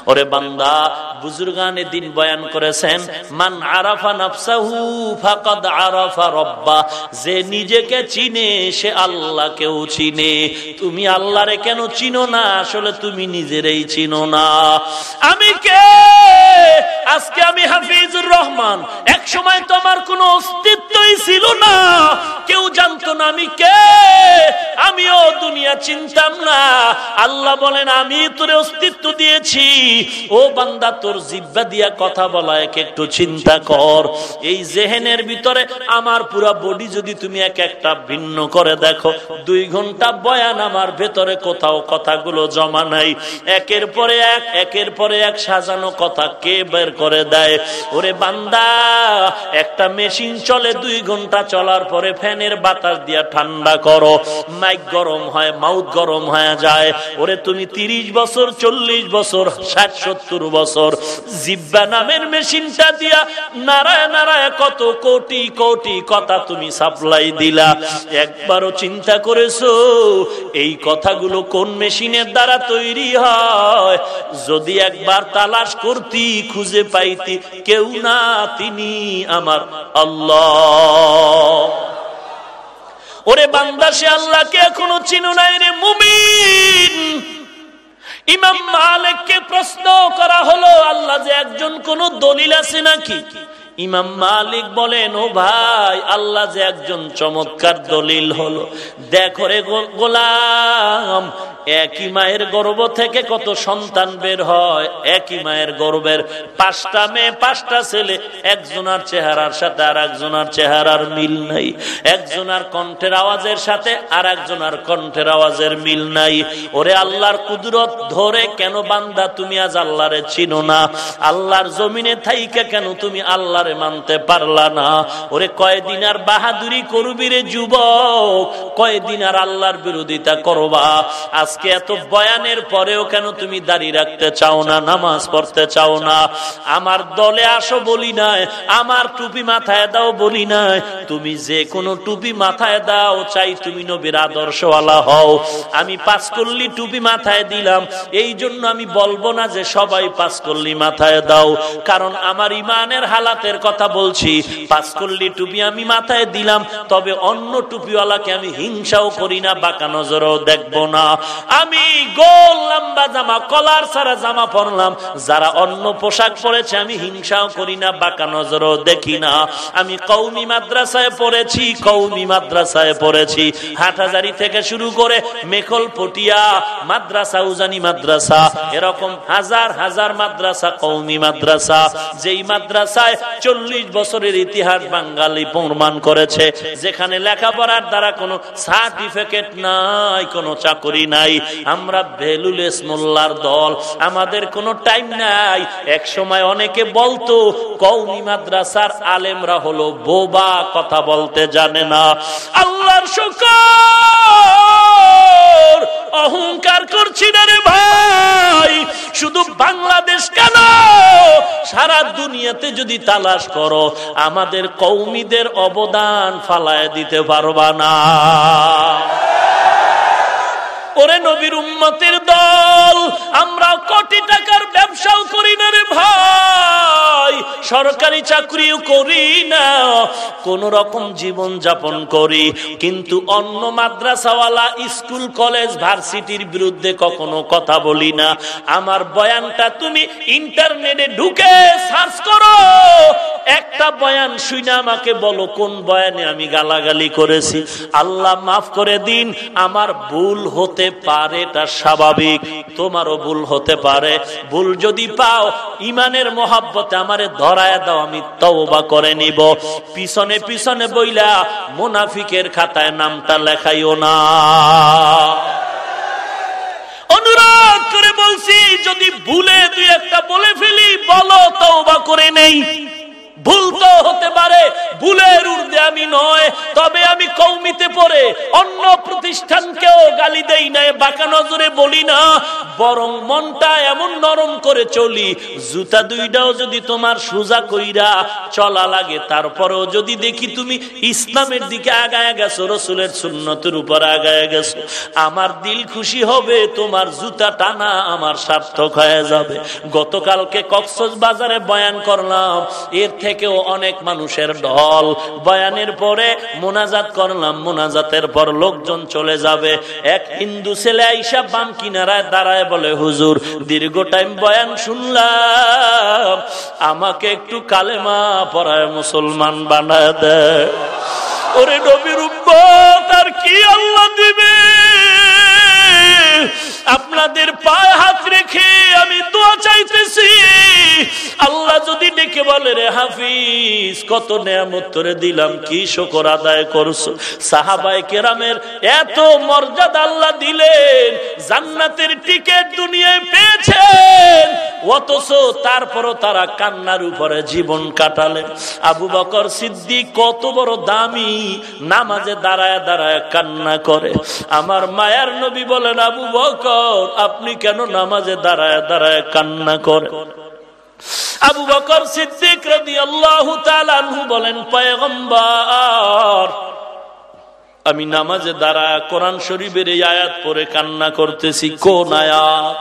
ওরে বান্দা, বুজুর্গানে দিন বয়ান করেছেন, মান আরাফা নাফসাহু ফাকাদ আরাফা রব্বা যে নিজেকে চিনে, সে আল্লাহকেও চিনে। তুমি আল্লাহরে কেন চিনো না? আসলে তুমি নিজেরই চিনো না। আমি কে? আজকে আমি হাফিজুর রহমান। এক সময় তো আমার কোনো অস্তিত্বই ছিল না। কেউ জানতো না আমি কে? আমিও দুনিয়া চিনতাম না। আল্লাহ বলেন, আমি তোর অস্তিত্ব দিয়েছি। ও বান্দা, তোর জিব্বা দিয়া কথা বলা, এক একটু চিন্তা কর। এই জেহেনের ভিতরে আমার পুরো বডি যদি তুমি এক একটা ভিন্ন করে দেখো, দুই ঘণ্টা বয়ান আমার ভেতরে কোথাও কথাগুলো জমা নাই। একের পরে এক, একের পরে এক সাজানো কথা কে বের করে দেয়? ওরে বান্দা, একটা মেশিন চলে, দুই ঘণ্টা চলার পরে ফ্যানের বাতাস দিয়া ঠান্ডা করো। মাইক গরম হয়, মাউথ গরম হয়ে যায়। ওরে তুমি তিরিশ বছর, চল্লিশ বছর, ষাট, সত্তর বছর জিব্বা নামের মেশিনটা দিয়া নারায় নারায় কত কোটি কোটি কথা তুমি সাপ্লাই দিলা। একবারও চিন্তা করেছ এই কথাগুলো কোন মেশিনের দ্বারা তৈরি হয়? যদি একবার তালাশ করতি, খুঁজে পাইতি কেউ না, তিনি আমার আল্লাহ। ওরে বান্দা, সে আল্লাহকে এখনও চিনো নাই রে মুমিন। ইমাম মালিককে প্রশ্ন করা হলো, আল্লাহ যে একজন কোন দলিল আছে নাকি? ইমাম মালিক বলেন, ও ভাই, আল্লাহ যে একজন চমৎকার দলিল হলো। দেখো রে গোলাম একই মায়ের গর্ব থেকে কত সন্তান বের হয়, একই মায়ের গর্বের পাঁচটা মেয়ে, পাঁচটা ছেলে, একজনার চেহারার সাথে আর একজনার চেহারার মিল নাই। একজনার কণ্ঠের আওয়াজের সাথে আর একজনার কণ্ঠের আওয়াজের মিল নাই। ওরে আল্লাহর কুদরত ধরে কেন বান্দা তুমি আজ আল্লাহরে চিনো না? আল্লাহর জমিনে থাইকে কেন তুমি আল্লাহরে মানতে পারলা না? ওরে কয়দিন আর বাহাদুরি করবি রে যুবক? কয়দিন আর আল্লাহর বিরোধিতা করবা? আজকে এত বয়ানের পরেও কেন তুমি দাঁড়িয়ে রাখতে চাও না, নামাজ পড়তে চাও না? আমার দলে আসো বলি নাই, আমার টুপি মাথায় দাও বলি নাই। তুমি যে কোনো টুপি মাথায় দাও, চাই তুমি নবীর আদর্শওয়ালা হও। আমি পাঁচ করলি টুপি মাথায় দিলাম এই জন্য আমি বলব না যে সবাই পাঁচ করলি মাথায় দাও। কারণ আমার ইমানের হালাতের কথা বলছি, পাঁচ করলি টুপি আমি মাথায় দিলাম, তবে অন্য টুপিওয়ালাকে আমি হিংসাও করি না, বাঁকা নজরও দেখব না। আমি গোল লম্বা জামা, কলার সারা জামা পরলাম। যারা অন্য পোশাক পরেছে, আমি হিংসাও করি না, বাঁকা নজরও দেখি না। আমি কৌমি মাদ্রাসায় পড়েছি কৌমি মাদ্রাসায় পড়েছি। হাটহাজারি থেকে শুরু করে মেকল পটিয়া মাদ্রাসা, উজানি মাদ্রাসা, এরকম হাজার হাজার মাদ্রাসা কৌমি মাদ্রাসা, যেই মাদ্রাসায় চল্লিশ বছরের ইতিহাস বাঙালি প্রমাণ করেছে, যেখানে লেখাপড়ার দ্বারা কোনো সার্টিফিকেট নাই, কোনো চাকরি নাই। আমরা ভেলুলেস মোল্লার দল, আমাদের কোনো টাইম নাই। এক সময় অনেকে বলতো কৌমি মাদ্রাসার আলেমরা হলো বোবা, কথা বলতে জানে না। আল্লাহর শুকর, অহংকার করছি না রে ভাই। শুধু বাংলাদেশ কেন? সারা দুনিয়াতে যদি তালাশ করো, আমাদের কৌমিদের অবদান ফালায় দিতে পারবা না। ওরে নবীর উম্মতের দল আমরা কোটি টাকার ব্যবসাও করি না রে ভাই। সরকারি চাকরিও করি না। কোন রকম জীবন যাপন করি, কিন্তু অন্য মাদ্রাসাওয়ালা, স্কুল, কলেজ, ভার্সিটির বিরুদ্ধে কখনো কথা বলি না। আমার বয়ানটা তুমি ইন্টারনেটে ঢুকে সার্চ করো। একটা বয়ান শুনে আমাকে বলো, কোন বয়ানে আমি গালাগালি করেছি? আল্লাহ মাফ করে দিন, আমার ভুল হতে পারে, এটা স্বাভাবিক। তোমারও ভুল হতে পারে। ভুল যদি পাও, ইমানের মহাব্বতে আমারে ধরায় দাও, আমি তওবা করে নিব। পিছনে পিছনে বইলা মুনাফিকের খাতায় নামটা লেখাইও না। অনুরোধ করে বলছি, যদি ভুলে তুই একটা বলে ফেলি, বলো তওবা করে নেই। ভুল তো হতে পারে, ভুলের ঊর্ধ্বে আমি নয়, তবে আমি কৌমিতে পড়ে অন্য প্রতিষ্ঠানকেও গালি দেই বাঁকা নজরে বলি না, বরং মনটা এমন নরম করে চলি, জুতা দুইটাও যদি তোমার সোজা কইরা চলা লাগে যদি দেখি তুমি ইসলামের দিকে আগায় গেছো, রসুলের সুন্নতের উপর আগায় গেছো, আমার দিল খুশি হবে, তোমার জুতা টানা আমার সার্থক হয়ে যাবে। গতকালকে কক্সস বাজারে বয়ান করলাম, এর থেকেও অনেক মানুষের ঢল বয়ানের পরে মোনাজাত করলাম, মোনাজাতের পর লোকজন চলে যাবে। এক হিন্দু ছেলে আইসা বাম কিনারায় দাঁড়ায় বলে, হুজুর, দীর্ঘ টাইম বয়ান শুনলাম। আমাকে একটু কালেমা পড়ায় মুসলমান বানায় দেয় ওরে নবীর উম্মত কি আল্লাহ দিবে? হাফিজ, কত নেয়ামত তোরে দিলাম, কি শকর আদায় করছ? সাহাবাই কেরামের এত মর্যাদা আল্লাহ দিলেন, জান্নাতের দুনিয়ায় পেয়েছেন, অথচ তারপরও তারা কান্নার উপরে জীবন কাটালেন। আবু বকর সিদ্দিক কত বড় দামি, নামাজে দাঁড়ায় দাঁড়ায় কান্না করে। আমার মায়ার নবী বলেন, আবু বকর, আপনি কেন নামাজে দাঁড়ায় দাঁড়ায় কান্না করে আবু বকর সিদ্দিক রবি আল্লাহ বলেন, পয়গম্বর, আমি নামাজে দাঁড়ায় কোরআন শরীফের এই আয়াত পরে কান্না করতেছি, কোন আয়াত?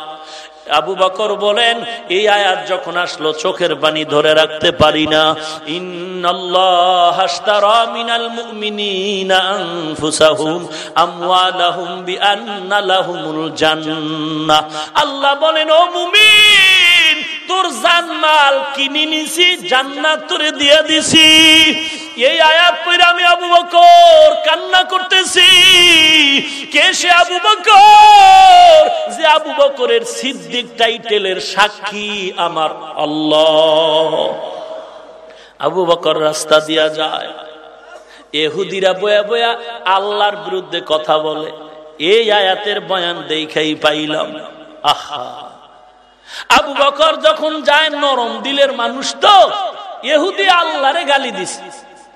আবু বকর বলেন, এই আয়াত যখন আসলো, চোখের পানি ধরে রাখতে পারি না। আল্লাহ বলেন, ও মুমিন তোর জানমাল কিনে নিছি জান্নাত তোরে দিয়ে দিছি। এই আয়াত পরে আমি আবু বকর কান্না করতেছি। কে সে আবু বকর? যে আবু বকরের সিদ্দিক টাইটেলের সাক্ষী আমার আল্লাহ। আবু বকর রাস্তা দিয়া যায়। এহুদিরা বয়া বয়া আল্লাহর বিরুদ্ধে কথা বলে। এই আয়াতের বয়ান দেখাই পাইলাম। আহা। আবু বকর যখন যায়, নরম দিলের মানুষ তো এহুদি আল্লাহরে গালি দিছে।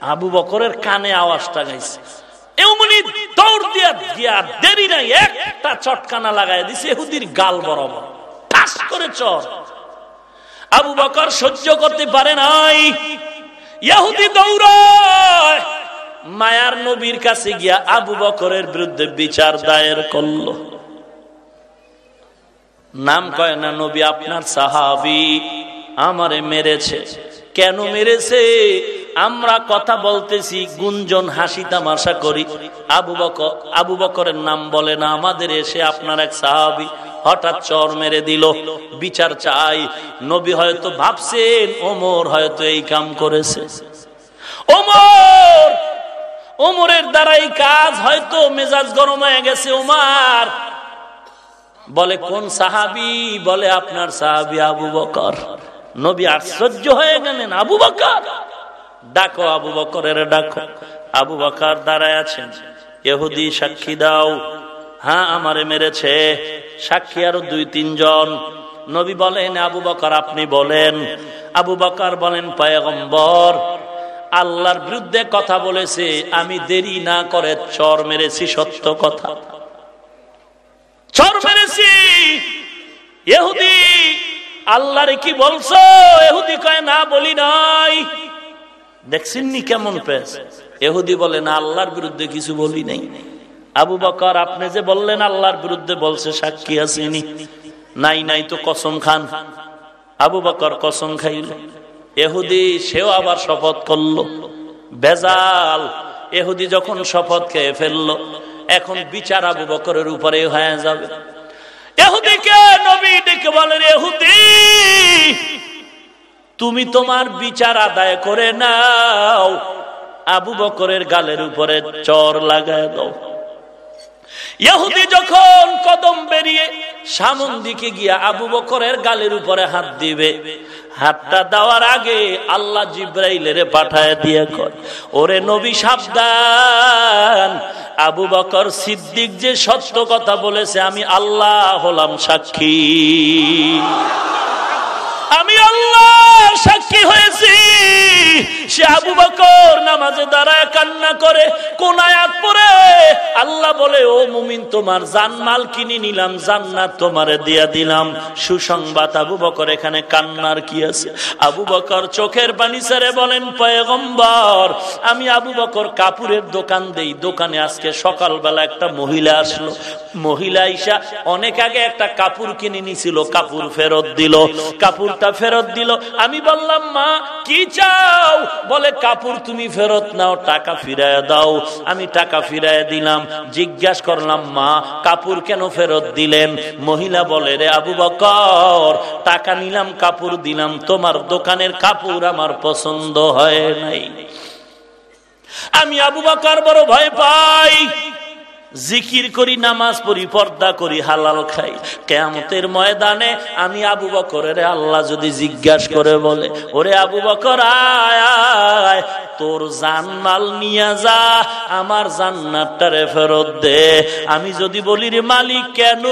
আবু বকরের কানে আওয়াজটা গাইছে। মায়ার নবীর কাছে গিয়া আবু বকরের বিরুদ্ধে বিচার দায়ের করল। নাম কয় না, নবী, আপনার সাহাবি আমারে মেরেছে। কেন মেরেছে? আমরা কথা বলতেছি, গুঞ্জন, হাসি তামাশা করি। আবু বকর, আবু বকরের নাম বলে না, আমাদের এসে আপনার এক সাহাবি হঠাৎ চর মেরে দিল। বিচার চাই। নবী হয়তো ভাবছেন, ওমর হয়তো এই কাম করেছে। ওমর, ওমরের দ্বারাই কাজ হয়তো মেজাজ গরম হয়ে গেছে, ওমার। বলে, কোন সাহাবি? বলে, আপনার সাহাবি আবু বকর। নবী আশ্চর্য হয়ে গেলেন, আবু বকর? ডাকো আবু বকরের ডাকো। আবু বকর দাঁড়ায় আছেন এহুদি সাক্ষী দাও। হ্যাঁ আমারে মেরেছে। সাক্ষী আরও দুই, তিনজন। নবী বলেন, আবু বকর, আপনি বলেন। আবু বকর বলেন, পয়গম্বর, আল্লাহর বিরুদ্ধে কথা বলেছে। আমি দেরি না করে চর মেরেছি, সত্য কথা। চর মেরেছি এহুদি আল্লাহরে কি বলছো? এহুদি কয়, না, বলি নাই। দেখছেননি কেমন পেস এহুদি বলে, না, আল্লাহর বিরুদ্ধে কিছু বলি নাই। আবু বকর, আপনি যে বললেন আল্লাহর বিরুদ্ধে বলছে, সাক্ষী আসেনি। নাই নাই তো কসম খান। আবু বকর কসম খাইল। এহুদি সেও আবার শপথ করল। বেজাল এহুদি যখন শপথ খেয়ে ফেলল এখন বিচার আবু বকরের উপরে হয়ে যাবে। তুমি তোমার বিচার আদায় করে নাও। আবু বকরের গালের উপরে চর লাগায় দাও। ইহুদি যখন কদম বেরিয়ে সামন দিকে গিয়া আবু বকরের গালের উপরে হাত দিবে, হাতটা দেওয়ার আগে আল্লাহ জিব্রাইলের পাঠায় দিয়ে কর ওরে নবী, সাবধান। আবু বকর সিদ্দিক যে সত্য কথা বলেছে, আমি আল্লাহ হলাম সাক্ষী। আমি আল্লাহ সাক্ষী হয়েছি। সে আবু বকর নামাজে দাঁড়ায় কান্না করে কোন আয়াত পরে আল্লাহ বলে, ও মুমিন, তোমার জানমাল কিনে নিলাম, জান্নাত তোমারে দিয়া দিলাম। সুসংবাদ, আবু বকর এখানে কান্নার কি আছে? আবু বকর চোখের পানি ছেড়ে বলেন, পয়গম্বর, আমি আবু বকর কাপুরের দোকান দেই। দোকানে আজকে সকালবেলা একটা মহিলা আসলো। মহিলা ইসা অনেক আগে একটা কাপড় কিনে নিছিল, কাপড় ফেরত দিল। কাপড়টা ফেরত দিল। আমি বললাম, মা, কি চাও? বলে কাপড় তুমি ফেরত নাও, টাকা ফিরায় দাও। আমি টাকা ফিরায় দিলাম, জিজ্ঞাসা করলাম, মা কাপড় কেন ফেরত দিলেন? মহিলা বলে, রে আবু বকর, টাকা নিলাম কাপড় দিলাম। তোমার দোকানের কাপড় আমার পছন্দ হয় নাই। আমি আবু বকর বড় ভয় পাই। জিকির করি, নামাজ পড়ি, পর্দা করি, হালাল খাই। কেয়ামতের ময়দানে আমি আবু বকরের আল্লাহ যদি জিজ্ঞাসা করে বলে, ওরে আবু বকর, আয় তোর জানমাল নিয়ে যা, আমার জান্নাতটারে ফেরত দে। আমি যদি বলি, রে মালিক, কেন?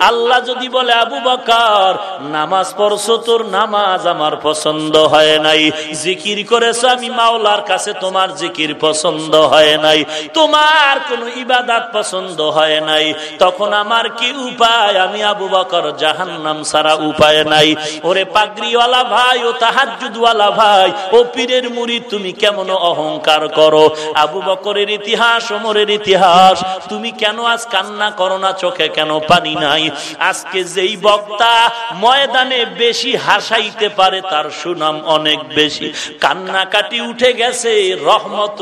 আল্লাহ যদি বলে, আবু বকর, নামাজ পড়ছো, তোর নামাজ আমার পছন্দ হয় নাই। জিকির করেছ, আমি মাওলার কাছে তোমার জিকির পছন্দ হয় নাই। তোমার কোনো ইবাদাত পছন্দ হয় নাই। তখন আমার কি উপায়? আমি আবু বকর জাহান্নাম সারা উপায় নাই। ওরে পাগড়িওয়ালা ভাই ও তাহাজুদওয়ালা ভাই, ও পীরের মুড়ি তুমি কেমন অহংকার করো? আবু বকরের ইতিহাস, ওমরের ইতিহাস, তুমি কেন আজ কান্না করো না? চোখে কেন পানি নাই? আজকে যেই বক্তা ময়দানে বেশি হাসাইতে পারে, তার সুনাম অনেক বেশি। কান্নাকাটি উঠে গেছে, রহমত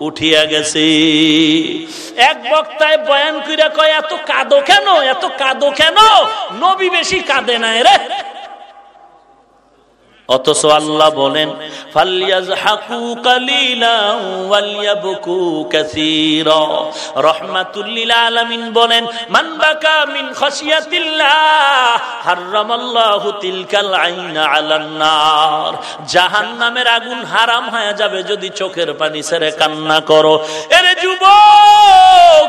উঠিয়া গেছে। এক বক্তায় বয়ান কইরা কয়, এত কাদো কেন? এত কাদো কেন? নবী বেশি কাঁদে নাই রে। অথচ আল্লাহ বলেন রহমাতুল্লিল আলামিন বলেন জাহান্নামের আগুন হারাম হয়ে যাবে যদি চোখের পানি ছেড়ে কান্না করো। এরে যুবক,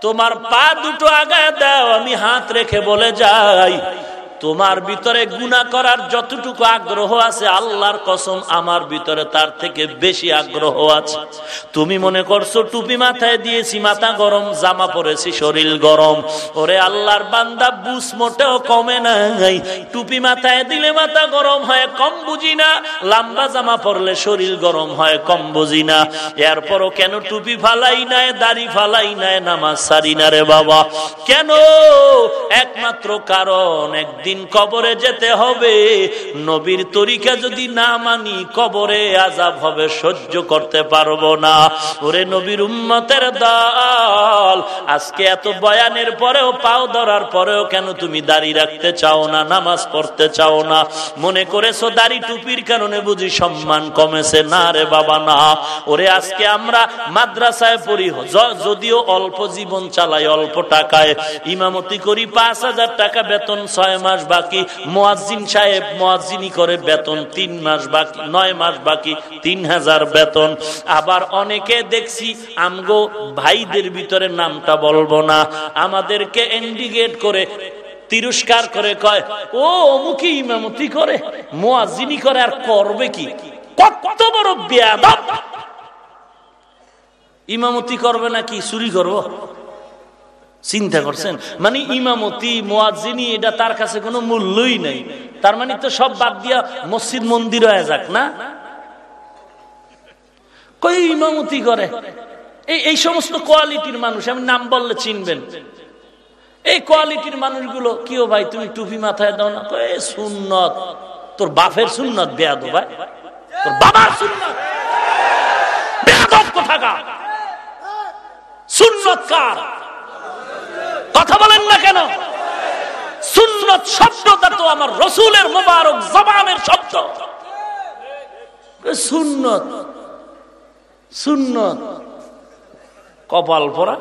তোমার পা দুটো আগায় দাও, আমি হাত রেখে বলে যাই। তোমার ভিতরে গুণা করার যতটুকু আগ্রহ আছে, আল্লাহর কসম আমার ভিতরে তার থেকে বেশি আগ্রহ আছে। তুমি মনে করছ, টুপি মাথায় দিয়েছি, মাথা গরম, জামা পরেছি, শরীর গরম। ওরে আল্লাহর বান্দা বুস মোটেও কমে নাই। টুপি মাথায় দিলে মাথা গরম হয়, কম বুঝি না। লম্বা জামা পরলে শরীর গরম হয়, কম বুঝি না। এরপরও কেন টুপি ফালাই নাই, দাড়ি ফালাই নাই, নামাজ সারি না রে বাবা? কেন? একমাত্র কারণ, একদিন দিন কবরে যেতে হবে। নবীর তরিকা যদি না মানি, কবরে আজাব হবে, সহ্য করতে পারব না। ওরে নবীর উম্মতের দল, আজকে এত বয়ানের পরেও, পাও ধরার পরেও কেন তুমি দাড়ি রাখতে চাও না, নামাজ পড়তে চাও না? মনে করেছ দাড়ি টুপির কারণে বুঝি সম্মান কমেছে? না রে বাবা, না। ওরে আজকে আমরা মাদ্রাসায় পড়ি যদিও অল্প জীবন চালাই, অল্প টাকায়। ইমামতি করি, পাঁচ হাজার টাকা বেতন, ছয় মাস বাকি মোয়াজিন সাহেব মোয়াজিনি করে বেতন, তিন মাস বাকি, নয় মাস বাকি, তিন হাজার বেতন। আবার অনেকে দেখছি, আমগো ভাইদের ভিতরে নামটা বলব না। আমাদেরকে ইন্ডিকেট করে, তিরস্কার করে কয়, ও অমুকি ইমামতি করে মোয়াজিনি করে, আর করবে কি? কত বড় বেয়াদব! ইমামতি করবে নাকি? চুরি করব? চিন্তা করছেন? মানে ইমামতি মোয়াজিনী এটা তার কাছে কোনো মূল্যই নেই। তার মানে তো সব বাদ দিয়া মসজিদ মন্দির হয়ে যাক, না? কই ইমামতি করে? এই এই সমস্ত কোয়ালিটির মানুষ, আমি নাম বললে চিনবেন। এই কোয়ালিটির মানুষগুলো, কি ও ভাই, তুমি টুপি মাথায় দাও না? কয়ে সুন্নত। তোর বাপের সুন্নত বেয়াদ ভাই। তোর বাবার সুন্নত। বেয়াদব কোথাকার? সুন্নত কার? কথা বলেন না কেন? সুন্নত শব্দটা তো আমার রসুলের মোবারক জবানের শব্দ। সুন্নত সুন্নত। কপাল পরা।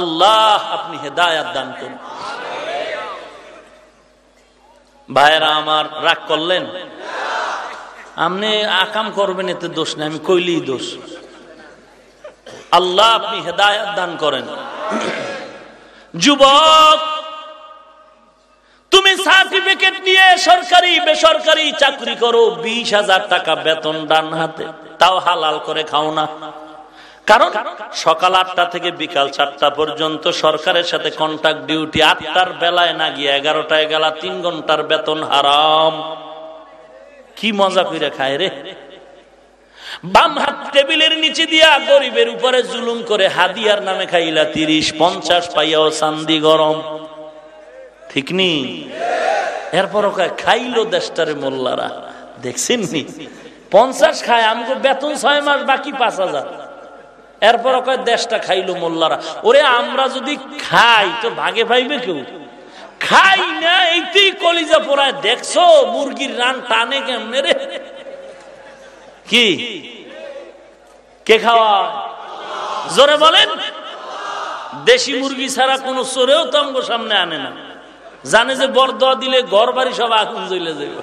আল্লাহ আপনি হেদায়াত দান করুন। ভাইয়েরা, আমার রাগ করলেন? আপনি আকাম করবেন, এতে দোষ নেই, আমি কইলেই দোষ। আল্লাহ আপনি হেদায়ত দান করেন। যুবক, তুমি সার্টিফিকেট নিয়ে সরকারি, বেসরকারি চাকরি করো, বিশ হাজার টাকা বেতন ডান হাতে। তাও হালাল করে খাও না। কারণ সকাল আটটা থেকে বিকাল চারটা পর্যন্ত সরকারের সাথে কন্ট্যাক্ট ডিউটি আটটার বেলায় না গিয়ে এগারোটায় গেলা, তিন ঘণ্টার বেতন হারাম। কি মজা করে খায় রে? বাম হাত টেবিলের নিচে দিয়া গরিবের উপরে জুলুম করে হাদিয়ার নামে খাইলা তিরিশ, পঞ্চাশ পাইয়াও চান্দি গরম। ঠিক নি? এরপর খাইলো দেশটারে মোল্লারা। দেখছেন নি পঞ্চাশ খায় আমাকে বেতন ছয় মাস, বাকি পাঁচ হাজার। এরপর দেশটা খাইলো মোল্লারা। ওরে, আমরা যদি খাই, তো ভাগে পাইবে কেউ? খাই না, এইতেই কলিজা পোড়ায়। দেখছ, মুরগির রান টানে কেমনে রে? কি? কে খাওয়া? জোরে বলেন। দেশি মুরগি ছাড়া কোন চোরেও তো আমগো সামনে আনে না। জানে যে বরদোয়া দিলে ঘর বাড়ি সব আগুন জ্বলে যাবে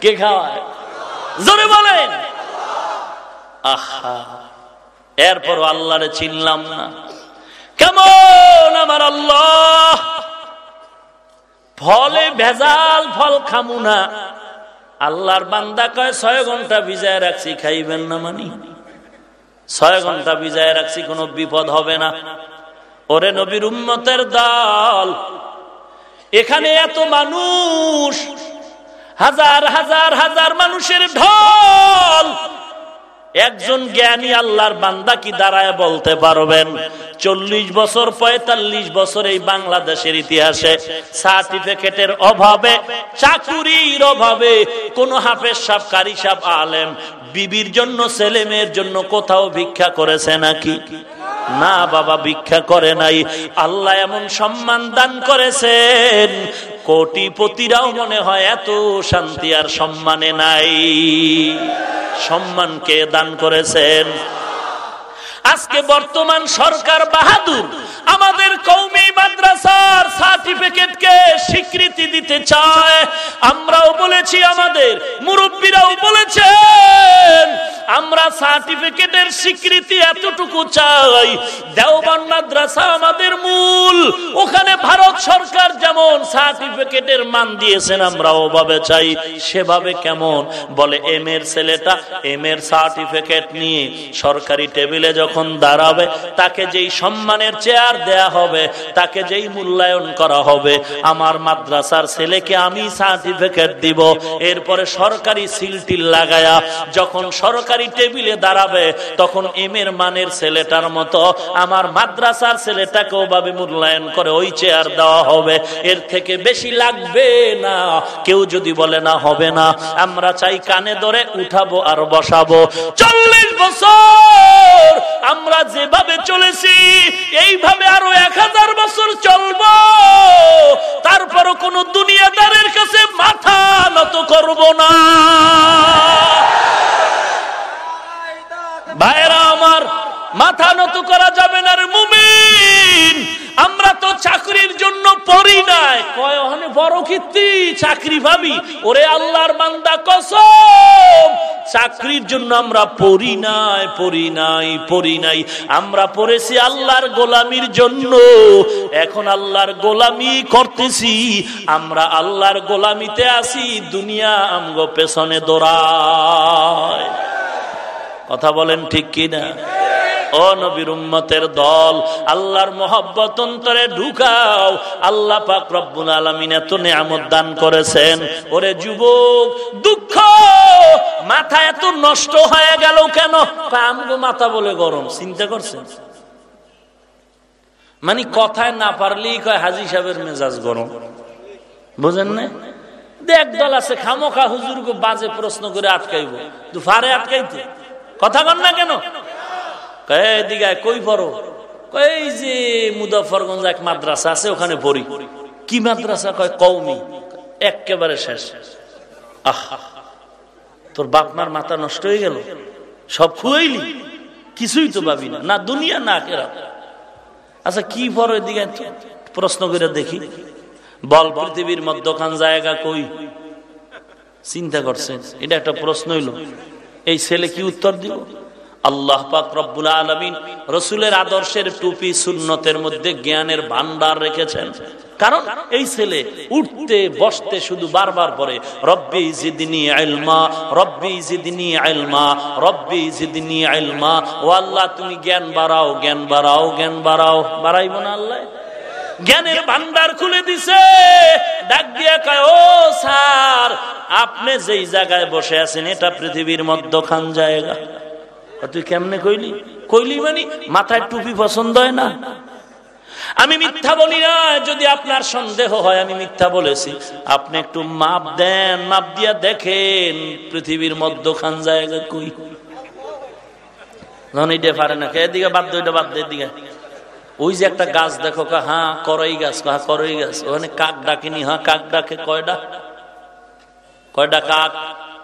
কে খাওয়ায়? জোরে বলেন। আহা এরপর আল্লাহরে চিনলাম না। কেমন আমার আল্লাহ? ফলে ভেজাল ফল খামু না। আল্লাহর বান্দা কয়, ছয় ঘণ্টা ভিজায় রাখছি, খাইবেন না মানি? ছয় ঘণ্টা ভিজায় রাখছি, কোনো বিপদ হবে না। ওরে নবীর উম্মতের দল, এখানে এত মানুষ, হাজার হাজার হাজার মানুষের ঢল। একজন জ্ঞানী আল্লাহর বান্দা কি দাঁড়ায় বলতে পারবেন? চল্লিশ বছর, পঁয়তাল্লিশ বছর এই বাংলাদেশের ইতিহাসে সার্টিফিকেটের অভাবে, চাকুরির অভাবে কোন হাফেজ সাপ কারি সাপ আলেম, বিবির জন্য, ছেলে মেয়ের জন্য কোথাও ভিক্ষা করেছে নাকি? না বাবা, ভিক্ষা করে নাই। আল্লাহ এমন সম্মান দান করেছেন, কোটিপতিরাও মনে হয় এত শান্তি আর সম্মানে নাই। সম্মানকে দান করেছেন? আজকে বর্তমান সরকার বাহাদুর আমাদের কৌমি মাদ্রাসার সার্টিফিকেটকে স্বীকৃতি দিতে চায়। আমরাও বলেছি আমাদের, মুরব্বীরাও বলেছেন আমরা সার্টিফিকেটের স্বীকৃতি এতটুকু চাই। দেওবান মাদ্রাসা আমাদের মূল। ওখানে ভারত সরকার যেমন সার্টিফিকেটের মান দিয়েছেন আমরা ওভাবে চাই। সেভাবে কেমন? বলে, এম এর ছেলেটা এম এর সার্টিফিকেট নিয়ে সরকারি টেবিলে যখন দাঁড়াবে, তাকে যেই সম্মানের চেয়ার দেয়া হবে, তাকে যেই মূল্যায়ন করা হবে, আমার মাদ্রাসার ছেলেকে আমি সার্টিফিকেট দিব। এরপরে সরকারি সিলটিল লাগায়া, যখন সরকারি সরকারি টেবিলে দাঁড়াবে, তখন এমের মানের ছেলেটার মতো আমার মাদ্রাসার ছেলেটাকেও ভাবে মূল্যায়ন করে ওই চেয়ার দেওয়া হবে। এর থেকে বেশি লাগবে না। কেউ যদি বলে, না, হবে না। আমরা চাই কানে ধরে উঠাবো আর বসাবো। চল্লিশ বছর আমরা যেভাবে চলেছি, এইভাবে আরও এক হাজার বছর চলব। তারপরও কোন দুনিয়াদারের কাছে মাথা নত করব না। ভাইরা আমার, মাথা নত করা যাবে না রে মুমিন। আমরা তো চাকরির জন্য পড়ি নাই। কয় বড় কীর্তি, চাকরি ভাবি। ওরে আল্লাহর বান্দা কসম। চাকরির জন্য আমরা পড়ি নাই পড়ি নাই পড়ি নাই। আমরা পড়েছি আল্লাহর গোলামির জন্য। এখন আল্লাহর গোলামি করতেছি। আমরা আল্লাহর গোলামিতে আসি দুনিয়া আমগো পেছনে দৌড়ায়। কথা বলেন ঠিক কিনা? ও নবীর উম্মতের দল, আল্লাহর মোহব্বত অন্তরে ঢুকাও। আল্লাহ পাক রব্বুল আলামিন এত নিয়ামত দান করেছেন। ওরে যুবক, দুঃখ! মাথা এত নষ্ট হয়ে গেল কেন? আমগো মাথা বলে গরম, চিন্তা করছেন? মানে কথায় না পারলেই কয়, হাজি সাহেবের মেজাজ গরম। বুঝেন না দেখ দল আছে, খামোখা হুজুরকে বাজে প্রশ্ন করে আটকাইব। ফারে আটকাইতে। কথা কন না কেন? দিঘায় কই পড়ো? এই যে মুজফরগঞ্জ এক মাদ্রাসা আছে, ওখানে পড়ি। কি মাদ্রাসা? কয় কৌমি একেবারে শেষ। আহ, তোর বাপমার মাথা নষ্ট হয়ে গেল? সব খুয়াইলি কিছুই তো ভাবি না। না, দুনিয়া না কেরা আচ্ছা কি পর দিকে প্রশ্ন করে দেখি। বল, পৃথিবীর মধ্যখান জায়গা কই? চিন্তা করছেন। এটা একটা প্রশ্ন হইল এই ছেলে কি উত্তর দিব? আল্লাহ পাক রব্বুল আলমিন রসুলের আদর্শের টুপি সুন্নতের মধ্যে জ্ঞানের ভান্ডার রেখেছেন। কারণ এই ছেলে উঠতে, বসতে শুধু বারবার পরে রব্বি জিদিনী আলমা রব্বি জিদিনী আলমা রব্বি জিদিনী আলমা ও আল্লাহ, তুমি জ্ঞান বাড়াও জ্ঞান বাড়াও জ্ঞান বাড়াও। বাড়াইব না আল্লাহ? জ্ঞানের ভান্ডার খুলে দিছে। ডাক দিয়া কয়, ও স্যার, আপনি যেই জায়গায় বসে আছেন, এটা পৃথিবীর মধ্যখান জায়গা। তুই কেমনে কইলি? কইলি মানে মাথায় টুপি পছন্দ হয় না? আমি মিথ্যা বলি না, যদি আপনার সন্দেহ হয়, আমি মিথ্যা বলেছি। আপনি একটু মাপ দেন, মাপ দিয়া দেখেন, পৃথিবীর মধ্যখান জায়গা কই? এটা পারে না এদিকে বাদ দিকে বাদ দিকে ওই যে একটা গাছ দেখো হ্যাঁ করই গাছ হ্যাঁ করই গাছ, ওখানে কাক ডাকিনি হ্যাঁ কাক ডাকে কয়টা কয়টা কাক?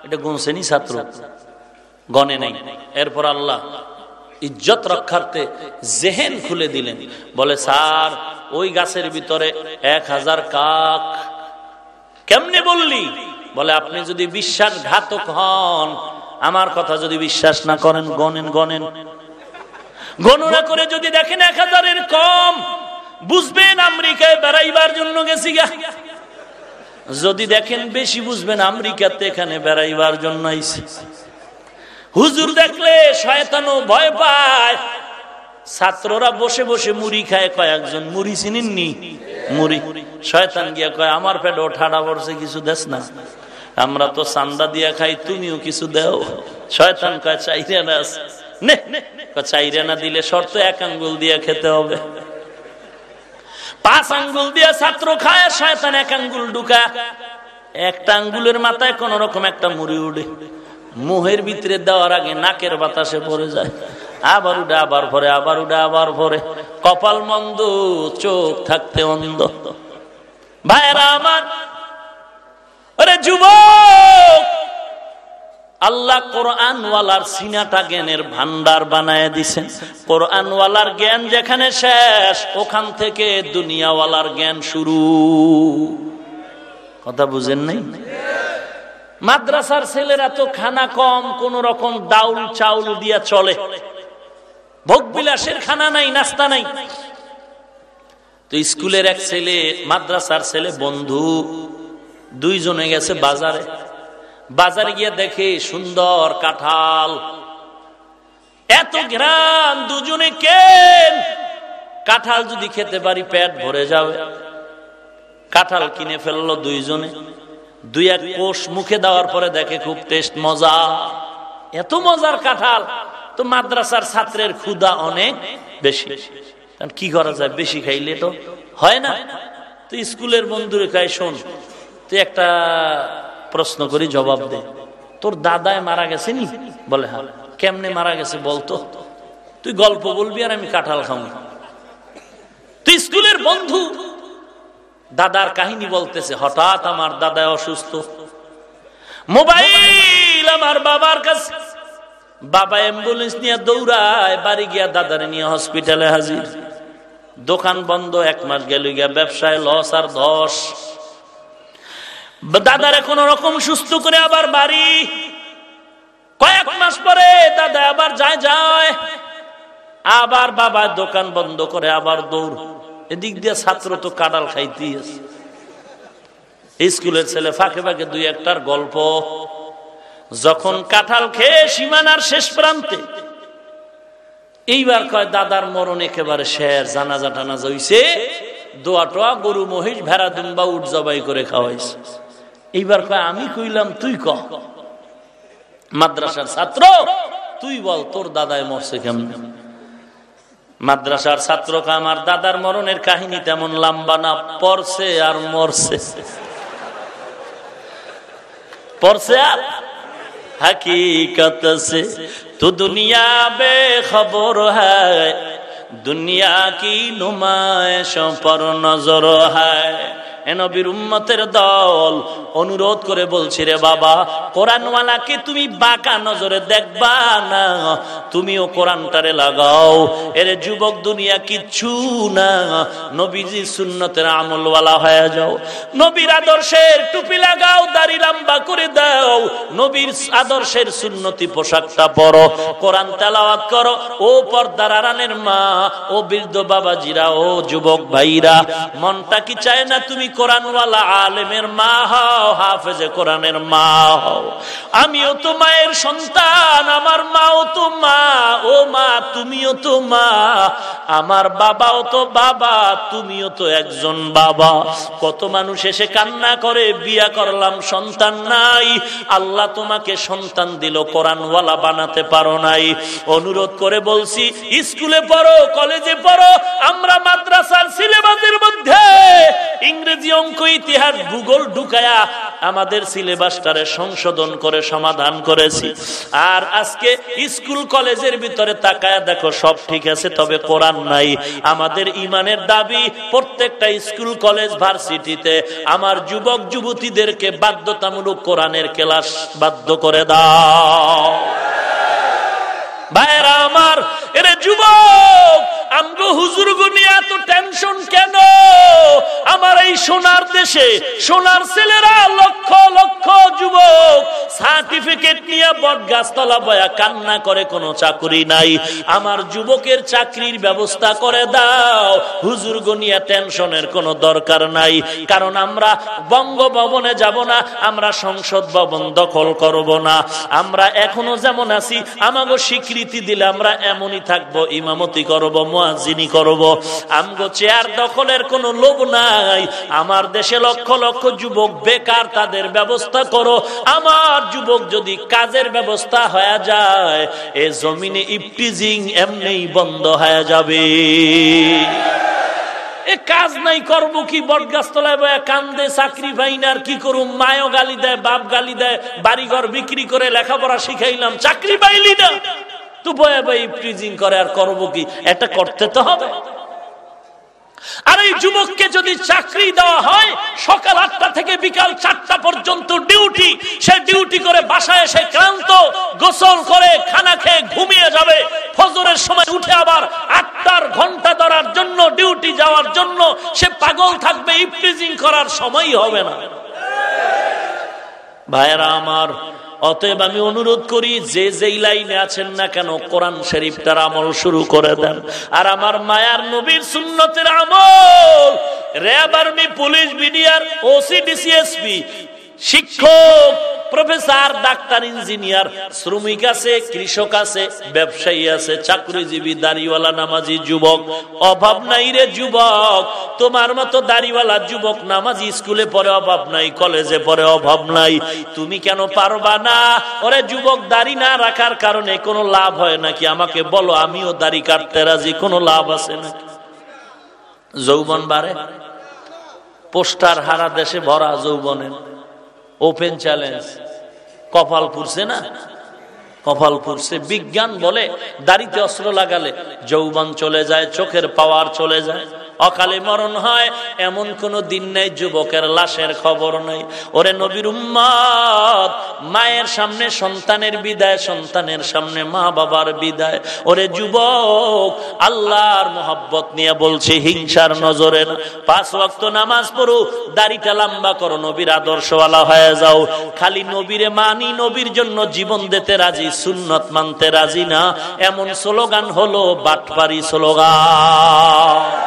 এটা গুনছেনি ছাত্র গনে নেই। এরপর আল্লাহ ইজ্জত রক্ষার্থে জেহেন খুলে দিলেন, বলে, স্যার, ওই গাছের ভিতরে এক হাজার কাক, কেমনে বললি? বলে, আপনি যদি বিশ্বাসঘাতক হন, আমার কথা যদি বিশ্বাস না করেন গনেন গনেন গণনা করে যদি দেখেন এক হাজারের কম, বুঝবেন আমেরিকায় বেড়াইবার জন্য গেছি যদি দেখেন বেশি বুঝবেন আমেরিকাতে এখানে বেড়াইবার জন্য আইসি হুজুর দেখলে শয়তানো ভয় পায়। ছাত্ররা বসে বসে মুড়ি খায়, কয়েকজন মুড়ি চিনেননি? মুড়ি। শয়তান গিয়া কয়, আমার পেট ঠাডা পড়ছে, কিছু দেশ না। আমরা তো চান্দা দিয়া খাই, তুমিও কিছু দেও। শয়তান কয় চাইরে না। চাইরে না দিলে শর্ত এক আঙ্গুল দিয়ে খেতে হবে। পাঁচ আঙ্গুল দিয়ে ছাত্র খায়, শয়তান এক আঙ্গুল ঢুকা। একটা আঙ্গুলের মাথায় কোন রকম একটা মুড়ি উঠে মুহের ভিতরে দেওয়ার আগে নাকের বাতাসে পড়ে যায়। আবার উঠে, আবার ভরে, আবার উঠে, আবার ভরে। কপাল মন্দ, চোখ থাকতে অন্ধ। ভাইরা আমার যুবক! আল্লাহ কোরআনওয়ালার সিনাটা জ্ঞানের ভান্ডার বানায় দিছেন। কোরআনওয়ালার জ্ঞান যেখানে শেষ, ওখান থেকে দুনিয়াওয়ালার জ্ঞান শুরু। কথা বুঝেন নাই? মাদ্রাসার ছেলেরা তো খানা কম, কোন রকম ডাউল চাউল দিয়া চলে। ভোগ বিলাসের খানা নাই, নাস্তা নাই। তো স্কুলের এক ছেলে, মাদ্রাসার ছেলে বন্ধু, দুইজনে গেছে বাজারে। বাজারে গিয়ে দেখে সুন্দর কাঁঠাল। এত গ্রাম দুজনে কেন? কাঁঠাল যদি খেতে পারি, পেট ভরে যাবে। কাঁঠাল কিনে ফেলল দুইজনে। দুই এক কোষ মুখে দেওয়ার পরে দেখে খুব টেস্ট, মজা। এত মজার কাঁঠাল। তো মাদ্রাসার ছাত্রের ক্ষুদা অনেক বেশি। কি করা যায়, বেশি খাইলে তো হয় না। তো স্কুলের বন্ধুরে খাই শোন, তুই একটা প্রশ্ন করি, জবাব দে। তোর দাদায় মারা গেছে নি বলে হ্যাঁ। কেমনে মারা গেছে বলতো তুই গল্প বলবি আর আমি কাঁঠাল খাব তুই স্কুলের বন্ধু। দাদার কাহিনী বলতেছে, হঠাৎ আমার দাদা অসুস্থ। মোবাইল আমার বাবার কাছে। বাবা অ্যাম্বুলেন্স নিয়ে দৌড়ায়, বাড়ি গিয়া দাদারে নিয়ে হসপিটালে হাজির। দোকান বন্ধ, এক মাস গেল গিয়া ব্যবসায় লস আর ধস। দাদারে কোন রকম সুস্থ করে আবার বাড়ি। কয়েক মাস পরে দাদা আবার যায় যায়। আবার বাবা দোকান বন্ধ করে আবার দৌড়। এদিক দিয়ে ছাত্র তো কাডাল খাইতে স্কুলের ছেলে ফাঁকে ফাঁকে দুই একটার গল্প। যখন কাঁঠাল খেয়ে সীমানার শেষ প্রান্তে এইবার কয়, দাদার মরণ একেবারে শেষ জানাজা টানাজা হইছে। দোয়া টোয়া গরু, মহিষ, ভেড়া, দুম্বা উঠ জবাই করে খাওয়াইছে। এইবার কয়, আমি কইলাম, তুই ক? মাদ্রাসার ছাত্র? তুই বল, তোর দাদায় মরছে কেমন? মাদ্রাসার ছাত্রকে আমার দাদার মরণের কাহিনী তেমন লাম্বা না, পড়ছে আর মরছে। পড়ছে আর? হাকিকত তো দুনিয়া বে খবর হায়, দুনিয়া কি নুমায় সম্পর নজর হায়। নবীর উম্মতের দল অনুরোধ করে বলছি রে বাবা, কোরআনওয়ালাকে তুমি বাঁকা নজরে দেখবা না? তুমিও কোরআনটারে লাগাও। এর যুবক দুনিয়া কিচ্ছু না। নবীজি সুন্নতের আমলওয়ালা হয়ে যাও। নবীর আদর্শের টুপি লাগাও, দাড়ি লম্বা করে দাও। নবীর আদর্শের সুন্নতি পোশাকটা পরো, কোরআন তেলাওয়াত করো। ও পর্দার আরানের মা, ও বৃদ্ধ বাবাজিরা, ও যুবক ভাইরা, মনটা কি চায় না তুমি কোরআনওয়ালা আলেমের মা হও, হাফেজে কোরআনের মা হও। আমিও তো মায়ের সন্তান, আমার মাও তো মা, ও মা, তুমিও তো মা, আমার বাবাও তো বাবা, তুমিও তো একজন বাবা। কত মানুষ এসে কান্না করে, বিয়া করলাম, সন্তান নাই। আল্লাহ তোমাকে সন্তান দিল, কোরআনওয়ালা বানাতে পারো নাই। অনুরোধ করে বলছি, স্কুলে পড়ো, কলেজে পড়ো, আমরা মাদ্রাসার সিলেবাসের মধ্যে ইংরেজি অঙ্ক, ইতিহাস, ভূগোল ঢুকায়া আমাদের সিলেবাসটারে সংশোধন করে সমাধান করেছি। আর আজকে স্কুল কলেজের ভিতরে তাকায়া দেখো, সব ঠিক আছে, তবে কোরআন নাই। আমাদের ইমানের দাবি, প্রত্যেকটা স্কুল, কলেজ, ভার্সিটিতে আমার যুবক, যুবতীদেরকে বাধ্যতামূলক কোরআনের ক্লাস বাধ্য করে দাও। ভাইরা আমার এরে যুবক আমগো টেনশন কেন? আমার এই সোনার দেশে, সোনার ছেলেরা লক্ষ লক্ষ যুবক সার্টিফিকেট নিয়ে বট গাছতলা বয়া কান্না করে, কোনো চাকরি নাই। আমার যুবকের চাকরির ব্যবস্থা করে দাও। হুজুর টেনশনের কোনো দরকার নাই। কারণ আমরা বঙ্গভবনে যাব না, আমরা সংসদ ভবন দখল করব না। আমরা এখনও যেমন আছি, আমাগো স্বীকৃতি দিলে আমরা এমনই থাকব, ইমামতি করব মোয়াজিনি করব। আমগো চেয়ার দখলের কোনো লোভ নাই। আমার দেশে লক্ষ লক্ষ যুবক বেকার, তাদের ব্যবস্থা করো। আমার যুবক যদি কাজের ব্যবস্থা হয়ে যায়, এ জমিনে ইপটিজিং এমনি বন্ধ হয়ে যাবে। এ কাজ নাই, করব কি? বট গাছতলায় বয়া কান্দে, চাকরি পাই না আর কি করুম? মায়ও গালি দেয়, বাপ গালি দেয়, বাড়িঘর বিক্রি করে লেখাপড়া শিখাইলাম, চাকরি পাইলি না। তো বয়ে বয়ে প্রিজিং করে, আর করব কি? এটা করতে তো হবে। আর এই যুবককে যদি চাকরি দেওয়া হয়, সকাল আটটা থেকে বিকাল চারটা পর্যন্ত ডিউটি সে ডিউটি করে বাসায় এসে ক্লান্ত, গোসল করে, খানা খেয়ে ঘুমিয়ে যাবে। ফজরের সময় উঠে আবার আটটার ঘণ্টা ধরার জন্য ডিউটি যাওয়ার জন্য সে পাগল থাকবে ইপ্রিজিং করার সময়ই হবে না। ভাইরা আমার অতএব আমি অনুরোধ করি, যে যেই লাইনে আছেন না কেন কোরআন শরীফ তার আমল শুরু করে দেন। আর আমার মায়ার নবীর সুন্নতের আমল RAB army police, BDR OC DC SP শিক্ষক প্রফেসর, ডাক্তার, ইঞ্জিনিয়ার, শ্রমিক আছে, কৃষক আছে, ব্যবসায়ী আছে, চাকরিজীবী, দাড়িওয়ালা, নামাজি, যুবক। অভাব নাই রে যুবক। তোমার মতো দাড়িওয়ালা যুবক নামাজি স্কুলে পরে অভাব নাই, কলেজে পরে অভাব নাই। তুমি কেন পারবা না? ওরে যুবক, দাড়ি না রাখার কারণে কোনো লাভ হয় নাকি? আমাকে বলো, আমিও দাড়ি কাটতে রাজি, কোনো লাভ আছে নাকি? যৌবন বাড়ে? পোস্টার হারা দেশে ভরা যৌবনের ওপেন চ্যালেঞ্জ কপাল পুরছে না? কপাল পুরছে বিজ্ঞান বলে দাড়িতে অস্ত্র লাগালে যৌবন চলে যায়, চোখের পাওয়ার চলে যায়। অকালে মরণ হয়, এমন কোন দিন নেই, যুবকের লাশের খবর নেই। ওরে নবীর উম্মাদ, মায়ের সামনে সন্তানের বিদায়, সন্তানের সামনে মা বাবার বিদায়। ওরে যুবক, আল্লাহর মোহাব্বত নিয়ে বলছে, হিংসার নজরে না। পাঁচ ওয়াক্ত নামাজ পড়ো, দাড়িটা লম্বা করো, নবীর আদর্শওয়ালা হয়ে যাও। খালি নবীরে মানি, নবীর জন্য জীবন দিতে রাজি, সুন্নত মানতে রাজি না। এমন স্লোগান হলো, বাটপারি স্লোগান।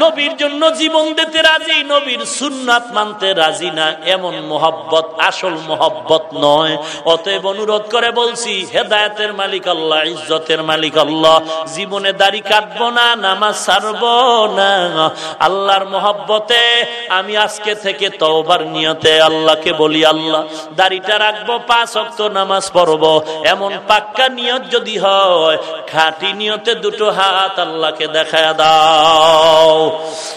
নবীর জন্য জীবন দিতে রাজি, নবীর সুন্নাত মানতে রাজি না, এমন মোহব্বত, আসল মোহব্বত নয়। অতএব অনুরোধ করে বলছি, হেদায়তের মালিক আল্লাহ, ইজ্জতের মালিক আল্লাহ, জীবনে দাড়ি কাটবো না, নামাজ ছাড়ব না। আল্লাহর মোহব্বতে আমি আজকে থেকে তওবার নিয়তে আল্লাহকে বলি, আল্লাহ, দাড়িটা রাখব, পাঁচ অক্ত নামাজ পড়ব। এমন পাক্কা নিয়ত যদি হয়, খাটি নিয়তে দুটো হাত আল্লাহকে দেখায় দাও।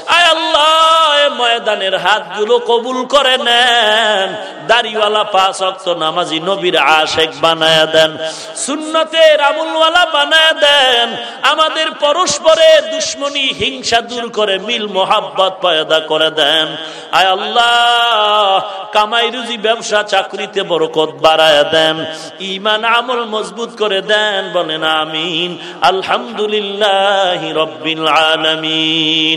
আয় আল্লাহ ময়দানের হাতগুলো কবুল করে নেন। দাড়িওয়ালা পাঁচ অক্ত নামাজি নবীর আশেক বানায় দেন। সুন্নতের আমুলওয়ালা বানায় দেন। আমাদের পরস্পরে দুশ্মনী, হিংসা দূর করে মিল, মোহাব্বত পয়দা করে দেন। আয় আল্লাহ, কামাই রুজি ব্যবসা চাকরিতে বরকত বাড়ায় দেন। ইমান আমল মজবুত করে দেন। বলেন আমিন। আলহামদুলিল্লাহ রব্বিল আলমিন।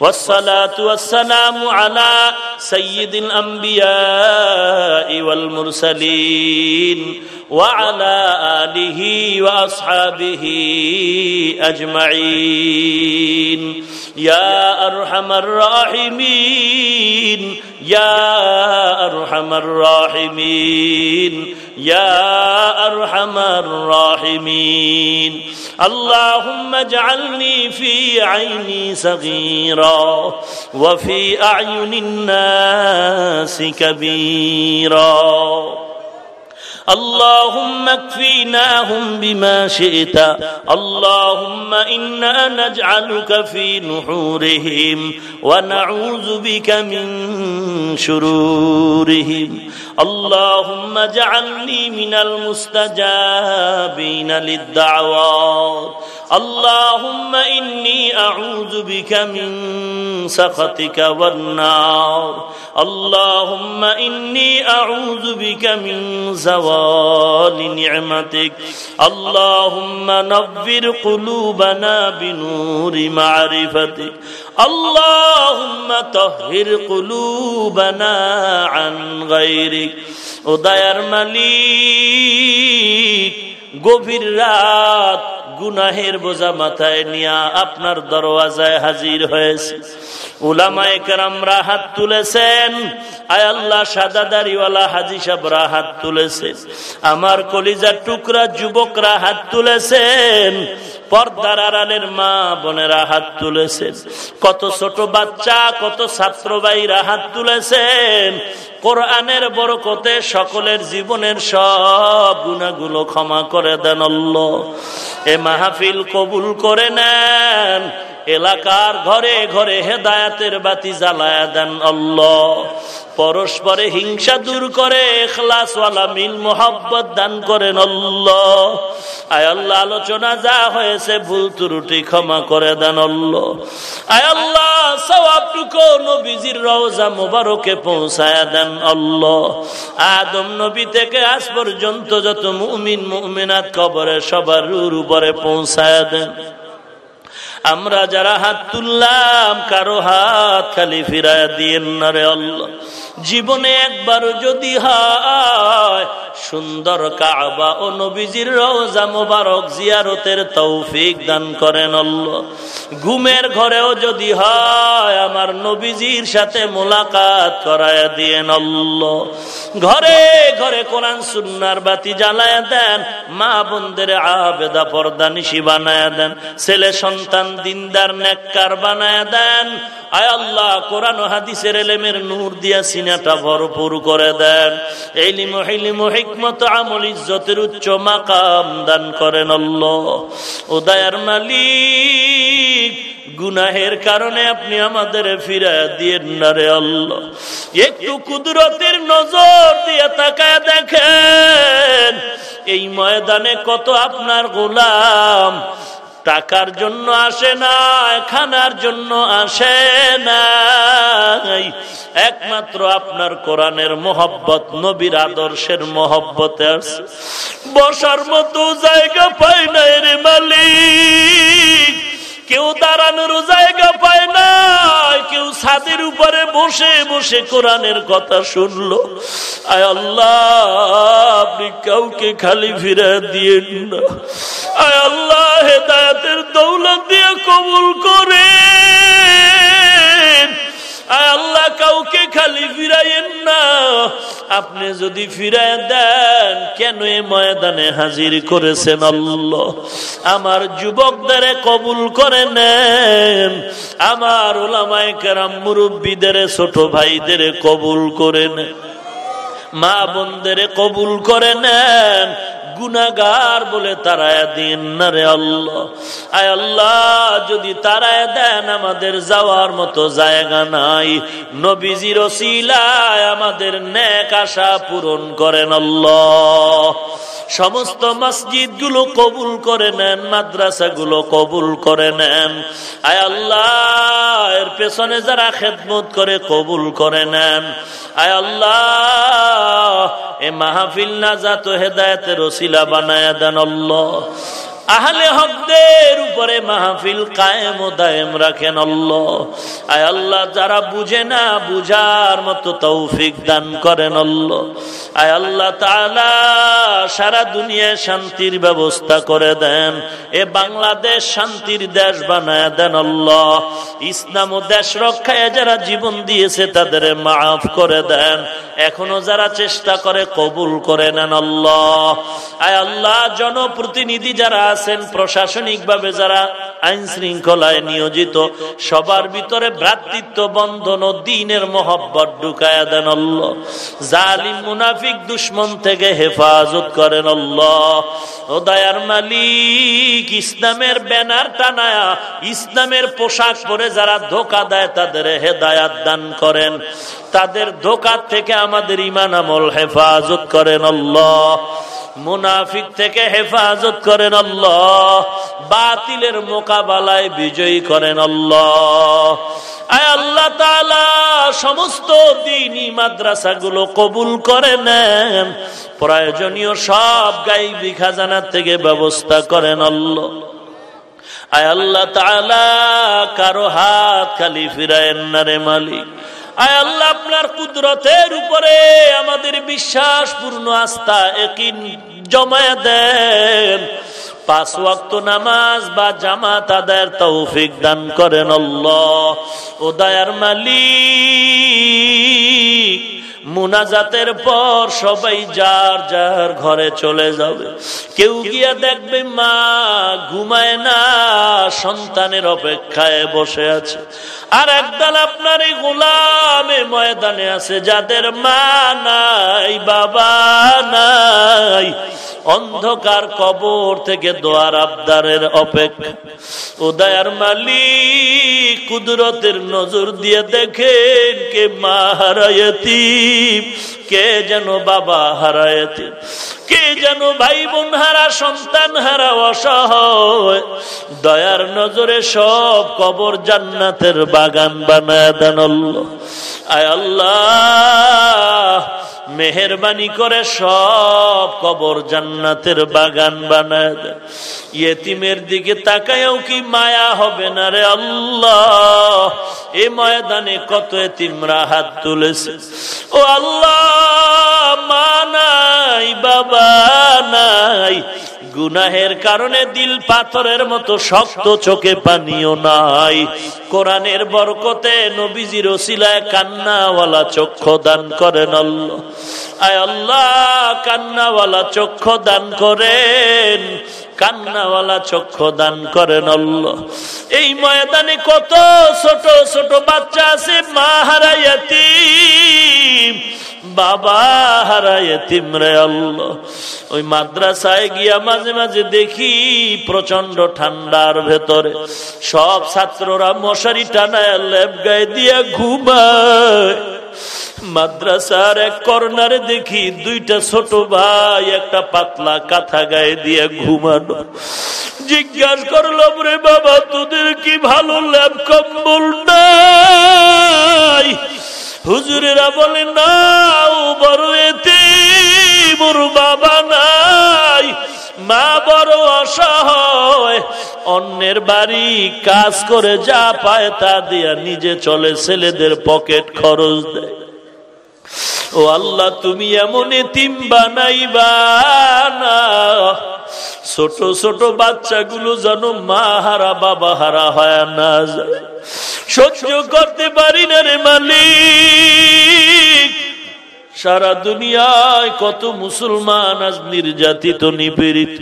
والصلاة والسلام على سيد الأنبياء والمرسلين وعلى آله وأصحابه أجمعين. يا أرحم الراحمين. يا أرحم الراحمين. يا أرحم الراحمين. اللهم اجعلني في عيني صغيرا وفي أعين الناس كبيرا. اللهم اكفيناهم بما شئت. اللهم إنا نجعلك في نحورهم ونعوذ بك من شرورهم. اللهم اجعلني من المستجابين للدعوات. اللهم إني أعوذ بك من سخطك والنار اللهم إني أعوذ بك من زوال نعمتك اللهم نظر قلوبنا بنور معرفتك اللهم طهر قلوبنا عن غيرك ودير مليك গভীর রাত গুনাহের বোঝা মাথায় নিয়া আপনার দরওয়াজায় হাজির হয়েছে। উলামায়ে কেরামরা হাত তুলেছেন। আয় আল্লাহ সাদা দাড়িওয়ালা হাজি সাহরা হাত তুলেছেন আমার কলিজার টুকরা যুবকরা হাত তুলেছেন। পর্দার আড়ালের মা বোনেরা হাত তুলেছেন। কত ছোট বাচ্চা, কত ছাত্র ভাইরা হাত তুলেছেন। কোরআনের বরকতে সকলের জীবনের সব গুণাগুলো ক্ষমা করে দেন এ মাহফিল কবুল করে নেন। এলাকার ঘরে ঘরে হেদায়াতের বাতি জ্বালায়া দেন আল্লাহ। পরস্পরে হিংসা দূর করে, এখলাসওয়ালা মিল মোহাব্বত দান করেন আল্লাহ। আয় আলোচনা যা হয়েছে ভুল ত্রুটি ক্ষমা করে দেন আল্লাহ। আয় আল্লাহ, সওয়াবটুকু নবীজির রওজা মোবারকে পৌঁছায়া দেন আল্লাহ। আদম নবী থেকে আজ পর্যন্ত যত মুমিন, মুমিনাত কবরে সবার উপরে পৌঁছায়া দেন। আমরা যারা হাত তুললাম কারও হাত খালি ফিরায় দিয়ে না রে আল্লাহ। জীবনে একবার যদি হয়, সুন্দর কাবা ও নবীজির রওজা মোবারক জিয়ারতের তৌফিক দান করেন ঘুমের ঘরেও যদি হয়, আমার নবীজির সাথে মোলাকাত করায় দিয়ে আল্লাহ। ঘরে ঘরে কোরআন, সুন্নার বাতি জ্বালায় দেন, মা বোনদের আবেদা পর্দা নিশি বানায় দেন, ছেলে সন্তান দিনদার নেককার বানায় দেন। আয় আল্লাহ, কোরআন হাদিসের এলেমের নূর দিয়া সিনাটা ভরপুর করে দেন। এলিম হিকমত আমল ইজ্জতের উচ্চ মাকাম দান করেন উদয়ার মালিক, গুনাহের কারণে আপনি আমাদের ফিরায় দিয়ে না রে আল্লাহ। একটু কুদরতের নজর দিয়ে তাকায় দেখেন, এই ময়দানে কত আপনার গোলাম টাকার জন্য আসে না, খানার জন্য আসে না একমাত্র আপনার কোরআনের মোহব্বত, নবীর আদর্শের মোহব্বতে বসার মতো জায়গা পাই নাই রে মালিক। কেউ দাঁড়ানোর জায়গা পায় না, কেউ ছাদের উপরে বসে বসে কোরআনের কথা শুনলো। আয় আল্লাহ, আপনি কাউকে খালি ফিরে দিয়ে না। আয় আল্লাহ, হেদায়তের দৌলত দিয়ে কবুল করে আল্লাহ, কাউকে খালি ফিরাইয়েন না। আপনি যদি ফিরাই দেন, কেন এ ময়দানে হাজির করেছেন আল্লাহ? আমার যুবকদের কবুল করে নেন। আমার ওলামায় কেরাম মুরব্বীদের, ছোট ভাইদের কবুল করে নেন। মা বোনদের কবুল করে নেন। গুনাগার বলে তারায় দিন না রে আল্লাহ। আয় আল্লাহ, যদি তারায় দেন আমাদের যাওয়ার মতো জায়গা নাই। নবীজির ওসিলায় আমাদের ন্যাক আশা পূরণ করেন আল্লাহ। সমস্ত মসজিদগুলো কবুল করে নেন মাদ্রাসা গুলো কবুল করে নেন। আয় আল্লাহ, এর পেছনে যারা খেদমত করে কবুল করে নেন। আয় আল্লাহ, এ মাহফিল না যাত হেদায়তের ওসিলা বানায় দেন আল্লাহ। আহলে হকদের উপরে মাহফিল কায়েম ও দায়েম রাখেন আল্লাহ। আয় আল্লাহ, যারা বুঝে না বুঝার মতো তৌফিক দান করেন আল্লাহ। আয় আল্লাহ তাআলা, সারা দুনিয়ায় শান্তির ব্যবস্থা করে দেন। এ বাংলাদেশ শান্তির দেশ বানায় দেন আল্লাহ। ইসলাম ও দেশ রক্ষায় যারা জীবন দিয়েছে তাদের মাফ করে দেন। এখনও যারা চেষ্টা করে কবুল করে নেন আল্লাহ। আয় আল্লাহ, জনপ্রতিনিধি যারা আছেন প্রশাসনিক ভাবে যারা আইন শৃঙ্খলায় নিয়োজিত, সবার ভিতরে ভ্রাতৃত্ব বন্ধন ও দিনের মহব্বত ঢুকায়া দেন আল্লাহ। জালিম মুনাফিক দুশ্মন থেকে হেফাজত করেন আল্লাহ। ও দয়ার মালিক ইসলামের ব্যানার টানায়া, ইসলামের পোশাক পরে যারা ধোকা দেয়, তাদের হেদায়াত দান করেন। তাদের ধোকার থেকে আমাদের ইমান আমল হেফাজত করেন আল্লাহ। মুনাফিক থেকে হেফাজত করেন আল্লাহ, বাতিলের মোকাবেলায় বিজয়ী করেন আল্লাহ। আয় আল্লাহ তালা সমস্ত দিনই মাদ্রাসাগুলো কবুল করে নেন, প্রয়োজনীয় সব গাইবি খাজানার থেকে ব্যবস্থা করেন আল্লাহ। আয় আল্লাহ তালা কারও হাত খালি ফিরায়েন না রে মালিক। আয় আল্লাহ আপনার কুদরতের উপরে আমাদের বিশ্বাস পূর্ণ আস্থা একই জমায় দেন। পাঁচ ওয়াক্ত নামাজ বা জামাত আদায়ের তৌফিক দান করেন ও দয়ার মালিক, মুনাজাতের পর সবাই যার যার ঘরে চলে যাবে। কেউ গিয়া দেখবে মা ঘুমায় না, সন্তানের অপেক্ষায় বসে আছে। আর একদল আপনার এই গোলামে ময়দানে আছে, যাদের মা নাই, বাবা নাই। অন্ধকার কবর থেকে দোয়ার আবদারের অপেক্ষা। উদয়ার মালিক কুদরতের নজর দিয়ে দেখেন কে মা হারায়তিম কে যেন বাবা হারায়তিম কে যেন ভাই বোন হারা, সন্তান হারা অসহায়? দয়ার নজরে সব কবর জান্নাতের বাগান বানায় দেন আয় আল্লাহ, মেহরবানি করে সব কবর জান্নাতের বাগান বানায় দেন। ইয়েতিমের দিকে তাকায়ও কি মায়া হবে না রে আল্লাহ? এ ময়দানে কত এতিমরা হাত তুলেছে। ও আল্লাহ নাই, বাবা নাই। গুনাহের কারণে দিল পাথরের মতো শক্ত চোখে পানিও নাই। কোরআনের বরকতে নবীজির ওসিলায় কান্নাওয়ালা চক্ষু দান করেন আল্লাহ। আয় আল্লাহ, কান্নাওয়ালা চক্ষু দান করেন। কান্নাওয়ালা চক্ষু দান করেন আল্লাহ। এই ময়দানে কত ছোট ছোট বাচ্চা আছে, মা হারাইয়াতি বাবা হারায় তিমরে আল্লাহ। ওই মাদ্রাসায় গিয়া মাঝে মাঝে দেখি প্রচণ্ড ঠান্ডার ভেতরে। সব ছাত্ররা মশারি টানায় লেপ গায়ে দিয়া ঘুমায়। মাদ্রাসার এক কর্নারে দেখি দুইটা ছোট ভাই একটা পাতলা কাঁথা গায়ে দিয়ে ঘুমানো। জিজ্ঞাসা করলাম রে বাবা, তোদের কি ভালো ল্যাব কম্বল হুজুরেরা বলে না ও বড় এতে মোর বাবা নাই। মা বড় অসহায়, অন্যের বাড়ি কাজ করে যা পায় তা দিয়া নিজে চলে, ছেলেদের পকেট খরচ দেয়। ও আল্লাহ, তুমি এমন এতিম বানাইবা না। ছোট ছোট বাচ্চাগুলো যেন মা হারা, বাবা হারা হয় না সহ্য করতে পারি না রে মালিক। সারা দুনিয়ায় কত মুসলমান আজ নির্যাতিত, নিপীড়িত।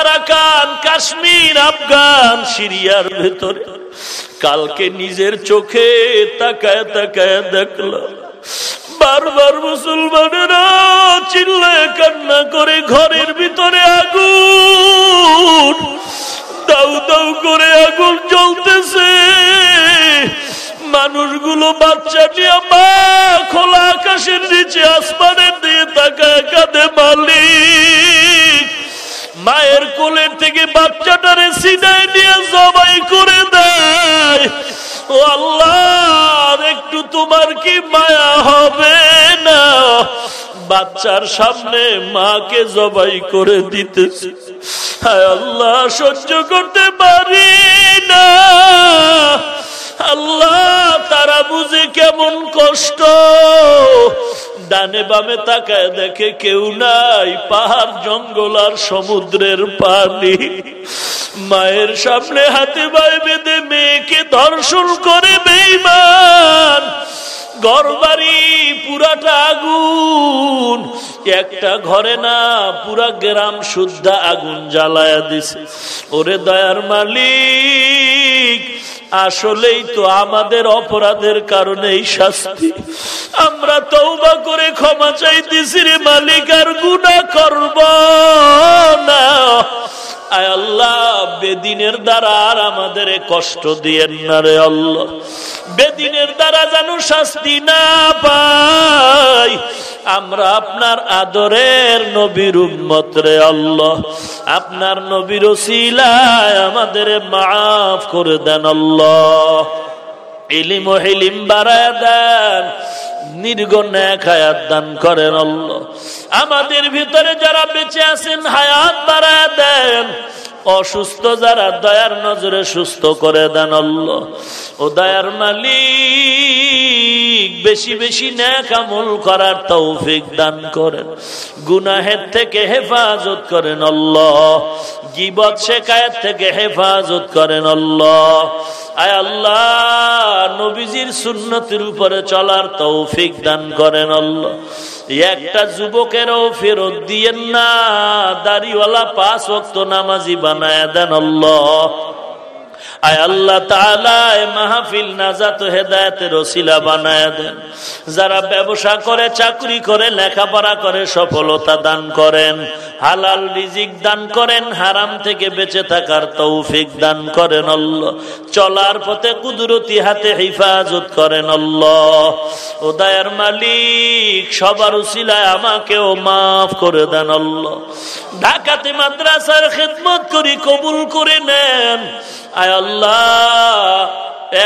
আরাকান, কাশ্মীর, আফগান, সিরিয়ার ভেতরে। কালকে নিজের চোখে তাকায় তাকায় দেখলাম, বারবার মুসলমানেরা চিল্লায়, কান্না করে ঘরের ভিতরে আগুন, দাউ দাউ করে আগুন জ্বলতেছে। মানুষগুলো বাচ্চা নিয়ে মা, খোলা আকাশের নিচে, আসমানের দিয়ে তাকায় কাঁদে মালিক। মায়ের কোলের থেকে বাচ্চাটারে সিনাই নিয়ে জবাই করে দেয়। ও আল্লাহ, একটু তোমার কি মায়া হবে না? বাচ্চার সামনে মাকে জবাই করে দিতেছে। আল্লাহ, সহ্য করতে পারি না। আল্লাহ তারা বুঝে কেমন কষ্ট। ডানে বামে তাকায় দেখে কেউ নাই, পাহাড়, জঙ্গল আর সমুদ্রের পানি। মায়ের সামনে হাতে বাই বেঁধে মেয়েকে দর্শন করে বেইমান পুরাটা আগুন। একটা ঘরে না পুরা গ্রাম শুদ্ধ আগুন দিছে। ওরে দয়ার মালিক, আসলেই তো আমাদের অপরাধের কারণে এই শাস্তি। আমরা তৌবা করে ক্ষমা চাইতেছি রে মালিক, আর গুণা করব না। আয় আল্লাহ, বেদিনের দ্বারা আর আমাদের কষ্ট দিয়েন না রে আল্লাহ। বেদিনের দ্বারা যেন শাস্তি না পাই আমরা আপনার আদরের নবীর উম্মত রে আল্লাহ। আপনার নবীর ওসিলায় আমাদের মাফ করে দেন আল্লাহ। ইলিম হিলিম বাড়ায় দেন নির্গণ হায়াত দান করেন আল্লাহ। আমাদের ভিতরে যারা বেঁচে আছেন, হায়াত বাড়ায় দেন। অসুস্থ যারা দয়ার নজরে সুস্থ করে দেন আল্লাহ। ও দয়ার মালিক, বেশি বেশি ন্যাক আমল করার তৌফিক দান করেন। গুনাহের থেকে হেফাজত করেন আল্লাহ। গিবত শেখায়ের থেকে হেফাজত করেন আল্লাহ। আয় আল্লাহ, নবীজির সুন্নতির উপরে চলার তৌফিক দান করেন আল্লাহ। একটা যুবকেরও ফেরত দিয়েন না, দাড়িওয়ালা পাঁচ অক্ত নামাজি বানায় দেন আল্লাহ। যারা ব্যবসা করে, চাকরি করে, লেখাপড়া করে, সফলতা দান করেন, হালাল রিজিক দান করেন, হারাম থেকে বেঁচে থাকার তৌফিক দান করেন আল্লাহ। চলার পথে কুদরতি হাতে হিফাজত করেন আল্লাহ। ও দায়ের মালিক, সবার উসিলায় আমাকেও মাফ করে দেন আল্লাহ। ঢাকাতে মাদ্রাসার খেদমত করি, কবুল করে নেন। আয় আল্লাহ,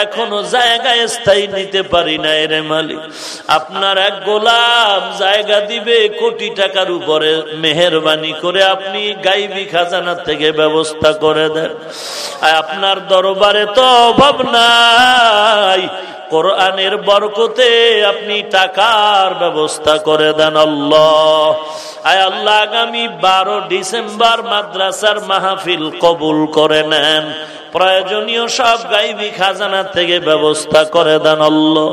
এখনও জায়গায় স্থায়ী নিতে পারি না এর মালিক। আপনার এক গোলাম জায়গা দিবে কোটি টাকার উপরে। মেহরবানি করে আপনি গাইবি খাজানা থেকে ব্যবস্থা করে দেন। আপনার দরবারে তো অভাব নাই। কোরআনের বরকতে আপনি টাকার ব্যবস্থা করে দেন আল্লাহ। আয় আল্লাহ, আগামী বারো ডিসেম্বর মাদ্রাসার মাহফিল কবুল করে নেন। প্রয়োজনীয় সব গাইবি খাজানা থেকে ব্যবস্থা করে দেন আল্লাহ।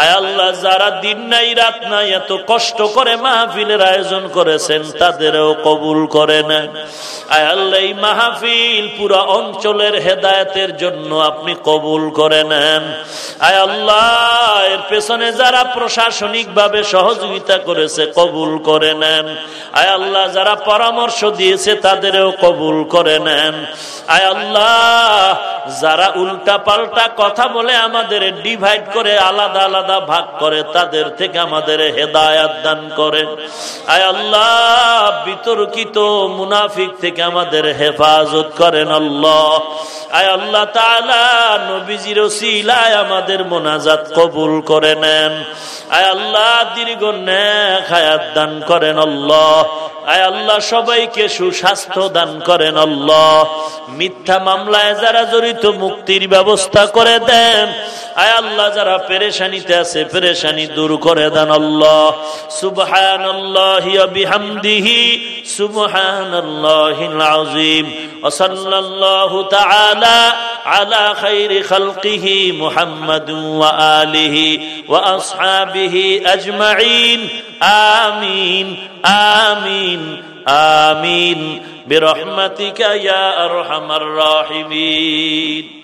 আয় আল্লাহ, যারা দিন নাই, রাত নাই, এত কষ্ট করে মাহফিলের আয়োজন করেছেন, তাদেরও কবুল করে নেন। আয় আল্লাহ, এই মাহফিল পুরো অঞ্চলের হেদায়তের জন্য আপনি কবুল করে নেন। আয় আল্লাহ এর পেছনে যারা প্রশাসনিক ভাবে সহযোগিতা করেছে, কবুল করে নেন। আয় আল্লাহ, যারা পরামর্শ দিয়েছে, তাদেরও কবুল করে নেন। আয় আল্লাহ, যারা উল্টা পাল্টা কথা বলে আমাদের ডিভাইড করে, আলাদা আলাদা ভাগ করে, তাদের থেকে আমাদের হেদায়াত দান আয় আল্লাহ, বিতর্কিত মুনাফিক থেকে আমাদের হেফাজত করেন আল্লাহ। আয় আল্লাহ নবীজির ওসিলায় আমাদের মোনাজাত কবুল করে নেন। আয় আল্লাহ, দীর্ঘ ন্যাক হায়াত দান করেন আল্লাহ। আয় আল্লাহ, সবাইকে সুস্বাস্থ্য দান করেন আল্লাহ। মিথ্যা মামলায় যারা জড়িত, মুক্তির ব্যবস্থা করে দেন। আয় আল্লাহ, যারা পেরেশানিতে আছে, পেরেশানি দূর করে দেন আল্লাহ। সুবহান বিহামদিহি সুবহান আযীম। ওয়া সাল্লাল্লাহু তাআলা আলা খাইরি খালকিহি মুহাম্মাদুন। وآله وأصحابه أجمعين. آمين آمين آمين. برحمتك يا أرحم الراحمين.